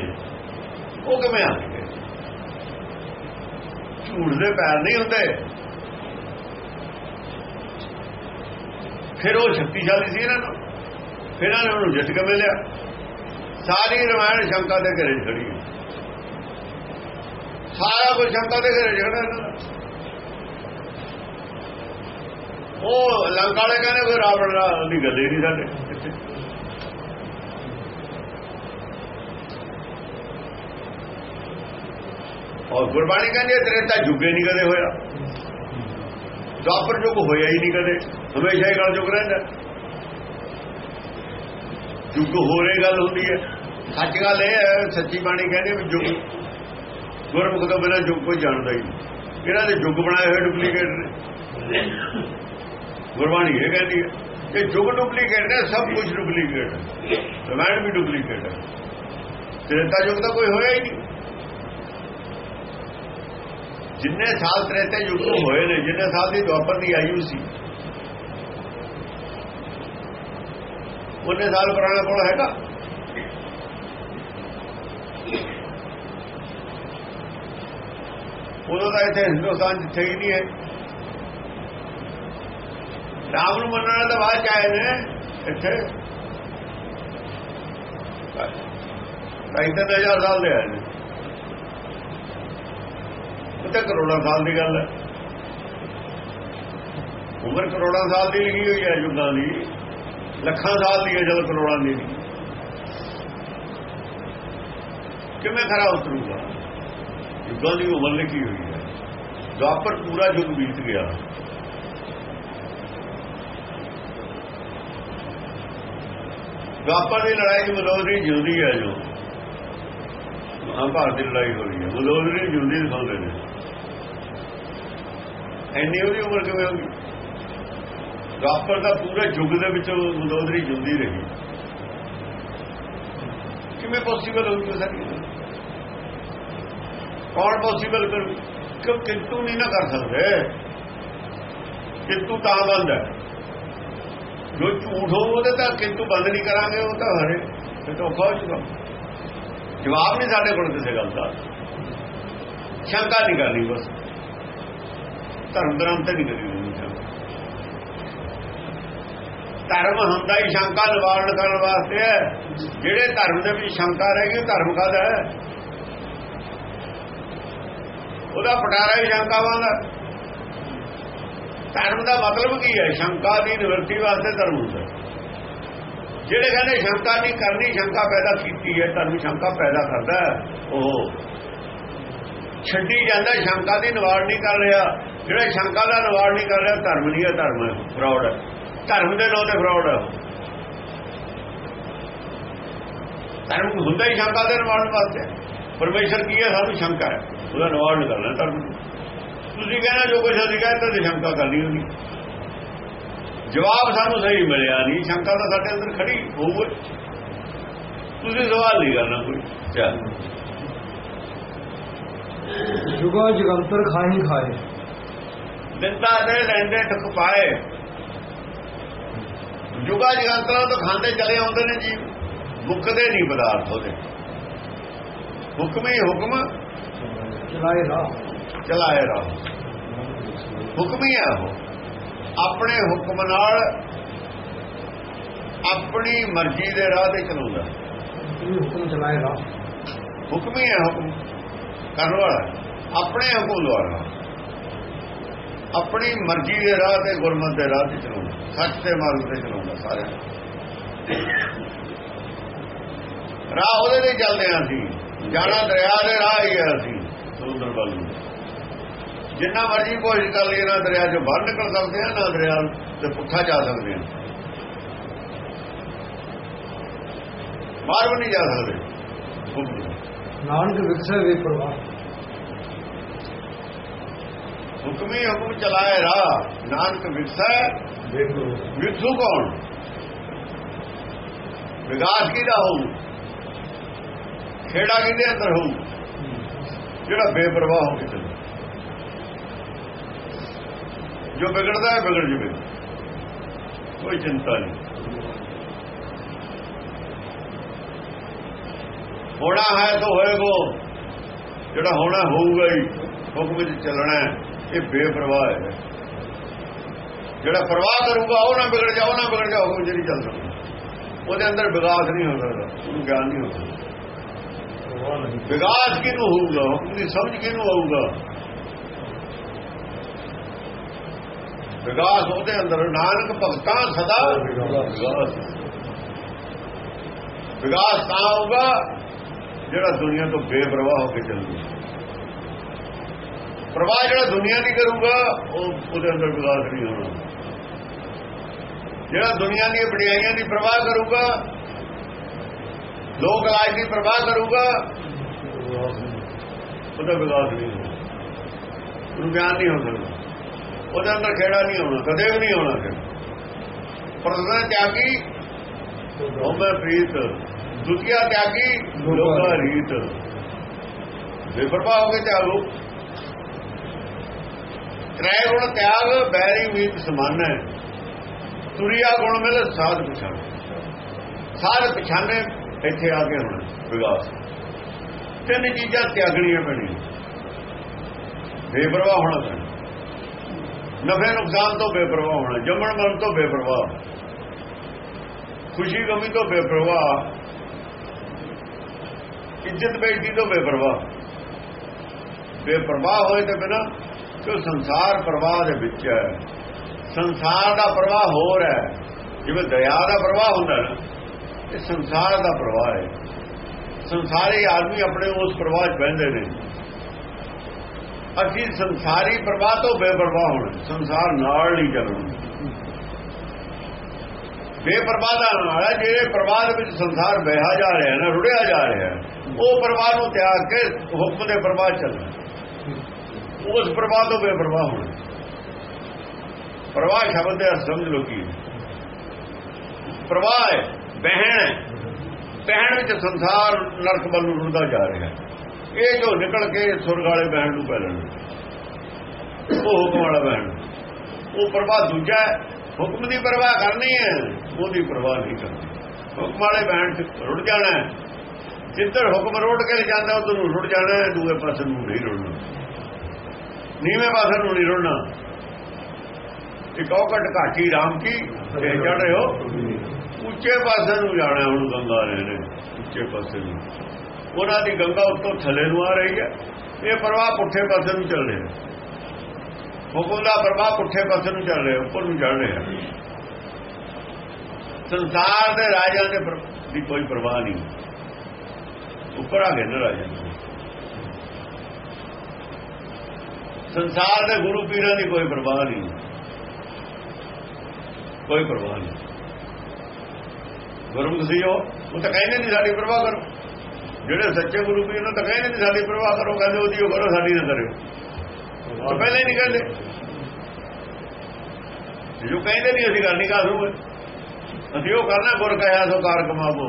ਉਹ ਕਿਵੇਂ ਆ ਗਏ? ਝੂਠ ਦੇ ਪੈਰ ਨਹੀਂ ਹੁੰਦੇ। ਫਿਰ ਉਹ ਸ਼ਕਤੀਸ਼ਾਲੀ ਸੀ ਇਹਨਾਂ ਨੂੰ ਫਿਰ ਇਹਨਾਂ ਨੇ ਉਹਨੂੰ ਜਿੱਤ ਕੇ ਮਿਲਿਆ। ਸਾਰੀ ਰਮਾਇਣ ਸ਼ੰਕਾ ਦੇ ਘਰੇ ਖੜੀ ਹੈ। ਸਾਰਾ ਕੁਝ ਸ਼ੰਕਾ ਦੇ ਘਰੇ ਜਿਹੜਾ ਇਹਨਾਂ ਦਾ। ਉਹ ਲੰਕਾ ਵਾਲੇ ਕਹਿੰਦੇ ਕੋਈ ਰਾਵਣ ਦੀ ਗੱਲ ਹੀ ਨਹੀਂ ਸਾਡੇ ਇੱਥੇ ਔਰ ਗੁਰਬਾਣੀ ਕਹਿੰਦੀ ਹੈ ਤ੍ਰੇਤਾ ਜੁਗੇ ਨਹੀਂ ਕਦੇ ਹੋਇਆ ਦੁਆਪਰ ਯੁੱਗ ਹੋਇਆ ਹੀ ਨਹੀਂ ਕਦੇ ਹਮੇਸ਼ਾ ਹੀ ਗੱਲ ਜੁਗ ਰਹਿੰਦਾ ਜੁਗ ਹੋਰੇ ਗੱਲ ਹੁੰਦੀ ਹੈ ਸੱਚ ਗੱਲ ਇਹ ਹੈ ਸੱਚੀ ਬਾਣੀ ਕਹਿੰਦੀ ਵੀ ਜੁਗ ਗੁਰਮੁਖ ਤੋਂ ਬਿਨਾਂ ਜੁਗ ਕੋਈ ਜਾਣਦਾ ਹੀ ਨਹੀਂ ਇਹਨਾਂ ਦੇ ਜੁਗ ਬਣਾਏ ਹੋਏ ਡੁਪਲੀਕੇਟ ਨੇ ਗੁਰਬਾਣੀ ਇਹ ਕਹਿੰਦੀ ਹੈ ਕਿ ਜੁਗ ਡੁਪਲੀਕੇਟ ਨੇ ਸਭ ਕੁਝ ਡੁਪਲੀਕੇਟ ਹੈ ਰਮਾਇਣ ਵੀ ਡੁਪਲੀਕੇਟ ਹੈ ਤ੍ਰੇਤਾ ਯੁੱਗ ਤਾਂ ਕੋਈ ਹੋਇਆ ਹੀ ਨਹੀਂ ਜਿੰਨੇ ਸਾਲ ਤ੍ਰੇਤੇ ਯੁੱਗ ਨੂੰ ਹੋਏ ਨੇ, ਜਿੰਨੇ ਸਾਲ ਦੀ ਦੁਆਪਰ ਦੀ ਆਯੂ ਸੀ, ਉਹਨੇ ਸਾਲ ਪੁਰਾਣਾ ਕੋਲ ਹੈਗਾ। ਉਦੋਂ ਤਾਂ ਇੱਥੇ ਹਿੰਦੁਸਤਾਨ ਜਿੱਥੇ ਹੀ ਨਹੀਂ ਹੈ। ਰਾਮ ਨੂੰ ਮੰਨਣ ਵਾਲੇ ਬਾਅਦ ਚ ਆਏ ਨੇ, ਇੱਥੇ। ਢਾਈ ਤਿੰਨ ਹਜ਼ਾਰ ਸਾਲ ਦੇ ਆਏ ਨੇ। ਤਾਂ ਕਰੋੜਾਂ ਸਾਲ ਦੀ ਗੱਲ ਹੈ। ਉਮਰ ਕਰੋੜਾਂ ਸਾਲ ਦੀ ਲਿਖੀ ਹੋਈ ਹੈ ਯੁੱਗਾਂ ਦੀ। ਲੱਖਾਂ ਸਾਲ ਦੀ ਹੈ ਜਦੋਂ ਕਰੋੜਾਂ ਦੀ ਨਹੀਂ ਕਿਵੇਂ ਖਰਾ ਉਤਰੂਗਾ? ਯੁੱਗਾਂ ਦੀ ਉਮਰ ਲਿਖੀ ਹੋਈ ਹੈ। ਦੁਆਪਰ ਪੂਰਾ ਯੁੱਗ ਬੀਤ ਗਿਆ। ਦੁਆਪਰ ਦੀ ਲੜਾਈ ਮਲੋਦਰੀ ਜਿਉਂਦੀ ਹੈ ਜੋ। ਮਹਾਭਾਰਤ ਦੀ ਲੜਾਈ ਹੋ ਰਹੀ ਹੈ। ਮਲੋਦਰੀ ਜਿਉਂਦੀ ਦਿਖਾਉਂਦੇ ਨੇ। ਐਨੀ ਉਹਦੀ ਉਮਰ ਕਿਵੇਂ ਹੋ ਗਈ? ਦੁਆਪਰ ਦਾ ਪੂਰੇ ਯੁੱਗ ਦੇ ਵਿੱਚ ਮਲੋਦਰੀ ਜਿਉਂਦੀ ਰਹੀ। ਕਿਵੇਂ ਪੋਸੀਬਲ ਹੋਊਗੀ ਸਾਡੀ ਕੌਣ ਪੋਸੀਬਲ ਕਰੂ? ਕਿਉਂ ਕਿੰਤੂ ਨਹੀਂ ਨਾ ਕਰ ਸਕਦੇ? ਕਿੰਤੂ ਤਾਂ ਬੰਦ ਹੈ। ਜੋ ਝੂਠ ਹੋ ਉਹਦੇ ਤਾਂ ਕਿੰਤੂ ਬੰਦ ਨਹੀਂ ਕਰਾਂਗੇ, ਉਹ ਤਾਂ ਹਰੇ। ਇਹ ਤਾਂ ਔਖਾ ਹੋ ਜੂਗਾ ਜਵਾਬ ਨਹੀਂ ਸਾਡੇ ਕੋਲ ਕਿਸੇ ਗੱਲ ਦਾ। ਸ਼ੰਕਾ ਨਹੀਂ ਕਰਨੀ ਬਸ। ਧਰਮ ਧਰਮ ਤੇ ਨਹੀਂ ਕਰੀ ਧਰਮ। ਹੁੰਦਾ ਹੀ ਸ਼ੰਕਾ ਨਿਵਾਰਨ ਕਰਨ ਵਾਸਤੇ ਹੈ। ਜਿਹੜੇ ਧਰਮ ਦੇ ਵਿੱਚ ਸ਼ੰਕਾ ਰਹਿ ਗਈ, ਉਹ ਧਰਮ ਕਾਦਾ ਹੈ? ਉਹਦਾ ਪਟਾਰਾ ਹੀ ਸ਼ੰਕਾਵਾਂ ਦਾ। ਧਰਮ ਦਾ ਮਤਲਬ ਕੀ ਹੈ? ਸ਼ੰਕਾ ਦੀ ਨਿਵਰਤੀ ਵਾਸਤੇ ਧਰਮ ਹੁੰਦਾ। ਜਿਹੜੇ ਕਹਿੰਦੇ ਸ਼ੰਕਾ ਨਹੀਂ ਕਰਨੀ, ਸ਼ੰਕਾ ਪੈਦਾ ਕੀਤੀ ਹੈ ਧਰਮ ਸ਼ੰਕਾ ਪੈਦਾ ਕਰਦਾ ਉਹ ਛੱਡੀ ਜਾਂਦਾ, ਸ਼ੰਕਾ ਦੀ ਨਿਵਾਰਨ ਨਹੀਂ ਕਰ ਰਿਹਾ। ਜਿਹੜਾ ਸ਼ੰਕਾ ਦਾ ਨਿਵਾਰਨ ਨਹੀਂ ਕਰ ਰਿਹਾ, ਧਰਮ ਨਹੀਂ ਹੈ, ਧਰਮ ਹੈ ਫਰਾਡ ਹੈ। ਧਰਮ ਦੇ ਨਾਂ ਤੇ ਫਰਾਡ ਹੈ। ਧਰਮ ਹੁੰਦਾ ਹੀ ਸ਼ੰਕਾ ਦੇ ਨਿਵਾਰਨ ਵਾਸਤੇ। ਪਰਮੇਸ਼ਰ ਕੀ ਹੈ? ਸਾਨੂੰ ਸ਼ੰਕਾ ਹੈ। ਉਹਦਾ ਨਿਵਾਰਨ ਕਰਨਾ ਧਰਮ। ਤੁਸੀਂ ਕਹਿੰਦੇ ਜੋ ਕੁਝ ਅਸੀਂ ਕਹਿੰਦੇ ਤੇ ਸ਼ੰਕਾ ਕਰਨੀ ਹੁੰਦੀ ਜਵਾਬ ਸਾਨੂੰ ਸਹੀ ਮਿਲਿਆ ਨਹੀਂ। ਸ਼ੰਕਾ ਤਾਂ ਸਾਡੇ ਅੰਦਰ ਖੜੀ ਹੋਊਗੀ। ਤੁਸੀਂ ਸਵਾਲ ਨਹੀਂ ਕਰਨਾ ਕੋਈ। ਚੱਲ। ਜੁਗਾ ਜਗੰਤਰ ਖਾਈ ਖਾਏ। ਦਿੰਦਾ ਦੇ ਲੈਂਦੇ ਟਕ ਪਾਏ। ਜੁਗਾ ਜਗੰਤਰਾਂ ਤੋਂ ਖਾਂਦੇ ਚਲੇ ਆਉਂਦੇ ਨੇ ਜੀ। ਮੁੱਕਦੇ ਨਹੀਂ ਪਦਾਰਥ ਉਹਦੇ। ਹੁਕਮ ਹੁਕਮ। ਚਲਾਏ ਰਾਹ। ਚਲਾਏ ਰਹਾ। ਹੁਕਮ ਉਹ। ਆਪਣੇ ਹੁਕਮ ਨਾਲ ਆਪਣੀ ਮਰਜ਼ੀ ਦੇ ਰਾਹ ਤੇ ਚਲਾਉਂਦਾ ਇਹ ਹੁਕਮ ਚਲਾਏ ਰਾਹ। ਹੁਕਮ ਹੈ ਹੁਕਮ। ਕਰਨ ਵਾਲਾ। ਆਪਣੇ ਹੁਕਮ ਦੁਆਰਾ। ਆਪਣੀ ਮਰਜ਼ੀ ਦੇ ਰਾਹ ਤੇ ਗੁਰਮਤਿ ਦੇ ਰਾਹ ਤੇ ਚਲਾਉਂਦਾ। ਸੱਚ ਦੇ ਮਾਰਗ ਤੇ ਚਲਾਉਂਦਾ ਸਾਰੇ ਰਾਹ ਉਹਦੇ ਤੇ ਚੱਲਦੇ ਆਂ ਅਸੀਂ। ਜਾਣਾ ਦਰਿਆ ਦੇ ਰਾਹ ਹੀ ਹੈ ਅਸੀਂ। ਸਮੁੰਦਰ ਵੱਲ ਨੂੰ। ਜਿੰਨਾ ਮਰਜ਼ੀ ਕੋਸ਼ਿਸ਼ ਕਰ ਲਈਏ ਨਾ ਦਰਿਆ ਚੋਂ ਬਾਹਰ ਨਿਕਲ ਸਕਦੇ ਆ ਨਾ ਦਰਿਆ ਤੇ ਪੁੱਠਾ ਜਾ ਸਕਦੇ ਆ ਬਾਹਰ ਵੀ ਨਹੀਂ ਜਾ ਸਕਦੇ। ਨਾਨਕ ਵਿਕਸੇ ਵੇ ਪ੍ਰਵਾਹ। ਹੁਕਮ ਹੁਕਮ ਚਲਾਏ ਰਾਹ ਨਾਨਕ ਵਿਰਸਾ। ਦੇਖੋ ਵਿਰਸੂ ਕੌਣ? ਵਿਕਾਸ ਕਿਹਦਾ ਹੋਊ? ਖੇੜਾ ਕਿਹਦੇ ਅੰਦਰ ਹੋਊ? ਜਿਹੜਾ ਬੇਪਰਵਾਹ ਹੋ ਕੇ ਚੱਲੇ। ਜੋ ਵਿਗੜਦਾ ਹੈ ਵਿਗੜ ਜਵੇ। ਕੋਈ ਚਿੰਤਾ ਨਹੀਂ। ਹੋਣਾ ਹੈ ਤਾਂ ਹੋਏਗਾ। ਜਿਹੜਾ ਹੋਣਾ ਹੋਊਗਾ ਹੀ ਹੁਕਮ ਵਿੱਚ ਚੱਲਣਾ ਹੈ। ਇਹ ਬੇਪਰਵਾਹ ਹੈ। ਜਿਹੜਾ ਪਰਵਾਹ ਕਰੂਗਾ ਉਹ ਨਾ ਵਿਗੜ ਜਾ ਉਹ ਨਾ ਵਿਗੜ ਜਾ ਹੁਕਮ ਜਿਹੜੀ ਚੱਲ ਸਕਦਾ ਉਹਦੇ ਅੰਦਰ ਵਿਕਾਸ ਨਹੀਂ ਹੋ ਸਕਦਾ ਉਹਨੂੰ ਗਿਆਨ ਨਹੀਂ ਹੋ ਸਕਦਾ। ਵਿਕਾਸ ਕਿਹਨੂੰ ਹੋਊਗਾ? ਹੁਕਮ ਦੀ ਸਮਝ ਕਿਹਨੂੰ ਆਊਗਾ? ਵਿਕਾਸ ਉਹਦੇ ਅੰਦਰ ਨਾਨਕ ਭਗਤਾਂ ਸਦਾ ਵਿਕਾਸ ਵਿਕਾਸ ਤਾਂ ਹੋਊਗਾ ਜਿਹੜਾ ਦੁਨੀਆ ਤੋਂ ਬੇਪਰਵਾਹ ਹੋ ਕੇ ਚੱਲੂ ਪ੍ਰਵਾਹ ਜਿਹੜਾ ਦੁਨੀਆ ਦੀ ਕਰੂਗਾ, ਉਹ ਉਹਦੇ ਅੰਦਰ ਵਿਕਾਸ ਨਹੀਂ ਹੋਣਾ। ਜਿਹੜਾ ਦੁਨੀਆ ਦੀਆਂ ਵਡਿਆਈਆਂ ਦੀ ਪ੍ਰਵਾਹ ਕਰੂਗਾ, ਲੋਕ ਰਾਜ ਦੀ ਪ੍ਰਵਾਹ ਕਰੂਗਾ, ਉਹਦਾ ਵਿਕਾਸ ਨਹੀਂ ਹੋਣਾ। ਉਹਨੂੰ ਗਿਆਨ ਨਹੀਂ ਹੋ ਸਕਦਾ ਉਹਦੇ ਅੰਦਰ ਖੇੜਾ ਨਹੀਂ ਹੋਣਾ ਕਦੇ ਵੀ ਨਹੀਂ ਹੋਣਾ ਫਿਰ। ਪ੍ਰਸਨਾ ਤਿਆਗੀ ਹੋਵੇ ਪ੍ਰੀਤ। ਦੁਤੀਆ ਤਿਆਗੀ, ਲੋਕਾ ਰੀਤ। ਬੇਪਰਵਾਹ ਹੋ ਕੇ ਤਿਆਗੋ ਤ੍ਰੈ ਗੁਣ ਤਿਆਗ, ਬੈਰੀ ਮੀਤ ਸਮਾਨ ਹੈ। ਤੁਰਿਆ ਗੁਣ ਮਿਲ, ਸਾਧ ਪਛਾਣ। ਸਾਧ ਪਛਾਣੇ ਇੱਥੇ ਆ ਕੇ ਹੁਣ ਵਿਕਾਸ ਤਿੰਨ ਚੀਜ਼ਾਂ ਤਿਆਗਣੀਆਂ ਪੈਣੀਆਂ। ਬੇਪਰਵਾਹ ਹੋਣਾ ਪੈਣਾ। ਨਫੇ ਨੁਕਸਾਨ ਤੋਂ ਬੇਪਰਵਾਹ ਹੋਣਾ, ਜੰਮਣ ਮਰਨ ਤੋਂ ਬੇਪਰਵਾਹ। ਖੁਸ਼ੀ ਗਮੀ ਤੋਂ ਬੇਪਰਵਾਹ। ਇੱਜ਼ਤ ਬੇਇੱਜ਼ਤੀ ਤੋਂ ਬੇਪਰਵਾਹ। ਬੇਪਰਵਾਹ ਹੋਏ ਤੇ ਬਿਨਾ ਕਿ ਸੰਸਾਰ ਪ੍ਰਵਾਹ ਦੇ ਵਿੱਚ ਹੈ। ਸੰਸਾਰ ਦਾ ਪ੍ਰਵਾਹ ਹੋਰ ਹੈ। ਜਿਵੇਂ ਦਰਿਆ ਦਾ ਪ੍ਰਵਾਹ ਹੁੰਦਾ ਨਾ, ਇਹ ਸੰਸਾਰ ਦਾ ਪ੍ਰਵਾਹ ਹੈ। ਸੰਸਾਰੀ ਆਦਮੀ ਆਪਣੇ ਉਸ ਪ੍ਰਵਾਹ 'ਚ ਬਹਿੰਦੇ ਨੇ। ਅਸੀਂ ਸੰਸਾਰੀ ਪ੍ਰਵਾਹ ਤੋਂ ਬੇਪਰਵਾਹ ਹੋਣਾ, ਸੰਸਾਰ ਨਾਲ ਨਹੀਂ ਚੱਲਣਾ। ਬੇਪਰਵਾਹ ਦਾ ਨਾਲ ਹੈ, ਜਿਹੜੇ ਪ੍ਰਵਾਹ ਦੇ ਵਿੱਚ ਸੰਸਾਰ ਬਹਿਆ ਜਾ ਰਿਹਾ ਨਾ, ਰੁੜਿਆ ਜਾ ਰਿਹਾ, ਉਹ ਪ੍ਰਵਾਹ ਨੂੰ ਤਿਆਗ ਕੇ ਹੁਕਮ ਦੇ ਪ੍ਰਵਾਹ ਚੱਲਣਾ। ਉਸ ਪ੍ਰਵਾਹ ਤੋਂ ਬੇਪਰਵਾਹ ਹੋਣਾ ਪ੍ਰਵਾਹ ਸ਼ਬਦ ਦੇ ਸਮਝ ਲਓ ਕੀ। ਪ੍ਰਵਾਹ ਹੈ, ਬਹਿਣ ਹੈ। ਬਹਿਣ ਵਿੱਚ ਸੰਸਾਰ ਨਰਕ ਵੱਲ ਨੂੰ ਰੁੜਦਾ ਜਾ ਰਿਹਾ ਇਹ ਜੋ ਨਿਕਲ ਕੇ ਸੁਰਗ ਵਾਲੇ ਬਹਿਣ ਨੂੰ ਪੈ ਲੈਣਾ। ਉਹ ਹੁਕਮ ਵਾਲਾ ਬਹਿਣ। ਉਹ ਪ੍ਰਵਾਹ ਦੂਜਾ ਹੈ। ਹੁਕਮ ਦੀ ਪਰਵਾਹ ਕਰਨੀ ਹੈ। ਉਹਦੀ ਪਰਵਾਹ ਨਹੀਂ ਕਰਨੀ। ਹੁਕਮ ਵਾਲੇ ਬਹਿਣ ਚ ਰੁੜ ਜਾਣਾ ਜਿੱਧਰ ਹੁਕਮ ਰੋੜ ਕੇ ਜਾਂਦਾ, ਉਧਰ ਨੂੰ ਰੁੜ ਜਾਣਾ ਦੂਏ ਪਾਸੇ ਨੂੰ ਨਹੀਂ ਰੁੜਨਾ। ਨੀਵੇਂ ਪਾਸੇ ਨੂੰ ਨਹੀਂ ਰੁੜਨਾ। ਇੱਕ ਔਕਟ ਘਾਟੀ ਰਾਮ ਕੀ? ਤੇ ਚੜ ਰਹੇ ਹੋ। ਉੱਚੇ ਪਾਸੇ ਨੂੰ ਜਾਣਾ ਹੁਣ ਗੰਗਾ ਰਹੇ ਨੇ ਉੱਚੇ ਪਾਸੇ ਨੂੰ। ਉਹਨਾਂ ਦੀ ਗੰਗਾ ਉੱਤੋਂ ਥੱਲੇ ਨੂੰ ਆ ਰਹੀ ਹੈ। ਇਹ ਪ੍ਰਵਾਹ ਪੁੱਠੇ ਪਾਸੇ ਨੂੰ ਚੱਲ ਰਿਹਾ ਹੁਕਮ ਦਾ ਪ੍ਰਵਾਹ ਪੁੱਠੇ ਪਾਸੇ ਨੂੰ ਚੱਲ ਰਿਹਾ ਉੱਪਰ ਨੂੰ ਚੜ ਰਿਹਾ ਸੰਸਾਰ ਦੇ ਰਾਜਾਂ ਦੇ ਦੀ ਕੋਈ ਪਰਵਾਹ ਨਹੀਂ। ਉੱਪਰ ਆ ਗਏ ਨਾ ਰਾਜਾ ਸੰਸਾਰ ਦੇ ਗੁਰੂ ਪੀਰਾਂ ਦੀ ਕੋਈ ਪਰਵਾਹ ਨਹੀਂ। ਕੋਈ ਪਰਵਾਹ ਨਹੀਂ। ਗੁਰੂ ਤੁਸੀਂ ਉਹ ਉਹ ਤਾਂ ਕਹਿੰਦੇ ਨਹੀਂ ਸਾਡੀ ਪਰਵਾਹ ਕਰੋ। ਜਿਹੜੇ ਸੱਚੇ ਗੁਰੂ ਪੀਰ ਨੂੰ ਤਾਂ ਕਹਿੰਦੇ ਨਹੀਂ ਸਾਡੀ ਪਰਵਾਹ ਕਰੋ, ਕਹਿੰਦੇ ਉਹਦੀ ਉਹ ਕਰੋ, ਸਾਡੀ ਨਾ ਕਰਿਓ। ਉਹ ਪਹਿਲੇ ਨਹੀਂ ਕਹਿੰਦੇ। ਜੋ ਕਹਿੰਦੇ ਨਹੀਂ ਅਸੀਂ ਗੱਲ ਨਹੀਂ ਕਰ ਸਕਦੇ ਅਸੀਂ ਉਹ ਕਰਨਾ ਗੁਰ ਕਹਿਆ ਸੋ ਕਾਰ ਕਮਾਵੋ।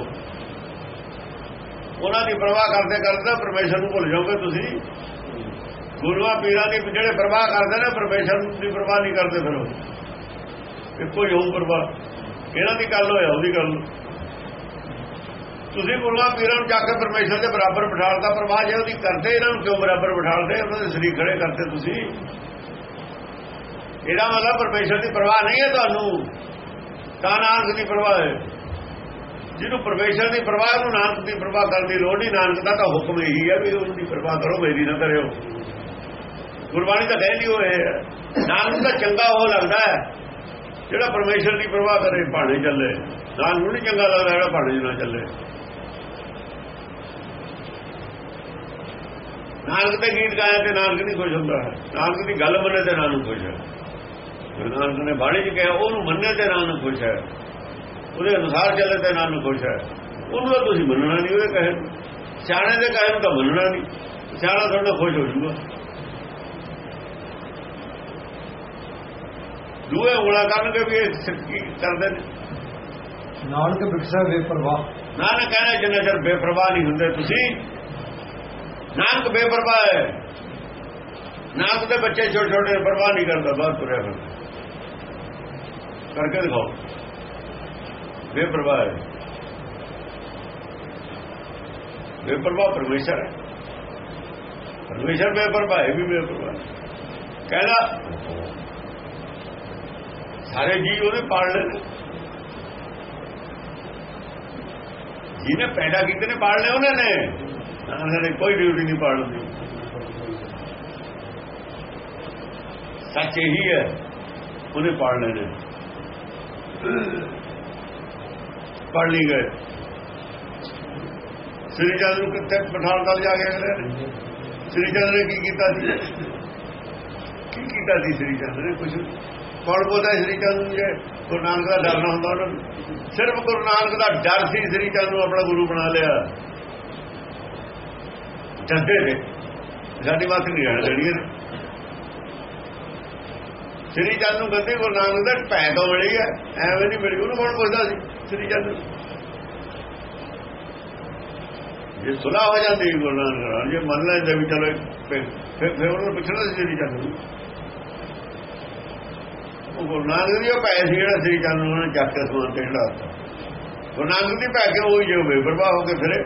ਉਹਨਾਂ ਦੀ ਪਰਵਾਹ ਕਰਦੇ ਕਰਦੇ ਪਰਮੇਸ਼ਰ ਨੂੰ ਭੁੱਲ ਜਾਓਗੇ ਤੁਸੀਂ। ਗੁਰੂਆਂ ਪੀਰਾਂ ਦੀ ਜਿਹੜੇ ਪਰਵਾਹ ਕਰਦੇ ਨੇ, ਪਰਮੇਸ਼ਰ ਦੀ ਪਰਵਾਹ ਨਹੀਂ ਕਰਦੇ ਫਿਰ ਉਹ। ਇੱਕੋ ਹੀ ਹੋਊ ਪਰਵਾਹ। ਇਹਨਾਂ ਦੀ ਗੱਲ ਹੋਇਆ, ਉਹਦੀ ਗੱਲ ਤੁਸੀਂ ਗੁਰੂਆਂ ਪੀਰਾਂ ਨੂੰ ਜਾ ਕੇ ਪਰਮੇਸ਼ਰ ਦੇ ਬਰਾਬਰ ਬਿਠਾਲਦਾ ਪਰਵਾਹ ਜੇ ਉਹਦੀ ਕਰਦੇ, ਇਹਨਾਂ ਨੂੰ ਕਿਉਂ ਬਰਾਬਰ ਬਿਠਾਲਦੇ? ਉਹਨਾਂ ਦੇ ਸਰੀਰ ਖੜੇ ਕਰਦੇ ਤੁਸੀਂ। ਇਹਦਾ ਮਤਲਬ ਪਰਮੇਸ਼ਰ ਦੀ ਪਰਵਾਹ ਨਹੀਂ ਹੈ ਤੁਹਾਨੂੰ। ਤਾਂ ਨਾਨਕ ਦੀ ਪਰਵਾਹ ਹੈ। ਜਿਹਨੂੰ ਪਰਮੇਸ਼ਰ ਦੀ ਪਰਵਾਹ ਨੂੰ ਨਾਨਕ ਦੀ ਪਰਵਾਹ ਕਰਨ ਦੀ ਲੋੜ ਨਹੀਂ। ਨਾਨਕ ਦਾ ਤਾਂ ਹੁਕਮ ਇਹੀ ਹੈ ਵੀ ਉਹਦੀ ਦੀ ਪਰਵਾਹ ਕਰੋ, ਮੇਰੀ ਨਾ ਕਰਿਓ। ਗੁਰਬਾਣੀ ਤਾਂ ਕਹਿੰਦੀ ਹੋਏ ਹੈ ਨਾਨਕ ਦਾ ਚੰਗਾ ਉਹ ਲੱਗਦਾ ਹੈ। ਜਿਹੜਾ ਪਰਮੇਸ਼ਰ ਦੀ ਪਰਵਾਹ ਕਰੇ, ਭਾਣੇ ਚੱਲੇ। ਨਾਨਕ ਨੂੰ ਨਹੀਂ ਚੰਗਾ ਲੱਗਦਾ ਜਿਹੜਾ ਭਾਣੇ ਨਾ ਚੱਲੇ। ਨਾਨਕ ਦੇ ਗੀਤ ਗਾਇਆ ਤੇ ਨਾਨਕ ਨਹੀਂ ਖੁਸ਼ ਹੁੰਦਾ ਨਾਨਕ ਦੀ ਗੱਲ ਮੰਨੇ ਤੇ ਨਾਨਕ ਖੁਸ਼ ਹੈ। ਨਾਨਕ ਨੇ ਬਾਣੀ 'ਚ ਕਿਹਾ, ਉਹਨੂੰ ਮੰਨੇ ਤੇ ਨਾਨਕ ਖੁਸ਼ ਹੈ। ਉਹਦੇ ਅਨੁਸਾਰ ਚੱਲੇ ਤੇ ਨਾਨਕ ਖੁਸ਼ ਹੈ। ਉਹਨੂੰ ਤਾਂ ਤੁਸੀਂ ਮੰਨਣਾ ਨਹੀਂ ਉਹਦੇ ਕਹੇ। ਸਿਆਣੇ ਦੇ ਕਹੇ ਨੂੰ ਤਾਂ ਮੰਨਣਾ ਨਹੀਂ ਸਿਆਣਾ ਤੁਹਾਡਾ ਖੁਸ਼ ਹੋ ਜਾਊਗਾ। ਦੂਏ ਉਂਗਲਾ ਕਰਨਗੇ ਵੀ ਇਹ ਸਿੱਕੀ ਕਰਦੇ ਨੇ। ਨਾਨਕ ਬਿਕਸਾ ਬੇਪਰਵਾਹ। ਨਾਨਕ ਕਹਿੰਦਾ ਜਿੰਨਾ ਚਿਰ ਬੇਪਰਵਾਹ ਨਹੀਂ ਹੁੰਦੇ ਤੁਸੀਂ ਨਾਨਕ ਬੇਪਰਵਾਹ ਹੈ। ਨਾਨਕ ਦੇ ਬੱਚੇ ਛੋਟੇ ਛੋਟੇ ਪਰਵਾਹ ਨਹੀਂ ਕਰਦਾ ਬਾਹਰ ਤੁਰਿਆ ਫਿਰਦਾ। ਕਰਕੇ ਦਿਖਾਓ। ਬੇਪਰਵਾਹ ਹੈ। ਬੇਪਰਵਾਹ ਪਰਮੇਸ਼ਰ ਹੈ। ਪਰਮੇਸ਼ਰ ਬੇਪਰਵਾਹ ਹੈ ਵੀ ਬੇਪਰਵਾਹ ਕਹਿੰਦਾ ਸਾਰੇ ਜੀ ਉਹਨੇ ਪਾਲ ਲਏ। ਜਿਹਨੇ ਪੈਦਾ ਕੀਤੇ ਨੇ ਪਾਲ ਲਏ ਉਹਨਾਂ ਨੇ। ਉਹਨਾਂ ਨੇ ਕੋਈ ਡਿਊਟੀ ਨਹੀਂ ਪਾਲਣ ਦੀ ਸੱਚ ਇਹੀ ਹੈ, ਉਹਨੇ ਪਾਲ ਲਏ ਨੇ। ਪੜ ਲਈ ਗਏ। ਸ੍ਰੀ ਚੰਦ ਨੂੰ ਕਿੱਥੇ ਪਠਾਨ ਦਲ ਜਾ ਕੇ ਅਗਲੇ ਨੇ? ਸ੍ਰੀ ਚੰਦ ਨੇ ਕੀ ਕੀਤਾ ਸੀ? ਕੀ ਕੀਤਾ ਸੀ ਸ੍ਰੀ ਚੰਦ ਨੇ ਕੁਝ ਕੌਣ ਬੋਲਦਾ ਸ੍ਰੀ ਚੰਦ ਨੂੰ ਜੇ। ਗੁਰੂ ਨਾਨਕ ਦਾ ਡਰ ਨਾ ਹੁੰਦਾ ਉਹਨਾਂ। ਨੂੰ ਸਿਰਫ ਗੁਰੂ ਨਾਨਕ ਦਾ ਡਰ ਸੀ ਸ੍ਰੀ ਚੰਦ ਨੂੰ ਆਪਣਾ ਗੁਰੂ ਬਣਾ ਲਿਆ। ਜੱਦੇ ਨੇ। ਸਾਡੀ ਬਾਤ ਨਹੀਂ ਰਹਿਣ ਦੇਣੀ ਸ੍ਰੀ ਚੰਦ ਨੂੰ ਕਹਿੰਦੇ ਗੁਰੂ ਨਾਨਕ ਦਾ ਭੈ ਤੋਂ ਮਿਲੀ ਹੈ। ਐਵੇਂ ਨਹੀਂ ਮਿਲੀ। ਉਹਨੂੰ ਕੌਣ ਪੁੱਛਦਾ ਸੀ ਸ੍ਰੀ ਚੰਦ? ਨੂੰ ਜੇ ਸੁਲਾ ਹੋ ਜਾਂਦੀ ਗੁਰੂ ਨਾਨਕ ਨਾਲ, ਜੇ ਮੰਨ ਲੈਂਦੇ ਵੀ ਚਲੋ ਫਿਰ ਫਿਰ ਉਹਨੂੰ ਪੁੱਛਣਾ ਸੀ ਸ੍ਰੀ ਚੰਦ ਨੂੰ। ਉਹ ਗੁਰੂ ਨਾਨਕ ਦੀ ਉਹ ਪੈ ਸੀ ਜਿਹੜਾ ਸ੍ਰੀ ਚੰਦ ਨੂੰ ਉਹਨੇ ਚੱਕ ਕੇ ਸਮਾਨ ਤੇ ਢਾਤਾ ਗੁਰੂ ਨਾਨਕ ਦੀ ਪੈ ਕੇ ਉਹ ਜੋ ਬੇਪਰਵਾਹ ਹੋ ਕੇ ਫਿਰੇ?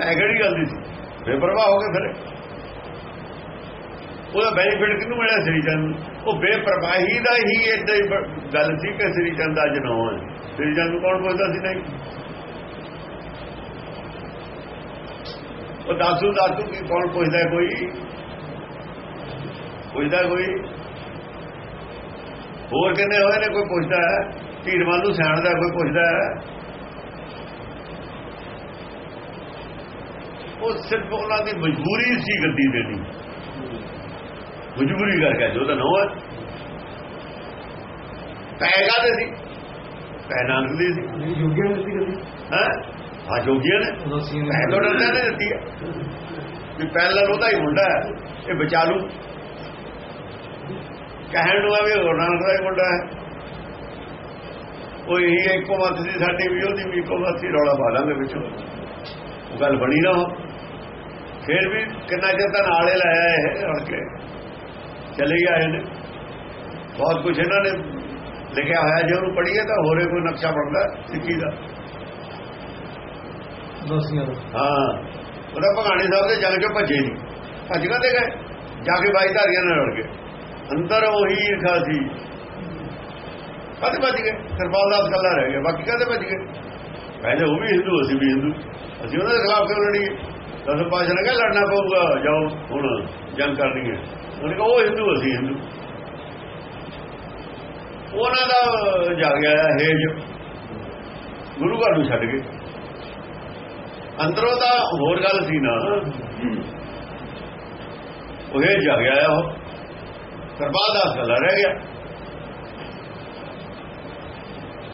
ਐ ਕਿਹੜੀ ਗੱਲ ਦੀ ਸੀ? ਬੇਪਰਵਾਹ ਹੋ ਕੇ ਫਿਰੇ। ਉਹਦਾ ਬੈਨੀਫਿਟ ਕਿਹਨੂੰ ਮਿਲਿਆ ਸ੍ਰੀ ਚੰਦ ਉਹ ਬੇਪਰਵਾਹੀ ਦਾ ਹੀ ਇਦਾਂ ਹੀ ਗੱਲ ਸੀ ਕਿ ਸ੍ਰੀ ਚੰਦ ਅੱਜ ਨਾ ਹੈ ਸ੍ਰੀ ਚੰਦ ਨੂੰ ਕੌਣ ਪੁੱਛਦਾ ਸੀ ਨਹੀਂ? ਉਹ ਦਾਸੂ ਦਾਸੂ ਕੀ ਕੌਣ ਪੁੱਛਦਾ ਕੋਈ? ਪੁੱਛਦਾ ਕੋਈ। ਹੋਰ ਕਹਿੰਦੇ ਹੋਏ ਨੇ ਕੋਈ ਪੁੱਛਦਾ ਹੈ। ਧੀਰਵਾਲ ਨੂੰ ਸਿਆਣਦਾ ਕੋਈ ਪੁੱਛਦਾ ਹੈ। ਉਹ ਸਿਰਫ ਉਹਨਾਂ ਦੀ ਮਜਬੂਰੀ ਸੀ ਗੱਦੀ ਦੇਣੀ ਮਜਬੂਰੀ ਕਰਕੇ ਜੋ ਤਾਂ ਨੋ ਹੈ। ਪੈਗਾ ਦੇ ਸੀ? ਪੈ ਨਾਨਕ ਦੀ ਸੀ। ਯੋਗੀਆਂ ਨੇ ਦਿੱਤੀ ਕਦੀ ਹੈ? ਆ ਜੋਗੀਆਂ ਨੇ। ਸੀ ਪੈ ਤੋਂ ਡਰਦਾ ਨੇ ਦਿੱਤੀ ਹੈ। ਵੀ ਪਹਿਲਾਂ ਉਹਦਾ ਹੀ ਮੁੰਡਾ ਹੈ। ਇਹ ਬਚਾ ਲੂ ਕਹਿਣ ਨੂੰ ਆ ਵੀ ਹੋਰ ਦਾ ਹੀ ਮੁੰਡਾ ਹੈ। ਉਹ ਇਹੀ ਇੱਕੋ ਮਤ ਸੀ ਸਾਡੀ ਵੀ ਉਹਦੀ ਵੀ ਇੱਕੋ ਮਤ ਸੀ ਰੌਲਾ ਪਾ ਲਾਂਗੇ ਵਿੱਚੋਂ। ਉਹ ਗੱਲ ਬਣੀ ਨਾ ਫਿਰ ਵੀ ਕਿੰਨਾ ਚਿਰ ਤਾਂ ਨਾਲੇ ਲਾਇਆ ਇਹ ਰਲ ਕੇ। ਚਲੇ ਹੀ ਆਏ ਨੇ। ਬਹੁਤ ਕੁਝ ਇਹਨਾਂ ਨੇ ਲਿਖਿਆ ਹੋਇਆ ਜੇ ਉਹਨੂੰ ਪੜ੍ਹੀਏ ਤਾਂ ਹੋਰੇ ਕੋਈ ਨਕਸ਼ਾ ਬਣਦਾ ਸਿੱਖੀ ਦਾ। ਦੋਸੀਆਂ ਹਾਂ। ਉਹਦਾ ਭਗਾਣੀ ਸਾਹਿਬ ਦੇ ਜਲ ਕੇ ਭੱਜੇ ਨਹੀਂ ਭੱਜ ਕਾਹਦੇ ਗਏ? ਜਾ ਕੇ ਬਾਈ ਧਾਰੀਆਂ ਨਾਲ ਰਲ ਗਏ। ਅੰਦਰ ਉਹੀ ਈਰਖਾ ਸੀ। ਕਾਹਦੇ ਭੱਜ ਗਏ। ਸਰਪਾਲ ਦਾਸ ਕੱਲਾ ਰਹਿ ਗਿਆ। ਬਾਕੀ ਕਾਹਦੇ ਭੱਜ ਗਏ? ਪਹਿਲੇ ਉਹ ਵੀ ਹਿੰਦੂ ਅਸੀਂ ਵੀ ਹਿੰਦੂ। ਅਸੀਂ ਉਹਨਾਂ ਦੇ ਖਿਲਾਫ ਕਿਉਂ ਲੜੀਏ? ਦਸ ਪਾਸ਼ਾ ਨੇ ਕਿਹਾ ਲੜਨਾ ਪਊਗਾ। ਜਾਓ ਹੁਣ ਜੰਗ ਕਰਨੀ ਹੈ। ਉਹਨੇ ਕਿਹਾ ਉਹ ਹਿੰਦੂ ਅਸੀਂ ਹਿੰਦੂ। ਉਹਨਾਂ ਦਾ ਜਾਗਿਆ ਹੇਜ। ਗੁਰੂ ਘਰ ਨੂੰ ਛੱਡ ਗਏ। ਅੰਦਰੋਂ ਤਾਂ ਹੋਰ ਗੱਲ ਸੀ ਨਾ। ਉਹ ਇਹ ਜਾਗਿਆ ਉਹ। ਸਰਬਾਦ ਦਾ ਗੱਲਾ ਰਹਿ ਗਿਆ।